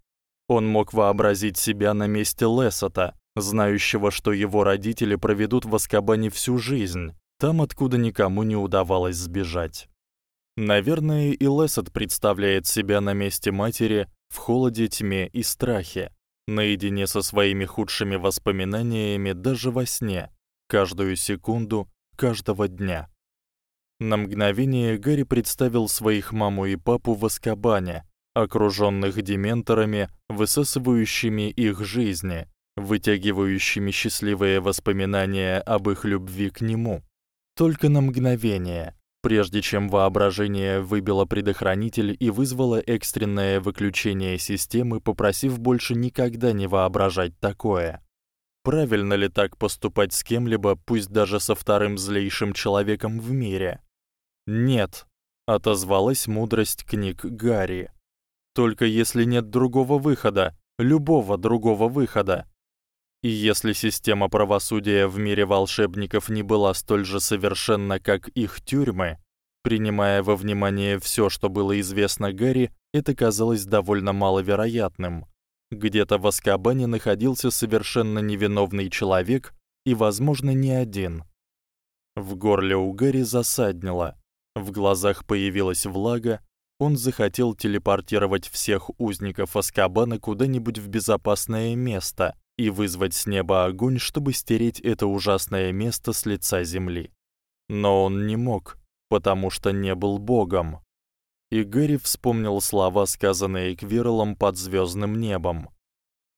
Он мог вообразить себя на месте Лесота, знающего, что его родители проведут в Азкабане всю жизнь, там, откуда никому не удавалось сбежать. Наверное, и Лесот представляет себя на месте матери в холоде, тьме и страхе, наедине со своими худшими воспоминаниями даже во сне, каждую секунду каждого дня. На мгновение Гарри представил своих маму и папу в Азкабане, окружённых дементорами, высасывающими их жизни, вытягивающими счастливые воспоминания об их любви к нему. Только на мгновение, прежде чем воображение выбило предохранитель и вызвало экстренное выключение системы, попросив больше никогда не воображать такое. Правильно ли так поступать с кем-либо, пусть даже со вторым злейшим человеком в мире? Нет, отозвалась мудрость книг Гарри. Только если нет другого выхода, любого другого выхода. И если система правосудия в мире волшебников не была столь же совершенна, как их тюрьмы, принимая во внимание всё, что было известно Гарри, это казалось довольно маловероятным. Где-то в Азкабане находился совершенно невиновный человек, и, возможно, не один. В горле у Гарри засаднило, в глазах появилась влага, он захотел телепортировать всех узников Азкабана куда-нибудь в безопасное место и вызвать с неба огонь, чтобы стереть это ужасное место с лица земли. Но он не мог, потому что не был богом. И Гэри вспомнил слова, сказанные Квирлом под звёздным небом.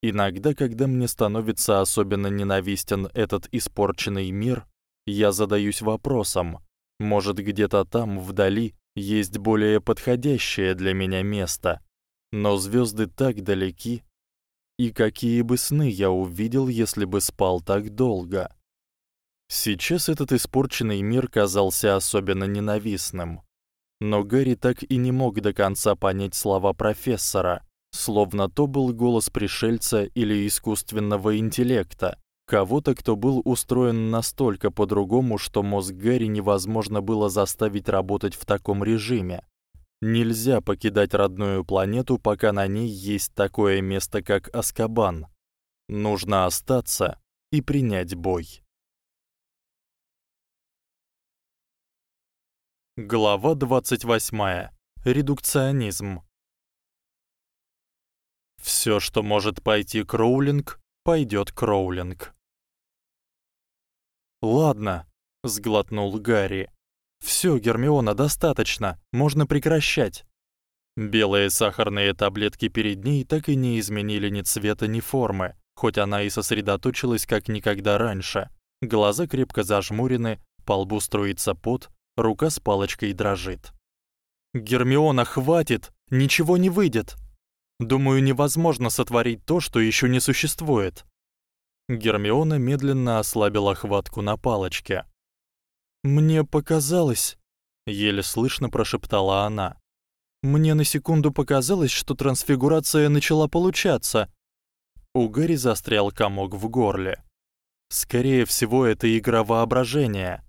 Иногда, когда мне становится особенно ненавистен этот испорченный мир, я задаюсь вопросом: может, где-то там вдали есть более подходящее для меня место? Но звёзды так далеки, и какие бы сны я увидел, если бы спал так долго. Сейчас этот испорченный мир казался особенно ненавистным. Но Гэри так и не мог до конца понять слова профессора, словно то был голос пришельца или искусственного интеллекта, кого-то, кто был устроен настолько по-другому, что мозг Гэри невозможно было заставить работать в таком режиме. Нельзя покидать родную планету, пока на ней есть такое место, как Аскабан. Нужно остаться и принять бой. Глава 28. Редукционизм. Всё, что может пойти Кроулинг, пойдёт Кроулинг. Ладно, сглотнул Гарри. Всё, Гермиона, достаточно, можно прекращать. Белые сахарные таблетки перед ней так и не изменили ни цвета, ни формы, хоть она и сосредоточилась как никогда раньше. Глаза крепко зажмурены, по лбу струится пот, рука с палочкой дрожит. Гермиона, хватит, ничего не выйдет. Думаю, невозможно сотворить то, что ещё не существует. Гермиона медленно ослабила хватку на палочке. Мне показалось, еле слышно прошептала она. Мне на секунду показалось, что трансфигурация начала получаться. У Гэри застрял комок в горле. Скорее всего, это игра воображения.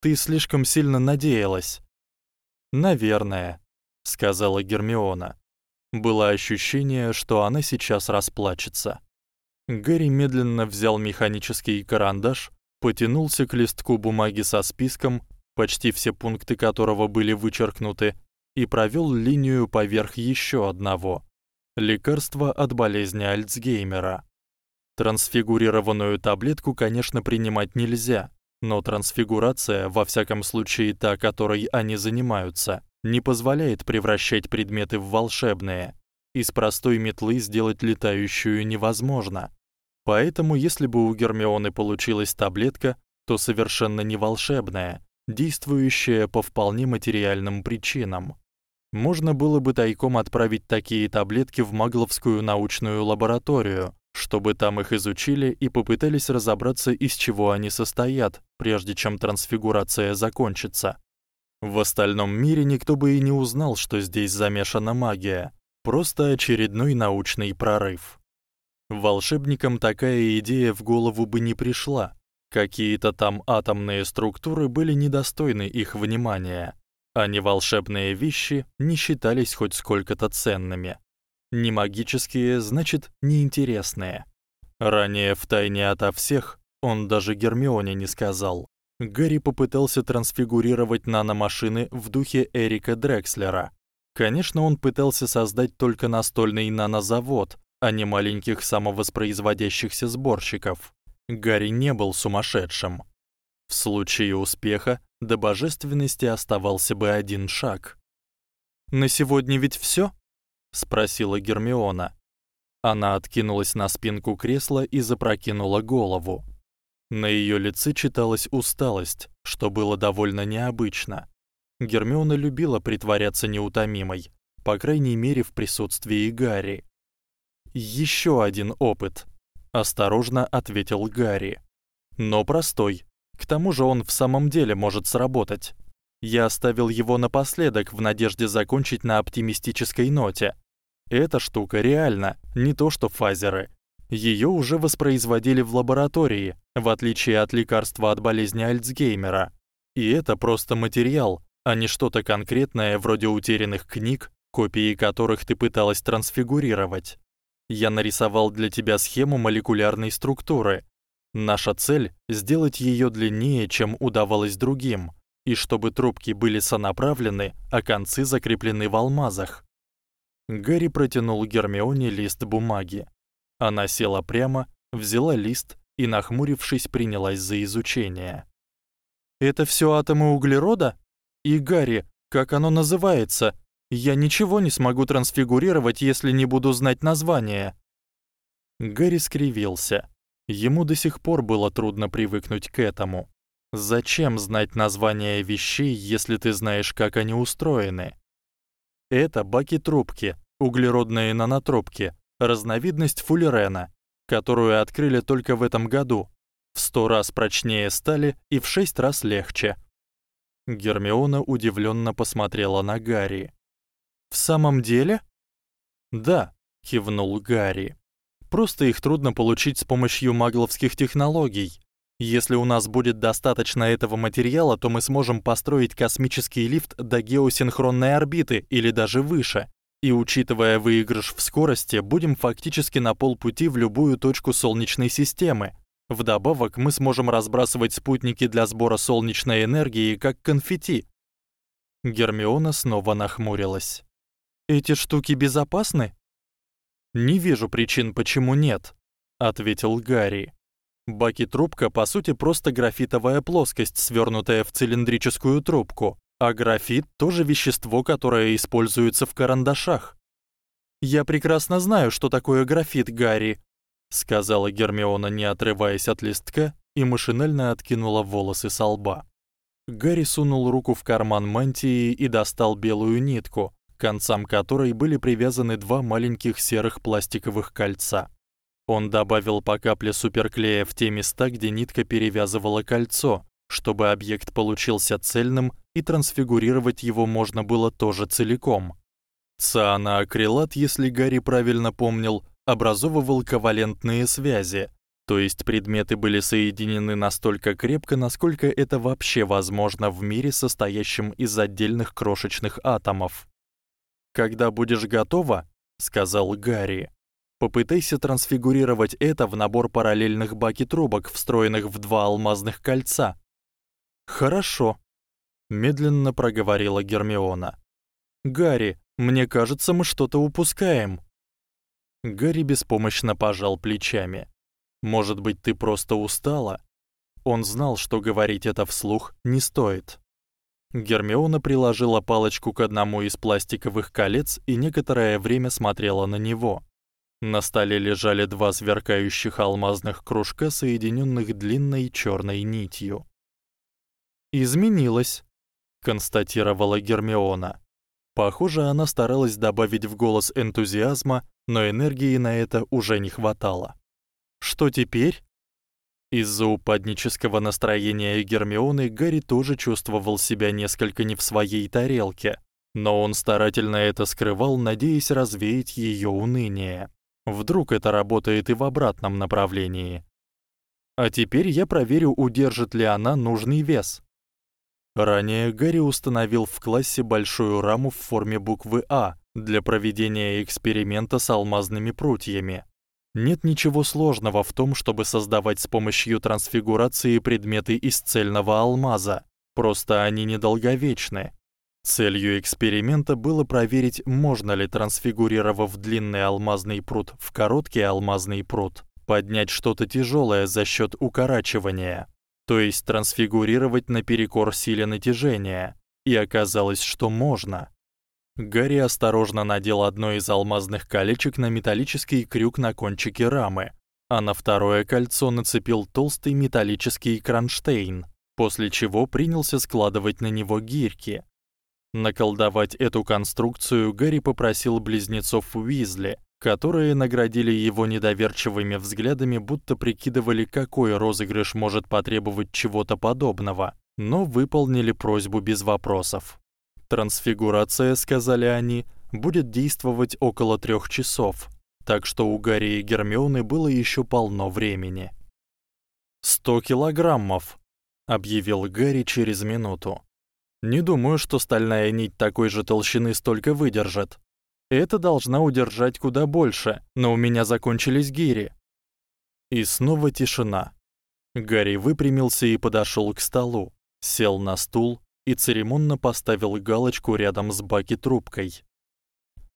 Ты слишком сильно надеялась. Наверное, сказала Гермиона. Было ощущение, что она сейчас расплачется. Гэри медленно взял механический карандаш, потянулся к листку бумаги со списком, почти все пункты которого были вычеркнуты, и провёл линию поверх ещё одного лекарство от болезни Альцгеймера. Трансфигурированную таблетку, конечно, принимать нельзя, но трансфигурация, во всяком случае та, которой они занимаются, не позволяет превращать предметы в волшебные. Из простой метлы сделать летающую невозможно. Поэтому, если бы у Гермионы получилась таблетка, то совершенно не волшебная, действующая по вполне материальным причинам. Можно было бы тайком отправить такие таблетки в Магловскую научную лабораторию, чтобы там их изучили и попытались разобраться, из чего они состоят, прежде чем трансфигурация закончится. В остальном мире никто бы и не узнал, что здесь замешана магия, просто очередной научный прорыв. Волшебникам такая идея в голову бы не пришла. Какие-то там атомные структуры были недостойны их внимания, а не волшебные вещи не считались хоть сколько-то ценными. Не магические, значит, неинтересные. Ранее в тайне ото всех он даже Гермионе не сказал. Гарри попытался трансфигурировать наномашины в духе Эрика Дрекслера. Конечно, он пытался создать только настольный нанозавод, а не маленьких самовоспроизводящихся сборщиков. Гарри не был сумасшедшим. В случае успеха до божественности оставался бы один шаг. На сегодня ведь всё? спросила Гермиона. Она откинулась на спинку кресла и запрокинула голову. На её лице читалась усталость, что было довольно необычно. Гермиона любила притворяться неутомимой, по крайней мере, в присутствии Гарри. Ещё один опыт, осторожно ответил Гарри. Но простой. К тому же он в самом деле может сработать. Я оставил его напоследок в надежде закончить на оптимистической ноте. Эта штука реальна, не то что фазеры. Её уже воспроизводили в лаборатории, в отличие от лекарства от болезни Альцгеймера. И это просто материал, а не что-то конкретное вроде утерянных книг, копии которых ты пыталась трансфигурировать. Я нарисовал для тебя схему молекулярной структуры. Наша цель сделать её длиннее, чем удавалось другим, и чтобы трубки были сонаправлены, а концы закреплены в алмазах. Гарри протянул Гермионе лист бумаги. Она села прямо, взяла лист и, нахмурившись, принялась за изучение. Это всё атомы углерода? И Гарри, как оно называется? Я ничего не смогу трансфигурировать, если не буду знать название. Гарри скривился. Ему до сих пор было трудно привыкнуть к этому. Зачем знать названия вещей, если ты знаешь, как они устроены? Это баки-трубки, углеродные нанотрубки, разновидность фуллерена, которую открыли только в этом году. В сто раз прочнее стали и в шесть раз легче. Гермиона удивлённо посмотрела на Гарри. В самом деле? Да, кивнул Гарри. Просто их трудно получить с помощью магловских технологий. Если у нас будет достаточно этого материала, то мы сможем построить космический лифт до геосинхронной орбиты или даже выше. И учитывая выигрыш в скорости, будем фактически на полпути в любую точку солнечной системы. Вдобавок, мы сможем разбрасывать спутники для сбора солнечной энергии как конфетти. Гермиона снова нахмурилась. Эти штуки безопасны? Не вижу причин, почему нет, ответил Гарри. Баки-трубка по сути просто графитовая плоскость, свёрнутая в цилиндрическую трубку, а графит тоже вещество, которое используется в карандашах. Я прекрасно знаю, что такое графит, Гарри, сказала Гермиона, не отрываясь от листка, и машинально откинула волосы с лба. Гарри сунул руку в карман мантии и достал белую нитку, концам которой были привязаны два маленьких серых пластиковых кольца. Он добавил по капле суперклея в те места, где нитка перевязывала кольцо, чтобы объект получился цельным и трансфигурировать его можно было тоже целиком. Цианоакрилат, если Гарри правильно помнил, образовывал ковалентные связи, то есть предметы были соединены настолько крепко, насколько это вообще возможно в мире, состоящем из отдельных крошечных атомов. Когда будешь готова, сказал Гарри. Попытайся трансфигурировать это в набор параллельных баки-трубок, встроенных в два алмазных кольца. Хорошо, медленно проговорила Гермиона. Гарри, мне кажется, мы что-то упускаем. Гарри беспомощно пожал плечами. Может быть, ты просто устала? Он знал, что говорить это вслух не стоит. Гермиона приложила палочку к одному из пластиковых колец и некоторое время смотрела на него. На столе лежали два сверкающих алмазных кружка, соединённых длинной чёрной нитью. Изменилось, констатировала Гермиона. Похоже, она старалась добавить в голос энтузиазма, но энергии на это уже не хватало. Что теперь? Из-за упаднического настроения Гермионы Гарри тоже чувствовал себя несколько не в своей тарелке, но он старательно это скрывал, надеясь развеять её уныние. Вдруг это работает и в обратном направлении. А теперь я проверю, удержит ли она нужный вес. Ранее Гарри установил в классе большую раму в форме буквы А для проведения эксперимента с алмазными прутьями. Нет ничего сложного в том, чтобы создавать с помощью трансфигурации предметы из цельного алмаза. Просто они недолговечны. Целью эксперимента было проверить, можно ли трансфигурировав длинный алмазный прут в короткий алмазный прут, поднять что-то тяжёлое за счёт укорачивания, то есть трансфигурировать наперекор силе натяжения. И оказалось, что можно. Гарри осторожно надел одно из алмазных колечек на металлический крюк на кончике рамы, а на второе кольцо нацепил толстый металлический кронштейн, после чего принялся складывать на него гирьки. Наколдовать эту конструкцию Гарри попросил близнецов Уизли, которые наградили его недоверчивыми взглядами, будто прикидывали, какой розыгрыш может потребовать чего-то подобного, но выполнили просьбу без вопросов. Трансфигурация, сказали они, будет действовать около трёх часов, так что у Гарри и Гермионы было ещё полно времени. «Сто килограммов», — объявил Гарри через минуту. «Не думаю, что стальная нить такой же толщины столько выдержит. Это должна удержать куда больше, но у меня закончились гири». И снова тишина. Гарри выпрямился и подошёл к столу, сел на стул и церемонно поставил галочку рядом с баки-трубкой.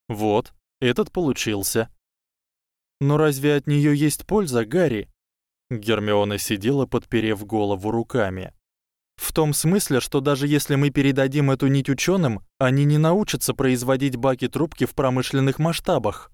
Вот, этот получился. Но разве от неё есть польза, Гарри? Гермиона сидела, подперев голову руками. В том смысле, что даже если мы передадим эту нить учёным, они не научатся производить баки-трубки в промышленных масштабах.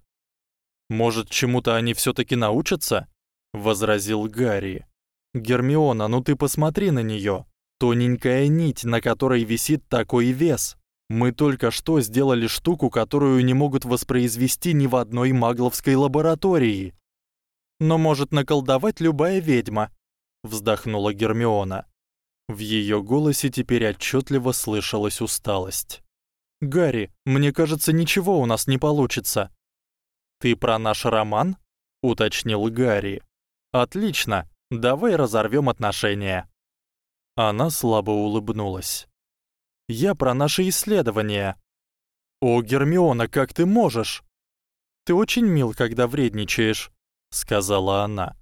Может, чему-то они всё-таки научатся? возразил Гарри. Гермиона, ну ты посмотри на неё. Тоненькая нить, на которой висит такой вес. Мы только что сделали штуку, которую не могут воспроизвести ни в одной магловской лаборатории. Но может наколдовать любая ведьма, вздохнула Гермиона. В её голосе теперь отчётливо слышалась усталость. Гарри, мне кажется, ничего у нас не получится. Ты про наш роман? уточнил Гарри. Отлично. Давай разорвём отношения. Она слабо улыбнулась. Я про наши исследования. О, Гермиона, как ты можешь? Ты очень мил, когда вредничаешь, сказала она.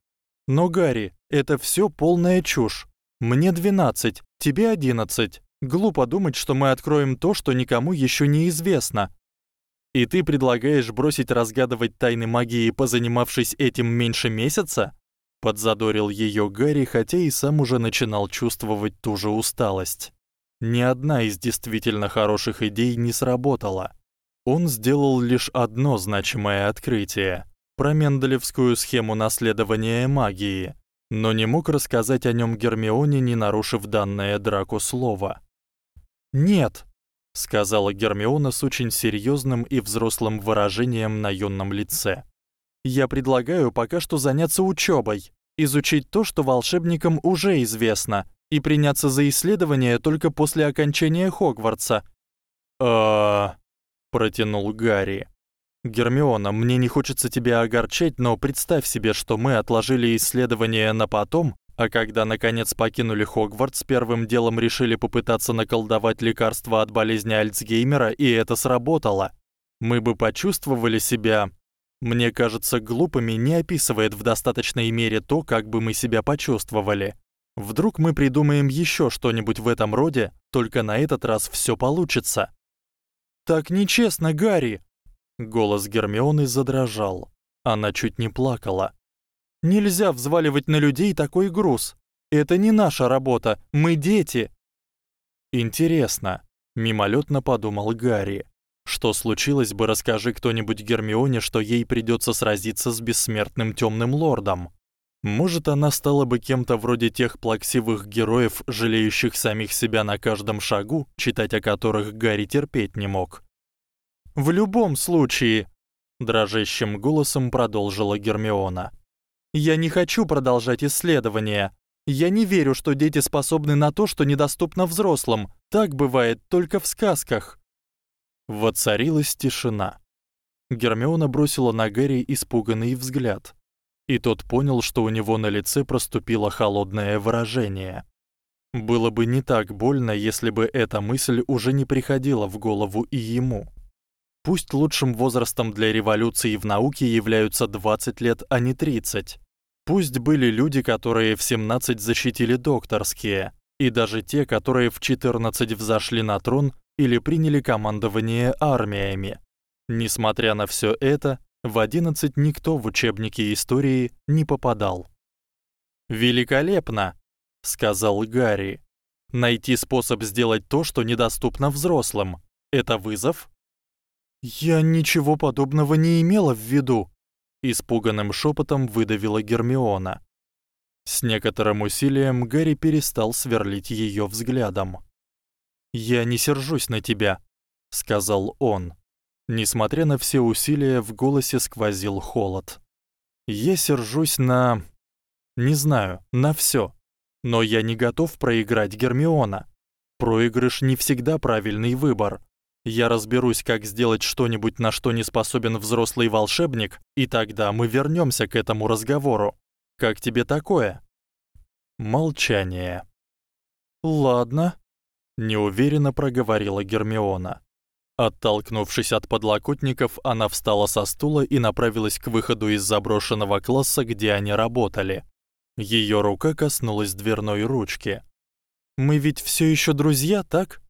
Но Гарри, это всё полная чушь. Мне 12, тебе 11. Глупо думать, что мы откроем то, что никому ещё не известно. И ты предлагаешь бросить разгадывать тайны магии, позанимавшись этим меньше месяца? Подзадорил её Гарри, хотя и сам уже начинал чувствовать ту же усталость. Ни одна из действительно хороших идей не сработала. Он сделал лишь одно значимое открытие про Менделевскую схему наследования магии, но не мог рассказать о нём Гермионе, не нарушив данное Драко слово. "Нет", сказала Гермиона с очень серьёзным и взрослым выражением на юном лице. Я предлагаю пока что заняться учёбой, изучить то, что волшебникам уже известно, и приняться за исследование только после окончания Хогвартса. А, протянул Гарри. Гермиона, мне не хочется тебя огорчать, но представь себе, что мы отложили исследование на потом, а когда наконец покинули Хогвартс, первым делом решили попытаться наколдовать лекарство от болезни Альцгеймера, и это сработало. Мы бы почувствовали себя мне кажется, глупыми не описывает в достаточной мере то, как бы мы себя почувствовали. Вдруг мы придумаем ещё что-нибудь в этом роде, только на этот раз всё получится. Так нечестно, Гарри. Голос Гермионы задрожал. Она чуть не плакала. Нельзя взваливать на людей такой груз. Это не наша работа, мы дети. Интересно, мимолетно подумал Гарри. Что случилось бы, расскажи кто-нибудь Гермионе, что ей придётся сразиться с бессмертным тёмным лордом. Может, она стала бы кем-то вроде тех плаксивых героев, жалеющих самих себя на каждом шагу, читать о которых Гарри терпеть не мог. В любом случае, дрожащим голосом продолжила Гермиона. Я не хочу продолжать исследования. Я не верю, что дети способны на то, что недоступно взрослым. Так бывает только в сказках. Воцарилась тишина. Гермиона бросила на Гарри испуганный взгляд, и тот понял, что у него на лице проступило холодное выражение. Было бы не так больно, если бы эта мысль уже не приходила в голову и ему. Пусть лучшим возрастом для революции в науке являются 20 лет, а не 30. Пусть были люди, которые в 17 защитили докторские, и даже те, которые в 14 взошли на трон или приняли командование армиями. Несмотря на всё это, в 11 никто в учебники истории не попадал. Великолепно, сказал Гарри. Найти способ сделать то, что недоступно взрослым. Это вызов? Я ничего подобного не имела в виду, испуганным шёпотом выдавила Гермиона. С некоторым усилием Гарри перестал сверлить её взглядом. "Я не сержусь на тебя", сказал он. Несмотря на все усилия, в голосе сквозил холод. "Я сержусь на не знаю, на всё. Но я не готов проиграть Гермиона. Проигрыш не всегда правильный выбор. Я разберусь, как сделать что-нибудь, на что не способен взрослый волшебник, и тогда мы вернёмся к этому разговору. Как тебе такое?" Молчание. Ладно, неуверенно проговорила Гермиона. Оттолкнувшись от подлокотников, она встала со стула и направилась к выходу из заброшенного класса, где они работали. Её рука коснулась дверной ручки. Мы ведь всё ещё друзья, так?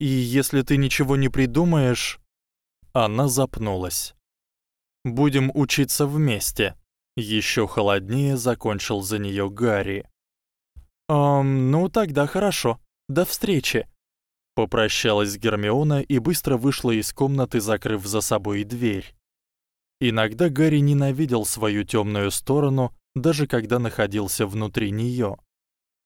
И если ты ничего не придумаешь, она запнулась. Будем учиться вместе. Ещё холоднее закончил за неё Гарри. Эм, ну тогда хорошо. До встречи. Попрощалась Гермиона и быстро вышла из комнаты, закрыв за собой дверь. Иногда Гарри ненавидел свою тёмную сторону, даже когда находился внутри неё.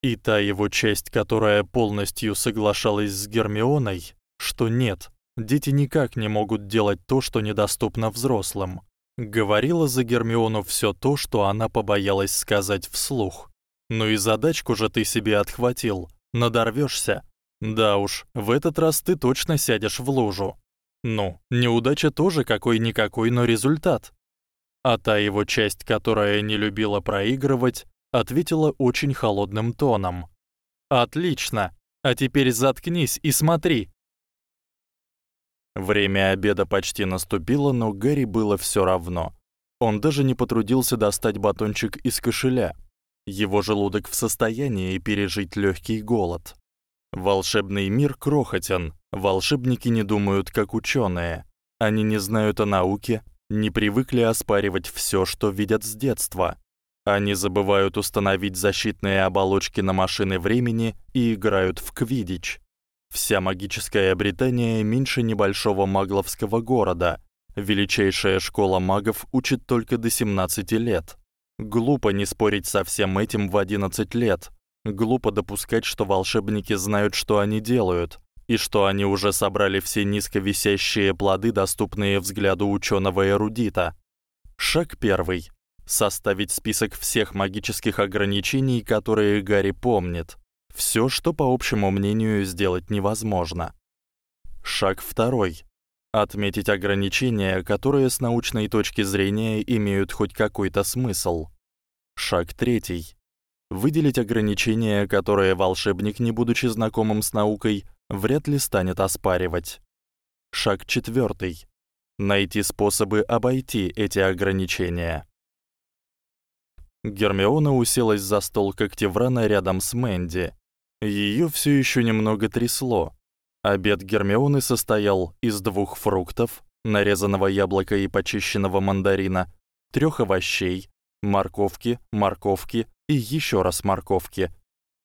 И та его часть, которая полностью соглашалась с Гермионой, что нет, дети никак не могут делать то, что недоступно взрослым. Говорила за Гермиону всё то, что она побоялась сказать вслух. Ну и задачку же ты себе отхватил. Надорвёшься. Да уж, в этот раз ты точно сядешь в лужу. Ну, неудача тоже какой-никакой, но результат. А та его часть, которая не любила проигрывать, ответила очень холодным тоном. Отлично. А теперь заткнись и смотри. Время обеда почти наступило, но Гарри было всё равно. Он даже не потрудился достать батончик из кошеля. Его желудок в состоянии пережить лёгкий голод. Волшебный мир крохотен. Волшебники не думают как учёные. Они не знают о науке, не привыкли оспаривать всё, что видят с детства. Они забывают установить защитные оболочки на машины времени и играют в квиддич. Вся магическая Британия меньше небольшого магловского города. Величайшая школа магов учит только до 17 лет. Глупо не спорить со всем этим в 11 лет. Глупо допускать, что волшебники знают, что они делают, и что они уже собрали все низковисящие плоды, доступные взгляду учёного эрудита. Шаг первый составить список всех магических ограничений, которые Гарри помнит. Всё, что по общему мнению сделать невозможно. Шаг второй отметить ограничения, которые с научной точки зрения имеют хоть какой-то смысл. Шаг третий выделить ограничения, которые волшебник, не будучи знакомым с наукой, вряд ли станет оспаривать. Шаг четвёртый найти способы обойти эти ограничения. Гермиона уселась за стол Когтеврана рядом с Мэнди. Её всё ещё немного трясло. Обед Гермионы состоял из двух фруктов, нарезанного яблока и почищенного мандарина, трёх овощей, морковки, морковки и ещё раз морковки,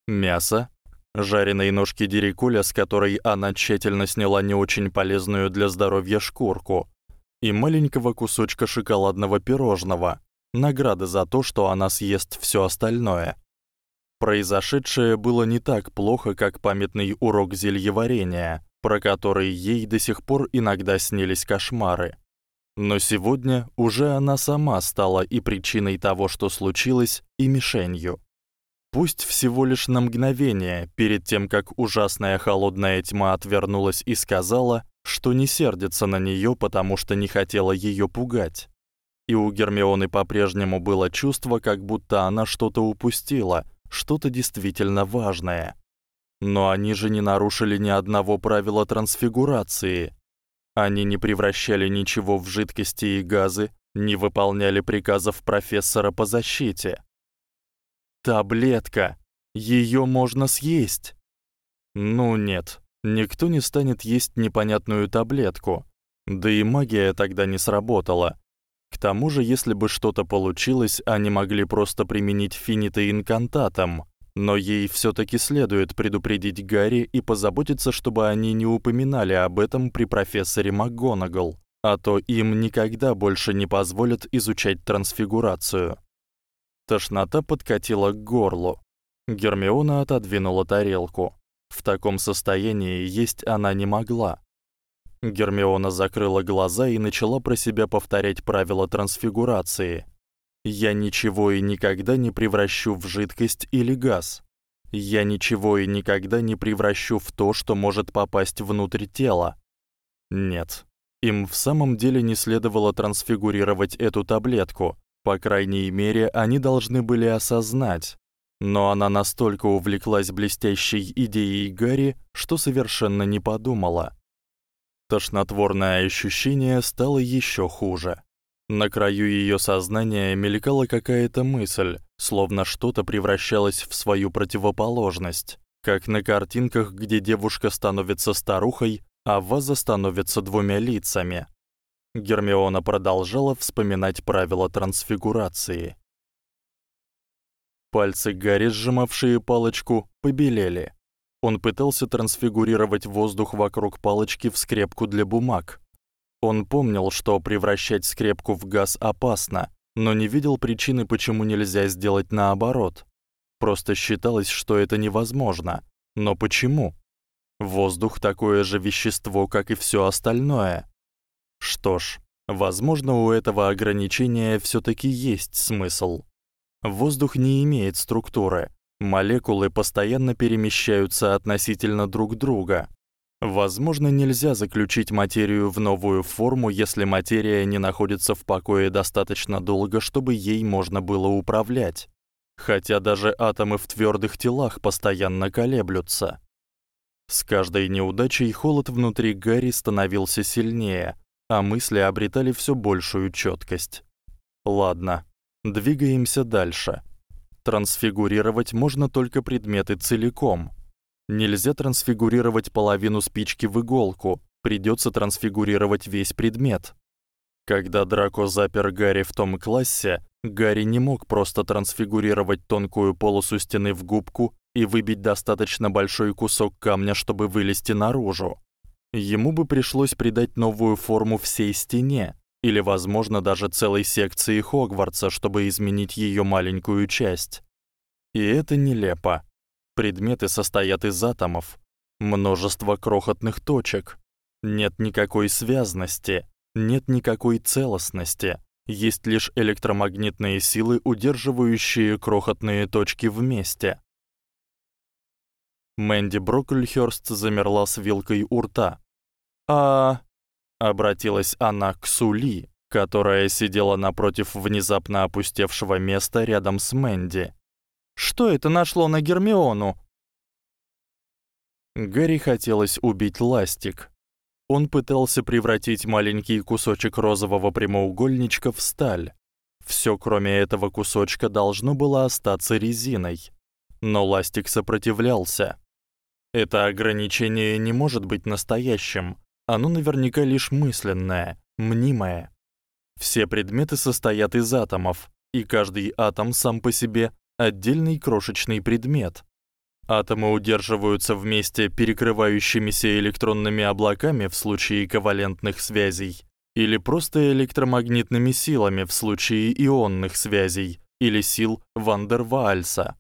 мяса, жареной ножки дирикуля, с которой она тщательно сняла не очень полезную для здоровья шкурку, и маленького кусочка шоколадного пирожного награда за то, что она съест всё остальное. Произошедшее было не так плохо, как памятный урок зельеварения, про который ей до сих пор иногда снились кошмары. Но сегодня уже она сама стала и причиной того, что случилось, и мишенью. Пусть всего лишь на мгновение, перед тем как ужасная холодная тьма отвернулась и сказала, что не сердится на неё, потому что не хотела её пугать и у Гермионы по-прежнему было чувство, как будто она что-то упустила, что-то действительно важное. Но они же не нарушили ни одного правила трансфигурации. Они не превращали ничего в жидкости и газы, не выполняли приказов профессора по защите. Таблетка. Её можно съесть. Ну нет, никто не станет есть непонятную таблетку. Да и магия тогда не сработала. К тому же, если бы что-то получилось, они могли просто применить финиты инкантатом, но ей всё-таки следует предупредить Гарри и позаботиться, чтобы они не упоминали об этом при профессоре МакГонагал, а то им никогда больше не позволят изучать трансфигурацию. Тошнота подкатила к горлу. Гермиона отодвинула тарелку. В таком состоянии есть она не могла. Гермиона закрыла глаза и начала про себя повторять правила трансфигурации. Я ничего и никогда не превращу в жидкость или газ. Я ничего и никогда не превращу в то, что может попасть внутрь тела. Нет. Им в самом деле не следовало трансфигурировать эту таблетку. По крайней мере, они должны были осознать. Но она настолько увлеклась блестящей идеей Гарри, что совершенно не подумала. Тошнотворное ощущение стало ещё хуже. На краю её сознания мелькала какая-то мысль, словно что-то превращалось в свою противоположность, как на картинках, где девушка становится старухой, а ваза становится двумя лицами. Гермиона продолжала вспоминать правила трансфигурации. Пальцы Гарри, сжимавшие палочку, побелели. Он пытался трансфигурировать воздух вокруг палочки в скрепку для бумаг. Он помнил, что превращать скрепку в газ опасно, но не видел причины, почему нельзя сделать наоборот. Просто считалось, что это невозможно. Но почему? Воздух такое же вещество, как и всё остальное. Что ж, возможно, у этого ограничения всё-таки есть смысл. Воздух не имеет структуры. Молекулы постоянно перемещаются относительно друг друга. Возможно, нельзя заключить материю в новую форму, если материя не находится в покое достаточно долго, чтобы ей можно было управлять. Хотя даже атомы в твёрдых телах постоянно колеблются. С каждой неудачей холод внутри Гарри становился сильнее, а мысли обретали всё большую чёткость. Ладно, двигаемся дальше. Трансфигурировать можно только предметы целиком. Нельзя трансфигурировать половину спички в иголку, придётся трансфигурировать весь предмет. Когда Драко запер Гарри в том классе, Гарри не мог просто трансфигурировать тонкую полосу стены в губку и выбить достаточно большой кусок камня, чтобы вылезти наружу. Ему бы пришлось придать новую форму всей стене или, возможно, даже целой секции Хогвартса, чтобы изменить её маленькую часть. И это нелепо. Предметы состоят из атомов, множество крохотных точек. Нет никакой связности, нет никакой целостности. Есть лишь электромагнитные силы, удерживающие крохотные точки вместе. Мэнди Брокльхёрст замерла с вилкой у рта. А обратилась она к Сули, которая сидела напротив внезапно опустевшего места рядом с Мэнди. Что это нашло на Гермиону? Гарри хотелось убить ластик. Он пытался превратить маленький кусочек розового прямоугольничка в сталь. Всё, кроме этого кусочка, должно было остаться резиной. Но ластик сопротивлялся. Это ограничение не может быть настоящим. Оно наверняка лишь мысленное, мнимое. Все предметы состоят из атомов, и каждый атом сам по себе отдельный крошечный предмет. Атомы удерживаются вместе перекрывающимися электронными облаками в случае ковалентных связей или просто электромагнитными силами в случае ионных связей или сил Ван дер Ваальса.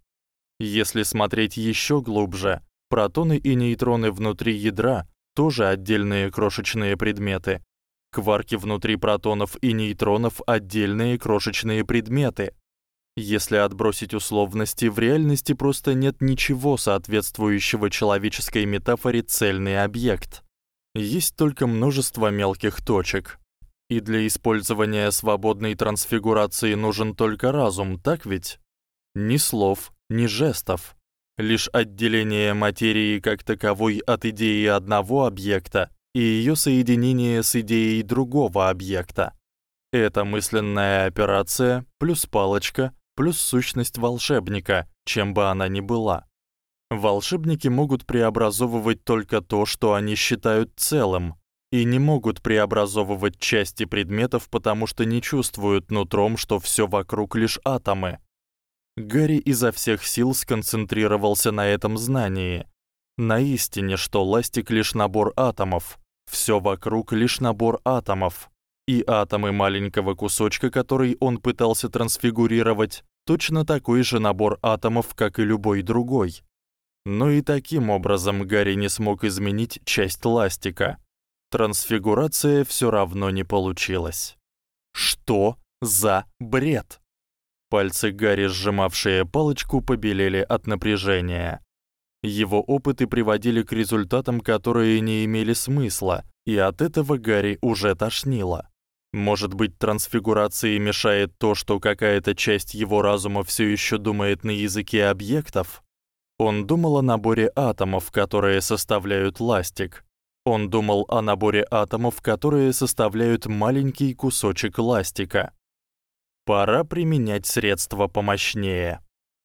Если смотреть ещё глубже, протоны и нейтроны внутри ядра тоже отдельные крошечные предметы. Кварки внутри протонов и нейтронов отдельные крошечные предметы. Если отбросить условности, в реальности просто нет ничего соответствующего человеческой метафоре цельный объект. Есть только множество мелких точек. И для использования свободной трансфигурации нужен только разум, так ведь? Ни слов, ни жестов. Лишь отделение материи как таковой от идеи одного объекта и её соединение с идеей другого объекта. Это мысленная операция плюс палочка плюс сущность волшебника, чем бы она ни была. Волшебники могут преобразовывать только то, что они считают целым, и не могут преобразовывать части предметов, потому что не чувствуют нутром, что всё вокруг лишь атомы. Гарри изо всех сил сконцентрировался на этом знании, на истине, что ластик лишь набор атомов, всё вокруг лишь набор атомов, и атомы маленького кусочка, который он пытался трансфигурировать, точно такой же набор атомов, как и любой другой. Но и таким образом Гарри не смог изменить часть ластика. Трансфигурация всё равно не получилась. Что за бред? Пальцы Гарри, сжимавшие палочку, побелели от напряжения. Его опыты приводили к результатам, которые не имели смысла, и от этого Гарри уже тошнило. Может быть, трансфигурации мешает то, что какая-то часть его разума всё ещё думает на языке объектов? Он думал о наборе атомов, которые составляют ластик. Он думал о наборе атомов, которые составляют маленький кусочек ластика. Пора применять средства помощнее.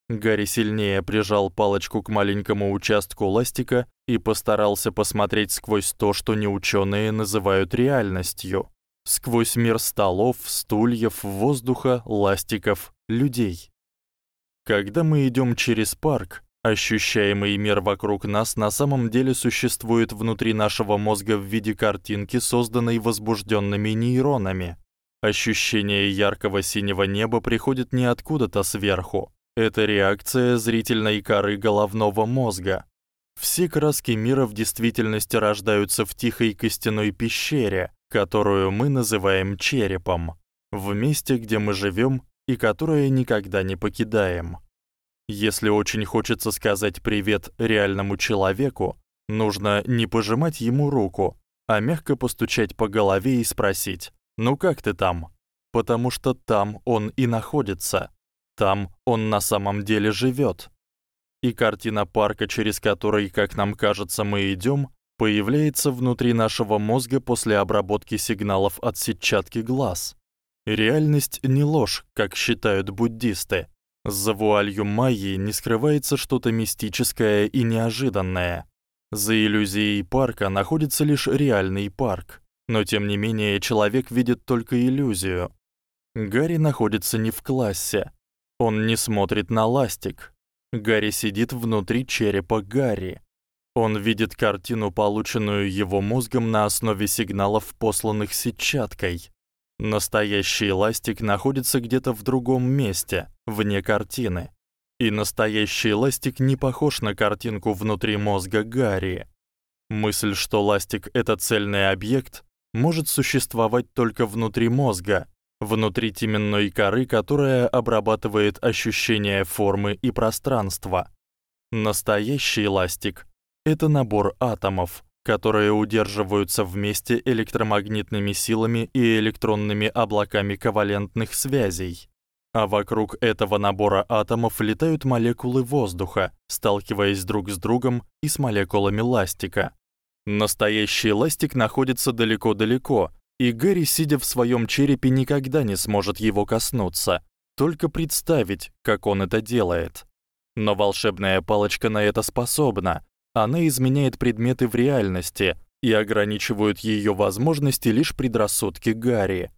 Гарри сильнее прижал палочку к маленькому участку ластика и постарался посмотреть сквозь то, что неучёные называют реальностью сквозь мир столов, стульев, воздуха, ластиков, людей. Когда мы идём через парк, Ощущаемый мир вокруг нас на самом деле существует внутри нашего мозга в виде картинки, созданной возбуждёнными нейронами. Ощущение яркого синего неба приходит не откуда-то сверху. Это реакция зрительной коры головного мозга. Все краски мира в действительности рождаются в тихой костяной пещере, которую мы называем черепом, в месте, где мы живём и которое никогда не покидаем. Если очень хочется сказать привет реальному человеку, нужно не пожимать ему руку, а мягко постучать по голове и спросить: "Ну как ты там?" Потому что там он и находится. Там он на самом деле живёт. И картина парка, через который, как нам кажется, мы идём, появляется внутри нашего мозга после обработки сигналов от сетчатки глаз. Реальность не ложь, как считают буддисты. За вуалью майи не скрывается что-то мистическое и неожиданное. За иллюзией парка находится лишь реальный парк, но тем не менее человек видит только иллюзию. Гарри находится не в классе. Он не смотрит на ластик. Гарри сидит внутри черепа Гарри. Он видит картину, полученную его мозгом на основе сигналов, посланных сетчаткой. Настоящий ластик находится где-то в другом месте, вне картины. И настоящий ластик не похож на картинку внутри мозга Гарри. Мысль, что ластик это цельный объект, может существовать только внутри мозга, внутри теменной коры, которая обрабатывает ощущения формы и пространства. Настоящий ластик это набор атомов, которые удерживаются вместе электромагнитными силами и электронными облаками ковалентных связей. А вокруг этого набора атомов летают молекулы воздуха, сталкиваясь друг с другом и с молекулами ластика. Настоящий ластик находится далеко-далеко, и Гэри, сидя в своём черепе, никогда не сможет его коснуться, только представить, как он это делает. Но волшебная палочка на это способна, она изменяет предметы в реальности и ограничивают её возможности лишь предрассудки Гарри.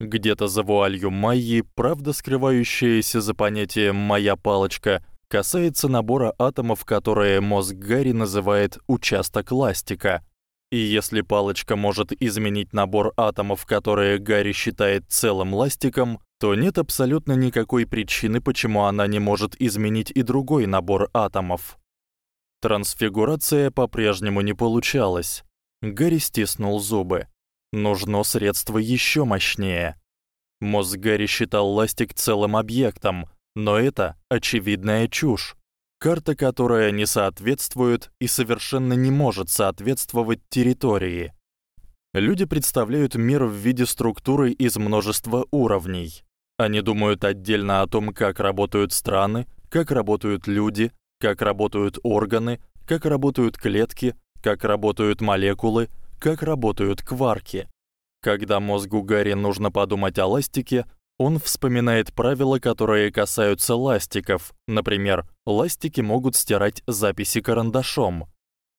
Где-то за вуалью Майи правда скрывающаяся за понятием моя палочка касается набора атомов, которые мозг Гарри называет участок ластика. И если палочка может изменить набор атомов, которые Гарри считает целым ластиком, то нет абсолютно никакой причины, почему она не может изменить и другой набор атомов. Трансфигурация по-прежнему не получалась. Гарри стиснул зубы. Нужно средство ещё мощнее. Мозг Гарри считал ластик целым объектом, но это очевидная чушь. Карта, которая не соответствует и совершенно не может соответствовать территории. Люди представляют мир в виде структуры из множества уровней. Они думают отдельно о том, как работают страны, как работают люди, как работают органы, как работают клетки, как работают молекулы, как работают кварки. Когда мозгу Гарри нужно подумать о ластике, он вспоминает правила, которые касаются ластиков. Например, ластики могут стирать записи карандашом.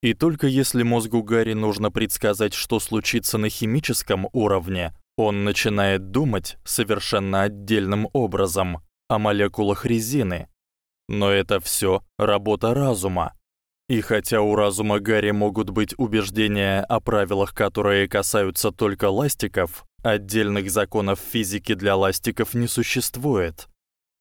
И только если мозгу Гарри нужно предсказать, что случится на химическом уровне, он начинает думать совершенно отдельным образом о молекулах резины. Но это всё работа разума. И хотя у разума Гарри могут быть убеждения о правилах, которые касаются только ластиков, отдельных законов физики для ластиков не существует.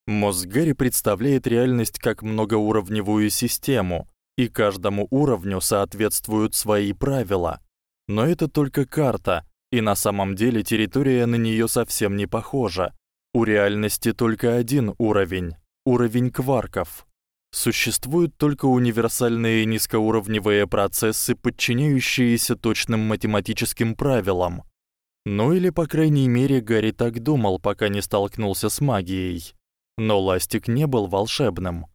Мозг представляет реальность как многоуровневую систему, и каждому уровню соответствуют свои правила. Но это только карта, и на самом деле территория на неё совсем не похожа. У реальности только один уровень уровень кварков. Существуют только универсальные низкоуровневые процессы, подчиняющиеся точным математическим правилам. Ну или, по крайней мере, Гарри так думал, пока не столкнулся с магией. Но ластик не был волшебным.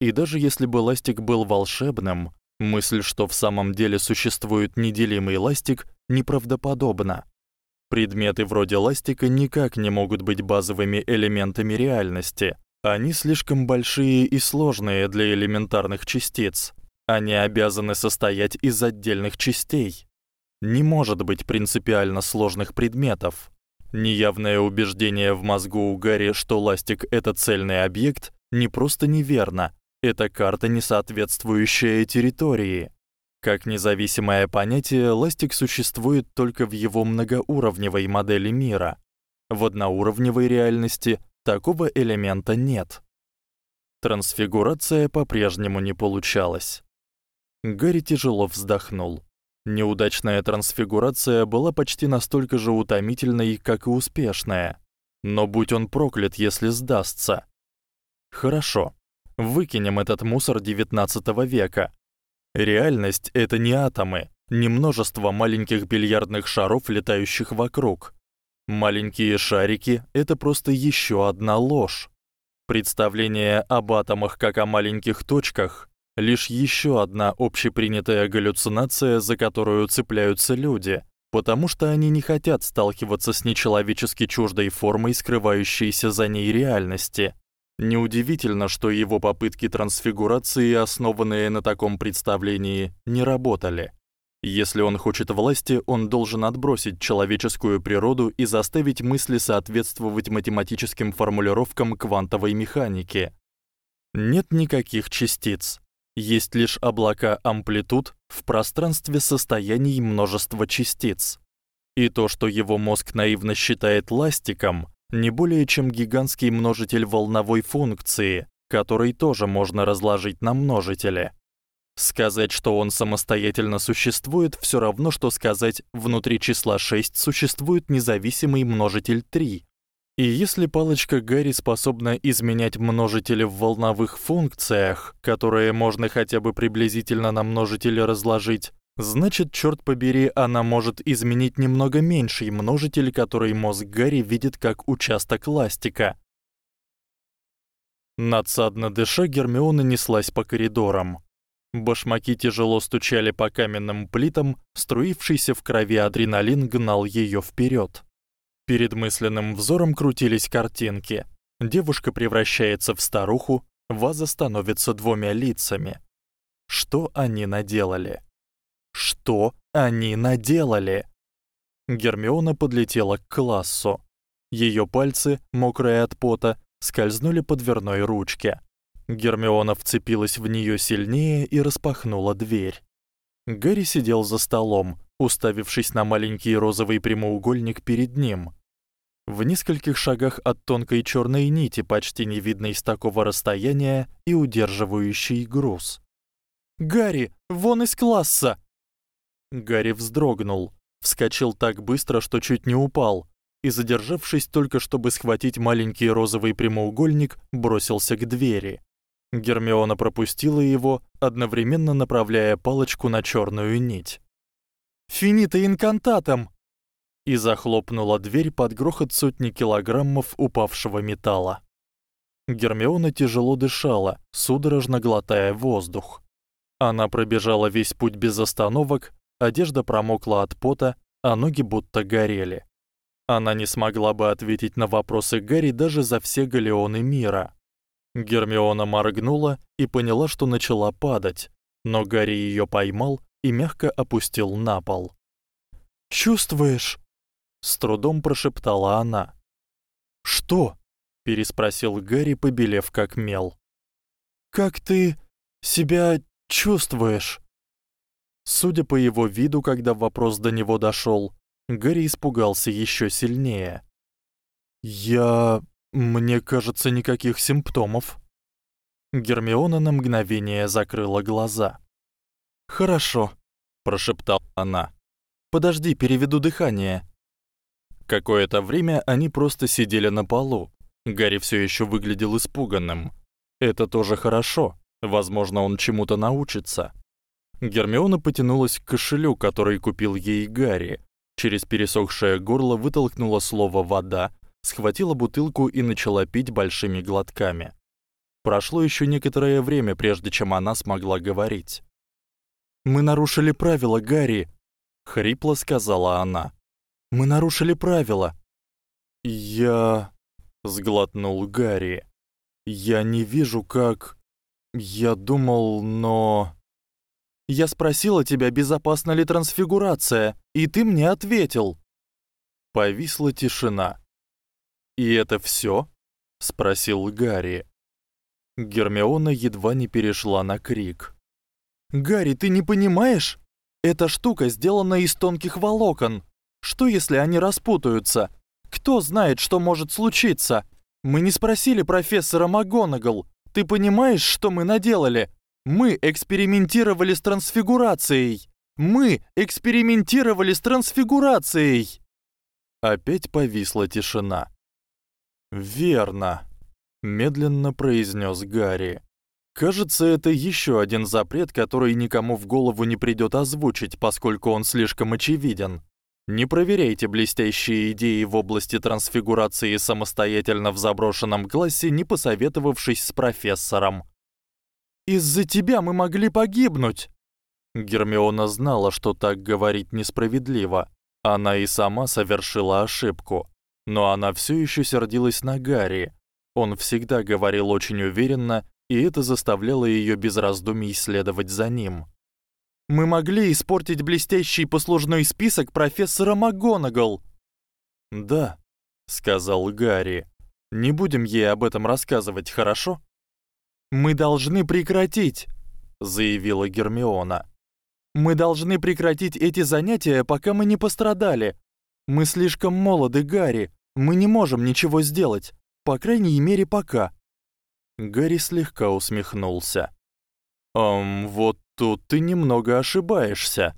И даже если бы ластик был волшебным, мысль, что в самом деле существует неделимый ластик, неправдоподобна. Предметы вроде ластика никак не могут быть базовыми элементами реальности. Они слишком большие и сложные для элементарных частиц. Они обязаны состоять из отдельных частей. Не может быть принципиально сложных предметов. Неявное убеждение в мозгу у Гарри, что ластик это цельный объект, не просто неверно, Это карта, не соответствующая территории. Как независимое понятие, ластик существует только в его многоуровневой модели мира. В одноуровневой реальности такого элемента нет. Трансфигурация по-прежнему не получалась. Гарри тяжело вздохнул. Неудачная трансфигурация была почти настолько же утомительной, как и успешная. Но будь он проклят, если сдастся. Хорошо. Выкинем этот мусор XIX века. Реальность это не атомы, не множество маленьких бильярдных шаров, летающих вокруг. Маленькие шарики это просто ещё одна ложь. Представление об атомах как о маленьких точках лишь ещё одна общепринятая галлюцинация, за которую цепляются люди, потому что они не хотят сталкиваться с нечеловечески чуждой формой, скрывающейся за ней реальности. Неудивительно, что его попытки трансфигурации, основанные на таком представлении, не работали. Если он хочет власти, он должен отбросить человеческую природу и заставить мысли соответствовать математическим формулировкам квантовой механики. Нет никаких частиц. Есть лишь облака амплитуд в пространстве состояний множества частиц. И то, что его мозг наивно считает ластиком, не более чем гигантский множитель волновой функции, который тоже можно разложить на множители. Сказать, что он самостоятельно существует, всё равно что сказать, внутри числа 6 существует независимый множитель 3. И если палочка Гарри способна изменять множители в волновых функциях, которые можно хотя бы приблизительно на множители разложить, Значит, чёрт побери, она может изменить немного меньший множитель, который мозг Гарри видит как участок ластика. Надсадно дыша, Гермиона неслась по коридорам. Башмаки тяжело стучали по каменным плитам, струившийся в крови адреналин гнал её вперёд. Перед мысленным взором крутились картинки. Девушка превращается в старуху, ваза становится двумя лицами. Что они наделали? Что они наделали? Гермиона подлетела к классу. Её пальцы, мокрые от пота, скользнули по дверной ручке. Гермиона вцепилась в неё сильнее и распахнула дверь. Гарри сидел за столом, уставившись на маленький розовый прямоугольник перед ним. В нескольких шагах от тонкой чёрной нити, почти не видной с такого расстояния и удерживающей груз. "Гарри, вон из класса!" Гарри вздрогнул, вскочил так быстро, что чуть не упал, и задержавшись только чтобы схватить маленький розовый прямоугольник, бросился к двери. Гермиона пропустила его, одновременно направляя палочку на чёрную нить. «Финита инкантатом!» И захлопнула дверь под грохот сотни килограммов упавшего металла. Гермиона тяжело дышала, судорожно глотая воздух. Она пробежала весь путь без остановок, Одежда промокла от пота, а ноги будто горели. Она не смогла бы ответить на вопросы Гарри даже за все галеоны мира. Гермиона моргнула и поняла, что начала падать, но Гарри её поймал и мягко опустил на пол. "Чувствуешь?" с трудом прошептала она. "Что?" переспросил Гарри, побелев как мел. "Как ты себя чувствуешь?" Судя по его виду, когда вопрос до него дошёл, Гарри испугался ещё сильнее. Я, мне кажется, никаких симптомов. Гермиона на мгновение закрыла глаза. Хорошо, прошептала она. Подожди, переведу дыхание. Какое-то время они просто сидели на полу. Гарри всё ещё выглядел испуганным. Это тоже хорошо. Возможно, он чему-то научится. Гермиона потянулась к кошелю, который купил ей Гарри. Через пересохшее горло вытолкнула слово вода, схватила бутылку и начала пить большими глотками. Прошло ещё некоторое время, прежде чем она смогла говорить. Мы нарушили правила, Гарри, хрипло сказала она. Мы нарушили правила. Я сглотнул Гарри. Я не вижу, как я думал, но я спросила тебя, безопасна ли трансфигурация, и ты мне ответил. Повисла тишина. И это всё? спросил Гарри. Гермиона едва не перешла на крик. Гарри, ты не понимаешь? Эта штука сделана из тонких волокон. Что если они распутаются? Кто знает, что может случиться? Мы не спросили профессора МакГонагал. Ты понимаешь, что мы наделали? Мы экспериментировали с трансфигурацией. Мы экспериментировали с трансфигурацией. Опять повисла тишина. Верно, медленно произнёс Гарри. Кажется, это ещё один запрет, который никому в голову не придёт озвучить, поскольку он слишком очевиден. Не проверяйте блестящие идеи в области трансфигурации самостоятельно в заброшенном классе, не посоветовавшись с профессором. Из-за тебя мы могли погибнуть. Гермиона знала, что так говорить несправедливо, она и сама совершила ошибку, но она всё ещё сердилась на Гарри. Он всегда говорил очень уверенно, и это заставляло её без раздумий следовать за ним. Мы могли испортить блестящий послужной список профессора МакГонагал. Да, сказал Гарри. Не будем ей об этом рассказывать, хорошо? Мы должны прекратить, заявила Гермиона. Мы должны прекратить эти занятия, пока мы не пострадали. Мы слишком молоды, Гарри. Мы не можем ничего сделать, по крайней мере, пока. Гарри слегка усмехнулся. «Эм, вот тут ты немного ошибаешься».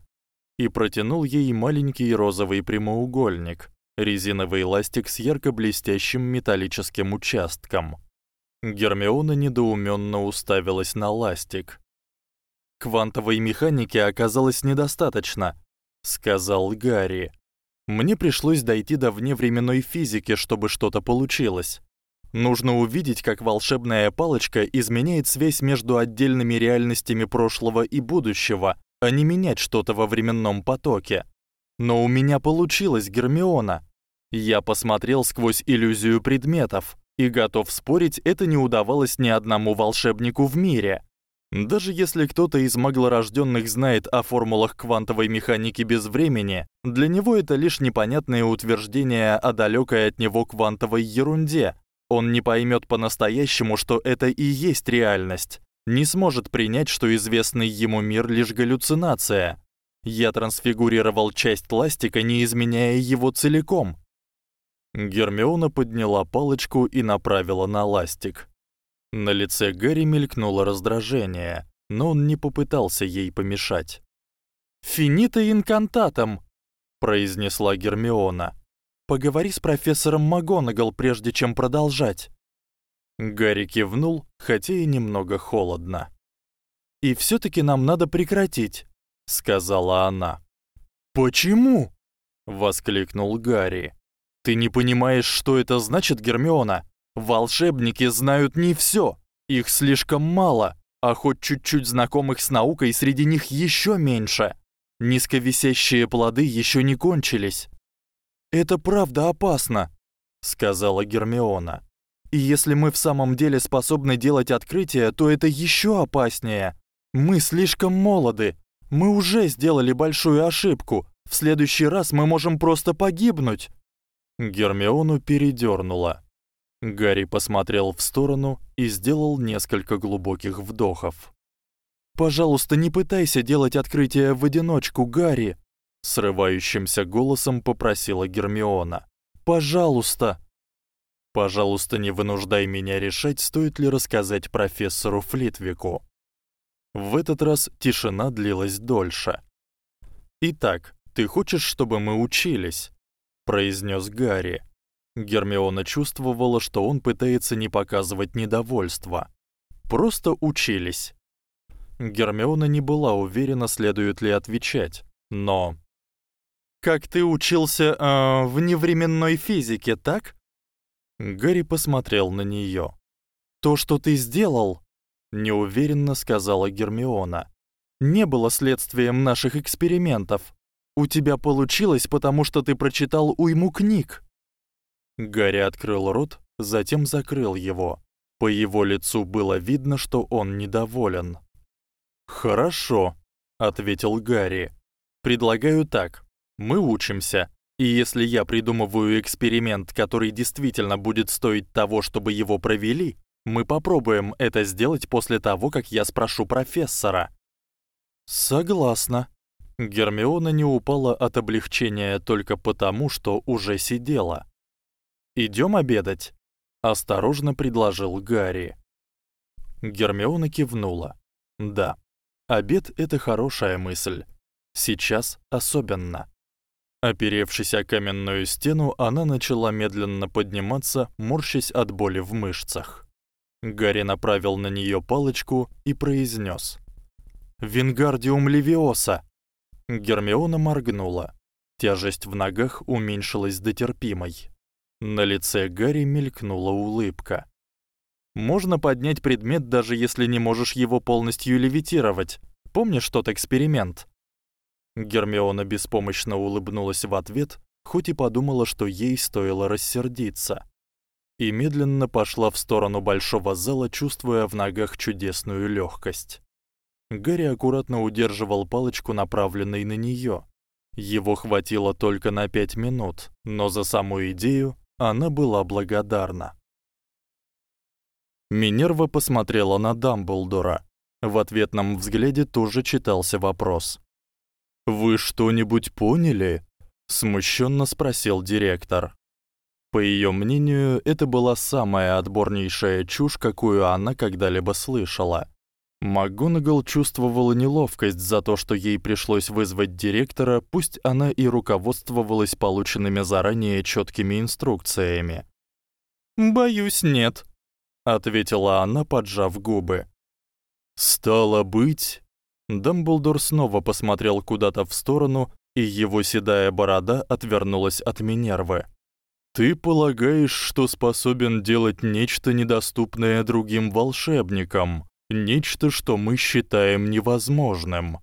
И протянул ей маленький розовый прямоугольник, резиновый ластик с ярко-блестящим металлическим участком. Гермиона недоумённо уставилась на ластик. Квантовой механики оказалось недостаточно, сказал Гарри. Мне пришлось дойти до вневременной физики, чтобы что-то получилось. Нужно увидеть, как волшебная палочка изменяет связь между отдельными реальностями прошлого и будущего, а не менять что-то во временном потоке. Но у меня получилось, Гермиона. Я посмотрел сквозь иллюзию предметов, и готов спорить, это не удавалось ни одному волшебнику в мире. Даже если кто-то из маглорождённых знает о формулах квантовой механики без времени, для него это лишь непонятное утверждение о далёкой от него квантовой ерунде. Он не поймёт по-настоящему, что это и есть реальность. Не сможет принять, что известный ему мир лишь галлюцинация. Я трансфигурировал часть пластика, не изменяя его целиком. Гермиона подняла палочку и направила на ластик. На лице Гарри мелькнуло раздражение, но он не попытался ей помешать. «Финита инкантатом», — произнесла Гермиона. «Поговори с профессором МакГонагал, прежде чем продолжать». Гарри кивнул, хотя и немного холодно. «И всё-таки нам надо прекратить», — сказала она. «Почему?» — воскликнул Гарри. «Ты не понимаешь, что это значит, Гермиона? Волшебники знают не всё, их слишком мало, а хоть чуть-чуть знакомых с наукой среди них ещё меньше. Низковисящие плоды ещё не кончились. Это правда опасно, сказала Гермиона. И если мы в самом деле способны делать открытия, то это ещё опаснее. Мы слишком молоды. Мы уже сделали большую ошибку. В следующий раз мы можем просто погибнуть. Гермиону передёрнуло. Гарри посмотрел в сторону и сделал несколько глубоких вдохов. Пожалуйста, не пытайся делать открытия в одиночку, Гарри, срывающимся голосом попросила Гермиона. Пожалуйста. Пожалуйста, не вынуждай меня решать, стоит ли рассказать профессору Флитвику. В этот раз тишина длилась дольше. Итак, ты хочешь, чтобы мы учились? произнёс Гарри. Гермиона чувствовала, что он пытается не показывать недовольства. Просто учились. Гермиона не была уверена, следует ли отвечать, но Как ты учился э, в невременной физике, так? Гарри посмотрел на неё. То, что ты сделал, неуверенно сказала Гермиона, не было следствием наших экспериментов. У тебя получилось, потому что ты прочитал уйму книг. Гарри открыл рот, затем закрыл его. По его лицу было видно, что он недоволен. "Хорошо", ответил Гарри. "Предлагаю так. Мы учимся, и если я придумываю эксперимент, который действительно будет стоить того, чтобы его провели, Мы попробуем это сделать после того, как я спрошу профессора. Согласна. Гермиона не упала от облегчения только потому, что уже сидела. Идём обедать, осторожно предложил Гарри. Гермиона кивнула. Да. Обед это хорошая мысль. Сейчас особенно. Оперевшись о каменную стену, она начала медленно подниматься, морщась от боли в мышцах. Гарри направил на неё палочку и произнёс: "Вингардиум левиоса". Гермиона моргнула. Тяжесть в ногах уменьшилась до терпимой. На лице Гарри мелькнула улыбка. Можно поднять предмет, даже если не можешь его полностью левитировать. Помнишь тот эксперимент? Гермиона беспомощно улыбнулась в ответ, хоть и подумала, что ей стоило рассердиться. И медленно пошла в сторону большого зала, чувствуя в ногах чудесную лёгкость. Гарри аккуратно удерживал палочку, направленной на неё. Его хватило только на пять минут, но за саму идею она была благодарна. Минерва посмотрела на Дамблдора. В ответном взгляде тоже читался вопрос. Вы что-нибудь поняли? смущенно спросил директор. По её мнению, это была самая отборнейшая чушь, какую она когда-либо слышала. МакГонагал чувствовала неловкость за то, что ей пришлось вызвать директора, пусть она и руководствовалась полученными заранее чёткими инструкциями. "Боюсь, нет", ответила она, поджав губы. Стало быть, Дамблдор снова посмотрел куда-то в сторону, и его седая борода отвернулась от Минервы. Ты полагаешь, что способен делать нечто недоступное другим волшебникам, нечто, что мы считаем невозможным?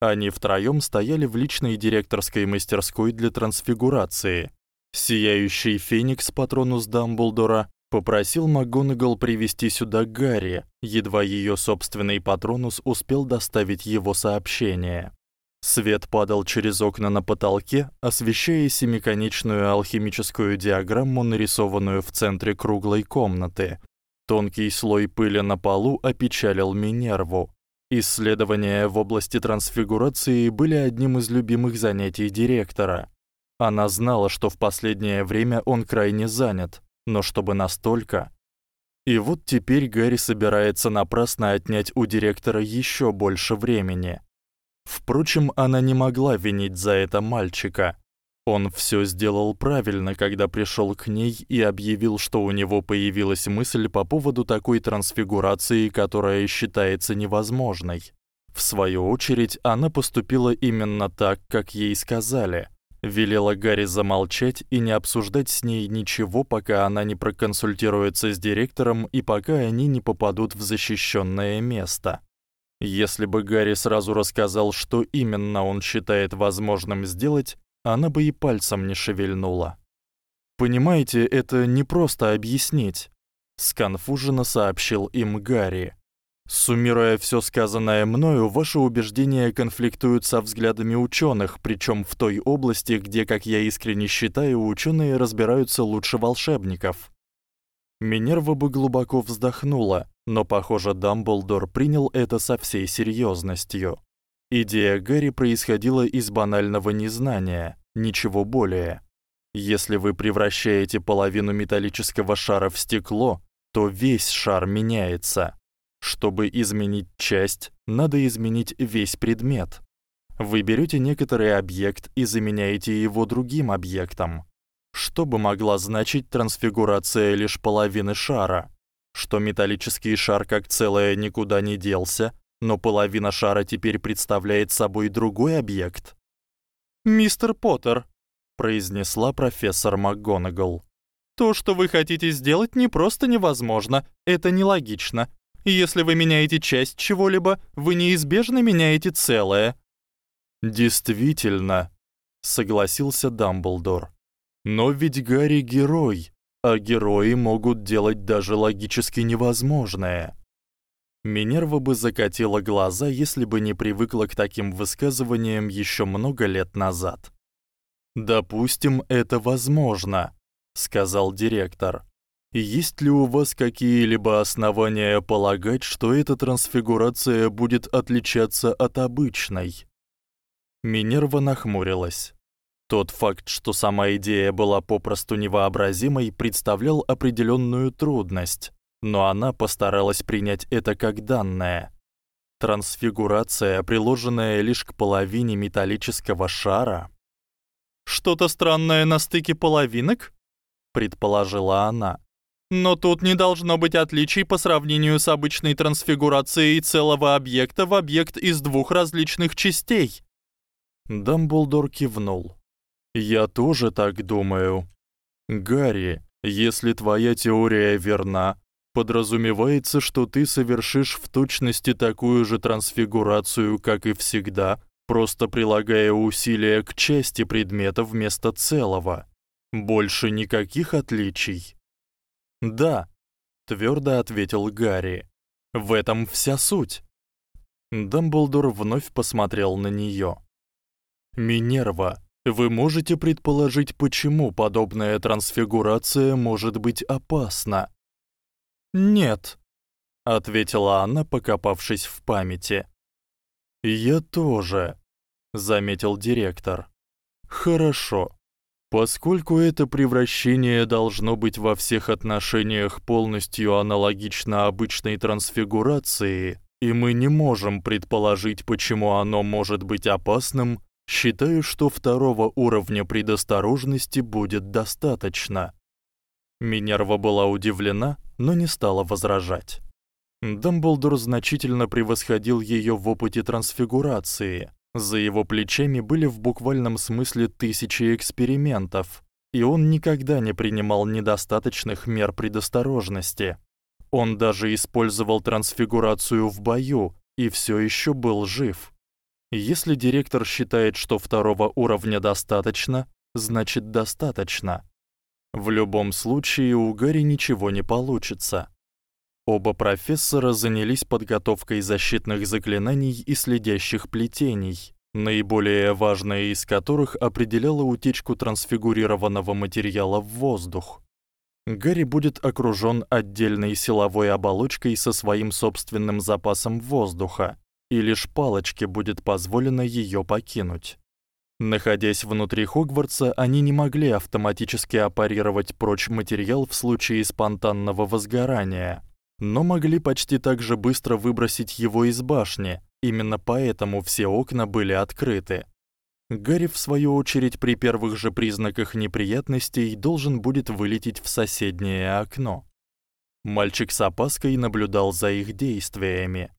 Они втроём стояли в личной директорской мастерской для трансфигурации. Сияющий феникс патронус Дамблдора Попросил МакГонагал привести сюда Гарри, едва её собственный патронус успел доставить его сообщение. Свет падал через окна на потолке, освещая семиконечную алхимическую диаграмму, нарисованную в центре круглой комнаты. Тонкий слой пыли на полу опечалил Минерву. Исследования в области трансфигурации были одним из любимых занятий директора. Она знала, что в последнее время он крайне занят, но чтобы настолько. И вот теперь Гарри собирается напрасно отнять у директора ещё больше времени. Впрочем, она не могла винить за это мальчика. Он всё сделал правильно, когда пришёл к ней и объявил, что у него появилась мысль по поводу такой трансфигурации, которая считается невозможной. В свою очередь, она поступила именно так, как ей сказали велела Гарри замолчать и не обсуждать с ней ничего, пока она не проконсультируется с директором и пока они не попадут в защищённое место. Если бы Гарри сразу рассказал, что именно он считает возможным сделать, она бы и пальцем не шевельнула. Понимаете, это не просто объяснить, сконфуженно сообщил им Гарри. Суммируя всё сказанное мною, ваши убеждения конфликтуют со взглядами учёных, причём в той области, где, как я искренне считаю, учёные разбираются лучше волшебников. Минерва бы глубоко вздохнула, но, похоже, Дамблдор принял это со всей серьёзностью. Идея Гарри происходила из банального незнания, ничего более. Если вы превращаете половину металлического шара в стекло, то весь шар меняется. Чтобы изменить часть, надо изменить весь предмет. Вы берёте некоторый объект и заменяете его другим объектом. Что бы могла значить трансфигурация лишь половины шара? Что металлический шар как целое никуда не делся, но половина шара теперь представляет собой другой объект? Мистер Поттер, произнесла профессор МакГонагал. То, что вы хотите сделать, не просто невозможно, это нелогично, если вы меняете часть чего-либо, вы неизбежно меняете целое. Действительно, согласился Дамблдор. Но ведь Гарри герой, а герои могут делать даже логически невозможное. Минерва бы закатила глаза, если бы не привыкла к таким высказываниям ещё много лет назад. Допустим, это возможно, сказал директор. Есть ли у вас какие-либо основания полагать, что эта трансфигурация будет отличаться от обычной? Минерва нахмурилась. Тот факт, что сама идея была попросту невообразимой, представлял определённую трудность, но она постаралась принять это как данное. Трансфигурация, приложенная лишь к половине металлического шара, что-то странное на стыке половинок, предположила она. Но тут не должно быть отличий по сравнению с обычной трансфигурацией целого объекта в объект из двух различных частей. Дамблдор кивнул. Я тоже так думаю. Гарри, если твоя теория верна, подразумевается, что ты совершишь в точности такую же трансфигурацию, как и всегда, просто прилагая усилия к части предмета вместо целого. Больше никаких отличий. Да, твёрдо ответил Гарри. В этом вся суть. Дамблдор вновь посмотрел на неё. Минерва, вы можете предположить, почему подобная трансфигурация может быть опасна? Нет, ответила она, покопавшись в памяти. Я тоже, заметил директор. Хорошо. Поскольку это превращение должно быть во всех отношениях полностью аналогично обычной трансфигурации, и мы не можем предположить, почему оно может быть опасным, считаю, что второго уровня предосторожности будет достаточно. Минерва была удивлена, но не стала возражать. Дамблдор значительно превосходил её в опыте трансфигурации. За его плечами были в буквальном смысле тысячи экспериментов, и он никогда не принимал недостаточных мер предосторожности. Он даже использовал трансфигурацию в бою и всё ещё был жив. Если директор считает, что второго уровня достаточно, значит достаточно. В любом случае у Гарри ничего не получится. Оба профессора занялись подготовкой защитных заклинаний и следящих плетений, наиболее важное из которых определяло утечку трансфигурированного материала в воздух. Гарри будет окружён отдельной силовой оболочкой со своим собственным запасом воздуха, и лишь палочке будет позволено её покинуть. Находясь внутри Хогвартса, они не могли автоматически апарировать прочь материал в случае спонтанного возгорания, но могли почти так же быстро выбросить его из башни. Именно поэтому все окна были открыты. Гарри в свою очередь при первых же признаках неприятностей должен будет вылететь в соседнее окно. Мальчик с опаской наблюдал за их действиями.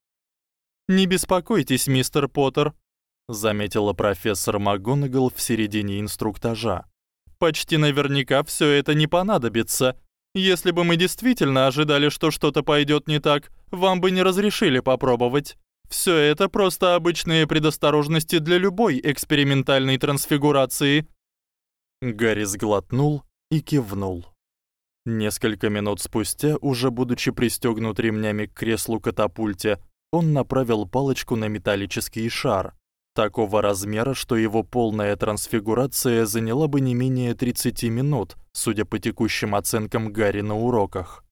Не беспокойтесь, мистер Поттер, заметила профессор МакГонагал в середине инструктажа. Почти наверняка всё это не понадобится. Если бы мы действительно ожидали, что что-то пойдёт не так, вам бы не разрешили попробовать. Всё это просто обычные предосторожности для любой экспериментальной трансфигурации. Гарри сглотнул и кивнул. Несколько минут спустя, уже будучи пристёгнут ремнями к креслу катапульте, он направил палочку на металлический шар, такого размера, что его полная трансфигурация заняла бы не менее 30 минут, судя по текущим оценкам Гарри на уроках.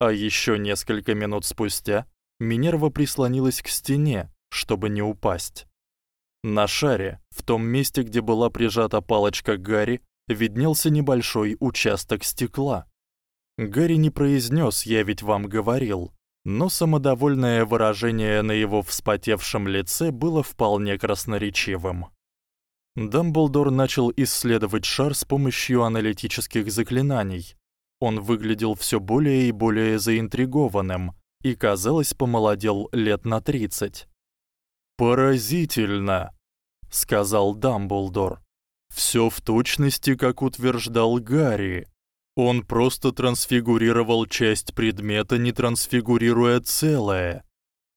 А ещё несколько минут спустя Минерва прислонилась к стене, чтобы не упасть. На шаре, в том месте, где была прижата палочка Гарри, виднелся небольшой участок стекла. Гарри не произнёс: "Я ведь вам говорил", но самодовольное выражение на его вспотевшем лице было вполне красноречивым. Дамблдор начал исследовать шар с помощью аналитических заклинаний. Он выглядел всё более и более заинтригованным и, казалось, помолодел лет на 30. Поразительно, сказал Дамблдор. Всё в точности, как утверждал Гарри. Он просто трансфигурировал часть предмета, не трансфигурируя целое.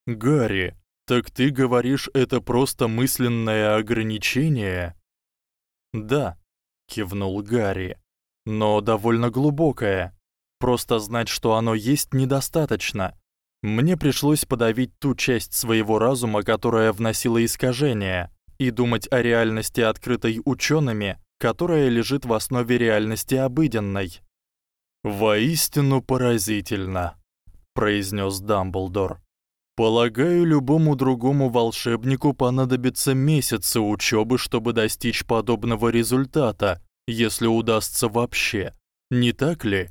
Гарри, так ты говоришь, это просто мысленное ограничение? Да, кивнул Гарри. Но довольно глубокое. Просто знать, что оно есть, недостаточно. Мне пришлось подавить ту часть своего разума, которая вносила искажения, и думать о реальности, открытой учёными, которая лежит в основе реальности обыденной. Воистину поразительно, произнёс Дамблдор. Полагаю, любому другому волшебнику понадобится месяцы учёбы, чтобы достичь подобного результата, если удастся вообще. Не так ли?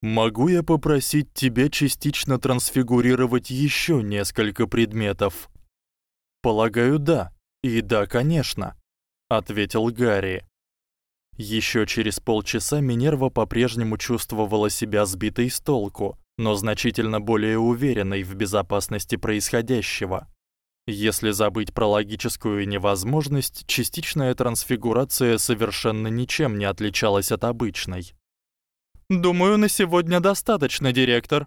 Могу я попросить тебя частично трансфигурировать ещё несколько предметов? Полагаю, да. И да, конечно, ответил Гарри. Ещё через полчаса Минерва по-прежнему чувствовала себя сбитой с толку, но значительно более уверенной в безопасности происходящего. Если забыть про логическую невозможность, частичная трансфигурация совершенно ничем не отличалась от обычной. "Думаю, на сегодня достаточно, директор",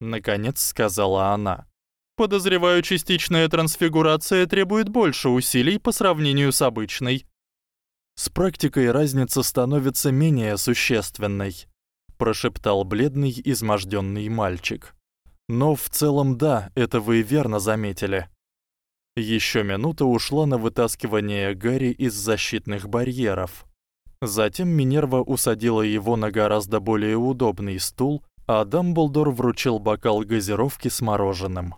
наконец сказала она. "Подозреваю, частичная трансфигурация требует больше усилий по сравнению с обычной". С практикой разница становится менее существенной, прошептал бледный, измождённый мальчик. Но в целом да, это вы верно заметили. Ещё минута ушла на вытаскивание Гарри из защитных барьеров. Затем Минерва усадила его на гораздо более удобный стул, а Дамблдор вручил бокал газировки с мороженым.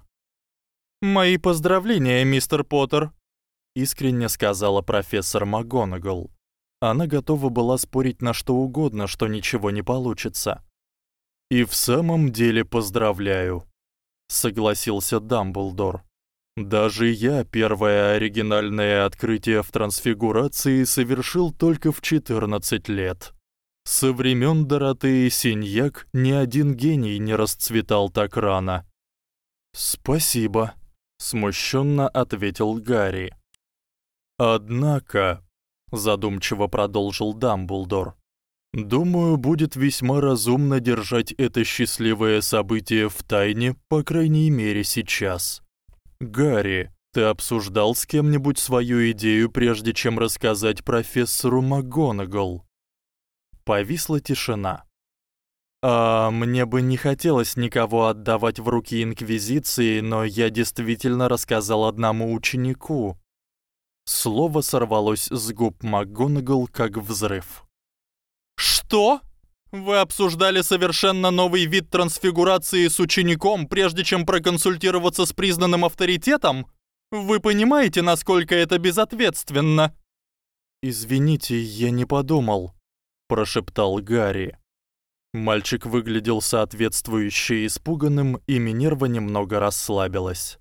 "Мои поздравления, мистер Поттер", искренне сказала профессор МакГонагал. Она готова была спорить на что угодно, что ничего не получится. И в самом деле поздравляю, согласился Дамблдор. Даже я первое оригинальное открытие в трансфигурации совершил только в 14 лет. Со времён Доротеи Синьяк ни один гений не расцветал так рано. Спасибо, смущённо ответил Гарри. Однако, задумчиво продолжил Дамблдор. Думаю, будет весьма разумно держать это счастливое событие в тайне, по крайней мере, сейчас. Гарри, ты обсуждал с кем-нибудь свою идею прежде чем рассказать профессору МакГонагал? Повисла тишина. А мне бы не хотелось никого отдавать в руки инквизиции, но я действительно рассказал одному ученику, Слово сорвалось с губ МакГонагал как взрыв. Что? Вы обсуждали совершенно новый вид трансфигурации с учеником, прежде чем проконсультироваться с признанным авторитетом? Вы понимаете, насколько это безответственно? Извините, я не подумал, прошептал Гарри. Мальчик выглядел соответствующе испуганным, и Минерва немного расслабилась.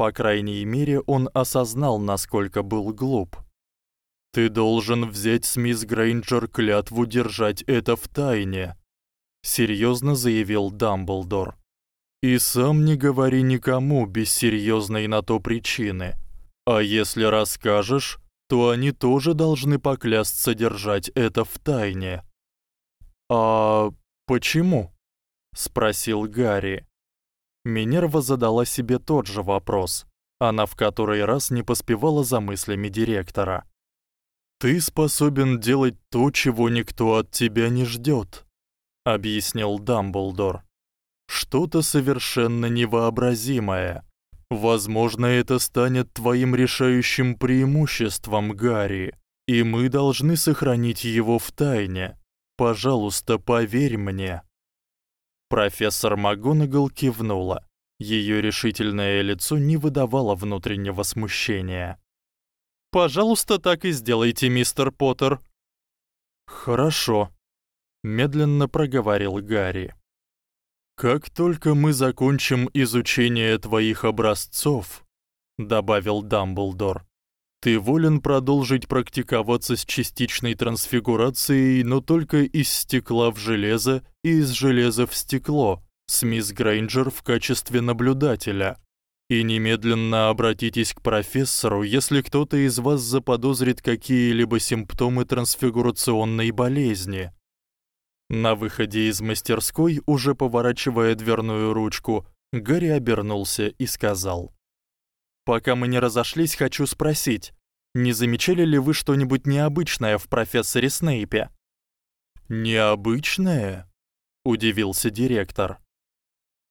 По крайней мере, он осознал, насколько был глуп. Ты должен взять с мисс Грейнджер клятву держать это в тайне, серьёзно заявил Дамблдор. И сам не говори никому без серьёзной на то причины. А если расскажешь, то они тоже должны поклясться держать это в тайне. А почему? спросил Гарри. Минерва задала себе тот же вопрос. Она в который раз не поспевала за мыслями директора. Ты способен делать то, чего никто от тебя не ждёт, объяснил Дамблдор. Что-то совершенно невообразимое. Возможно, это станет твоим решающим преимуществом, Гарри, и мы должны сохранить его в тайне. Пожалуйста, поверь мне. Профессор МакГонагал кивнула. Её решительное лицо не выдавало внутреннего смущения. Пожалуйста, так и сделайте, мистер Поттер. Хорошо, медленно проговорил Гарри. Как только мы закончим изучение твоих образцов, добавил Дамблдор. Ты волен продолжить практиковаться с частичной трансфигурацией, но только из стекла в железо и из железа в стекло, с мисс Грейнджер в качестве наблюдателя. И немедленно обратитесь к профессору, если кто-то из вас заподозрит какие-либо симптомы трансфигурационной болезни. На выходе из мастерской, уже поворачивая дверную ручку, Гарри обернулся и сказал: Пока мы не разошлись, хочу спросить, не замечали ли вы что-нибудь необычное в профессоре Снейпе? Необычное? удивился директор.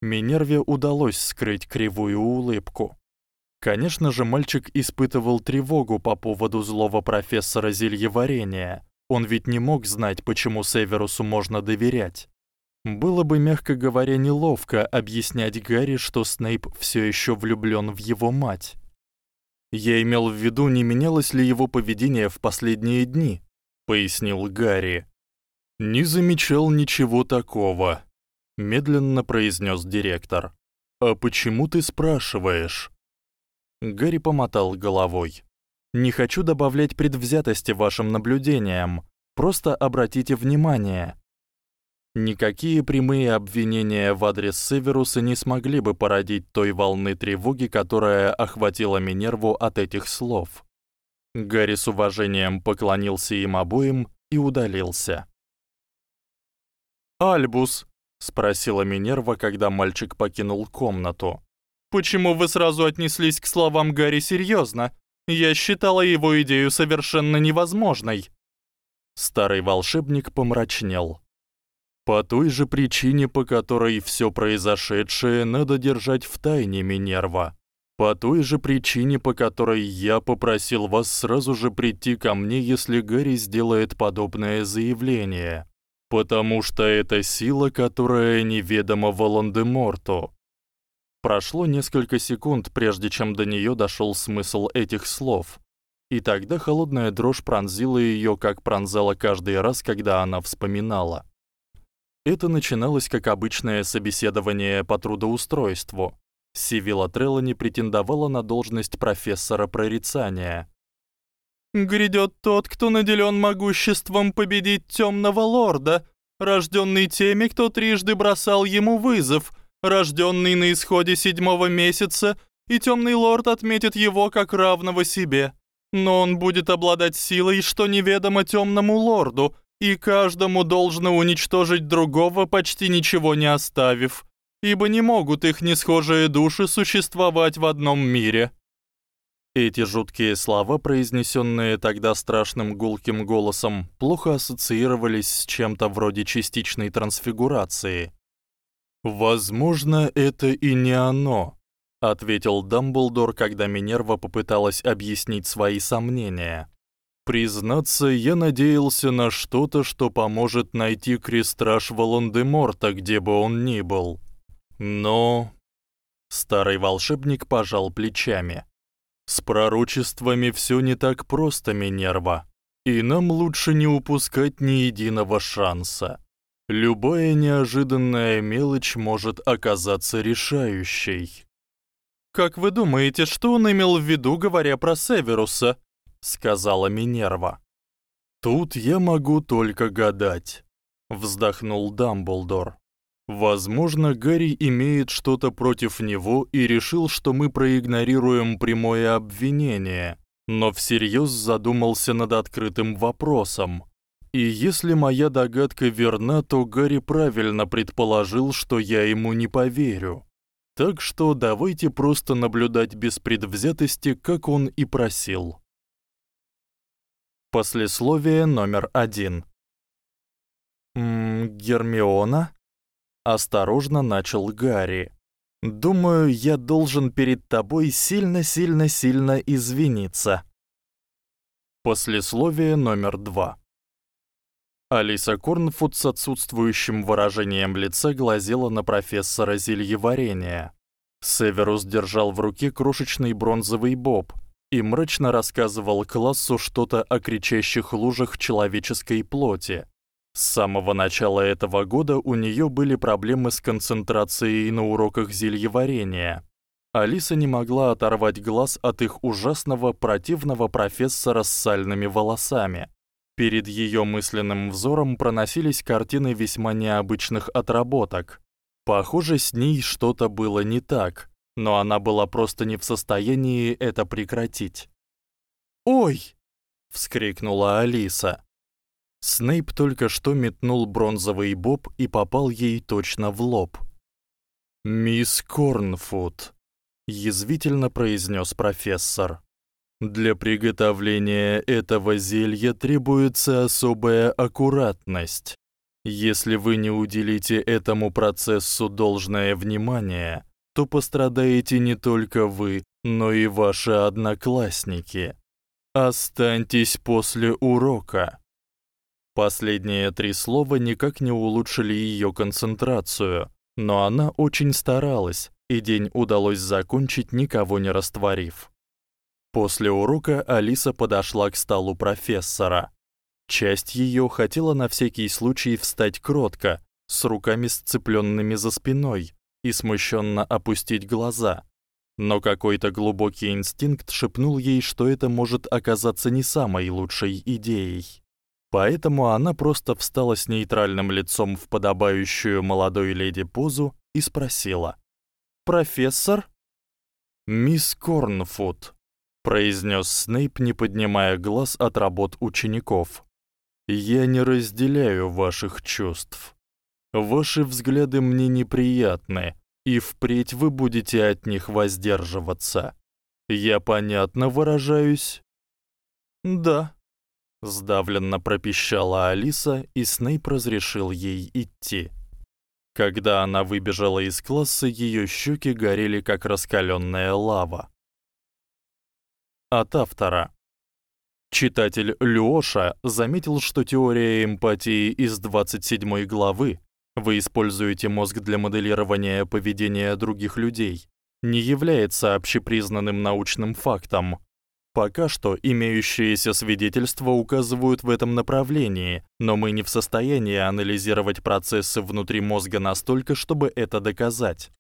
Минерве удалось скрыть кривую улыбку. Конечно же, мальчик испытывал тревогу по поводу злого профессора зельеварения. Он ведь не мог знать, почему Северусу можно доверять. Было бы, мягко говоря, неловко объяснять Гарри, что Снейп всё ещё влюблён в его мать. Я имел в виду, не менялось ли его поведение в последние дни, пояснил Гарри. Не замечал ничего такого, медленно произнёс директор. А почему ты спрашиваешь? Гарри помотал головой. Не хочу добавлять предвзятости вашим наблюдениям. Просто обратите внимание. Никакие прямые обвинения в адрес Северуса не смогли бы породить той волны тревоги, которая охватила Минерву от этих слов. Гарри с уважением поклонился им обоим и удалился. Альбус, спросила Минерва, когда мальчик покинул комнату. Почему вы сразу отнеслись к словам Гарри серьёзно? Я считала его идею совершенно невозможной. Старый волшебник помрачнел. По той же причине, по которой всё произошедшее надо держать в тайне, Минерва. По той же причине, по которой я попросил вас сразу же прийти ко мне, если Гарри сделает подобное заявление. Потому что это сила, которая неведома Волан-де-Морту. Прошло несколько секунд, прежде чем до неё дошёл смысл этих слов. И тогда холодная дрожь пронзила её, как пронзала каждый раз, когда она вспоминала. Это начиналось как обычное собеседование по трудоустройству. Сивила Трелани претендовала на должность профессора прорицания. Грядёт тот, кто наделён могуществом победить тёмного лорда, рождённый теми, кто трижды бросал ему вызов, рождённый на исходе седьмого месяца, и тёмный лорд отметит его как равного себе. Но он будет обладать силой, что неведомо тёмному лорду, и каждому должно уничтожить другого, почти ничего не оставив, ибо не могут их несхожие души существовать в одном мире. Эти жуткие слова, произнесённые тогда страшным гулким голосом, плохо ассоциировались с чем-то вроде частичной трансфигурации. Возможно, это и не оно, ответил Дамблдор, когда Минерва попыталась объяснить свои сомнения. Признаться, я надеялся на что-то, что поможет найти крестраж Волан-де-Морта, где бы он ни был. Но старый волшебник пожал плечами. С пророчествами всё не так просто, Минерва. И нам лучше не упускать ни единого шанса. Любая неожиданная мелочь может оказаться решающей. Как вы думаете, что он имел в виду, говоря про Северуса? Сказала Минерва. Тут я могу только гадать, вздохнул Дамблдор. Возможно, Гарри имеет что-то против него и решил, что мы проигнорируем прямое обвинение, но всерьёз задумался над открытым вопросом. И если моя догадка верна, то Гарри правильно предположил, что я ему не поверю. Так что давайте просто наблюдать без предвзятости, как он и просил. Послесловие номер один. М, Гермиона осторожно начал Гарри. Думаю, я должен перед тобой сильно-сильно-сильно извиниться. Послесловие номер два. Алиса Корнфуд с отсутствующим выражением лица глазела на профессора зельеварения. Северус держал в руке крошечный бронзовый боб и мрачно рассказывал классу что-то о кричащих лужах человеческой плоти, с самого начала этого года у неё были проблемы с концентрацией на уроках зельеварения. Алиса не могла оторвать глаз от их ужасного противного профессора с сальными волосами. Перед её мысленным взором проносились картины весьма необычных отработок. Похоже, с ней что-то было не так, но она была просто не в состоянии это прекратить. "Ой!" вскрикнула Алиса. Снейп только что метнул бронзовый боб и попал ей точно в лоб. «Мисс Корнфуд», — язвительно произнес профессор. «Для приготовления этого зелья требуется особая аккуратность. Если вы не уделите этому процессу должное внимание, то пострадаете не только вы, но и ваши одноклассники. Останьтесь после урока». Последние три слова никак не улучшили её концентрацию, но она очень старалась, и день удалось закончить никого не растворив. После урока Алиса подошла к столу профессора. Часть её хотела на всякий случай встать кротко, с руками сцеплёнными за спиной, и смущённо опустить глаза. Но какой-то глубокий инстинкт шепнул ей, что это может оказаться не самой лучшей идеей. Поэтому она просто встала с нейтральным лицом в подобающую молодой леди позу и спросила: "Профессор?" "Мисс Корнфуд", произнёс Снейп, не поднимая глаз от работ учеников. "Я не разделяю ваших чувств. Ваши взгляды мне неприятны, и впредь вы будете от них воздерживаться. Я понятно выражаюсь?" "Да", сдавленно пропищала Алиса, и Снейп разрешил ей идти. Когда она выбежала из класса, её щеки горели как раскалённая лава. От автора. Читатель Лёша заметил, что теория эмпатии из 27 главы вы используете мозг для моделирования поведения других людей не является общепризнанным научным фактом. Пока что имеющиеся свидетельства указывают в этом направлении, но мы не в состоянии анализировать процессы внутри мозга настолько, чтобы это доказать.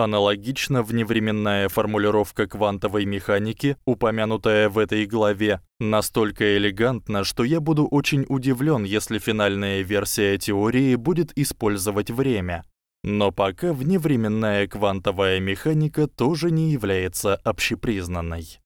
Аналогично вневременная формулировка квантовой механики, упомянутая в этой главе, настолько элегантна, что я буду очень удивлён, если финальная версия теории будет использовать время. Но пока вневременная квантовая механика тоже не является общепризнанной.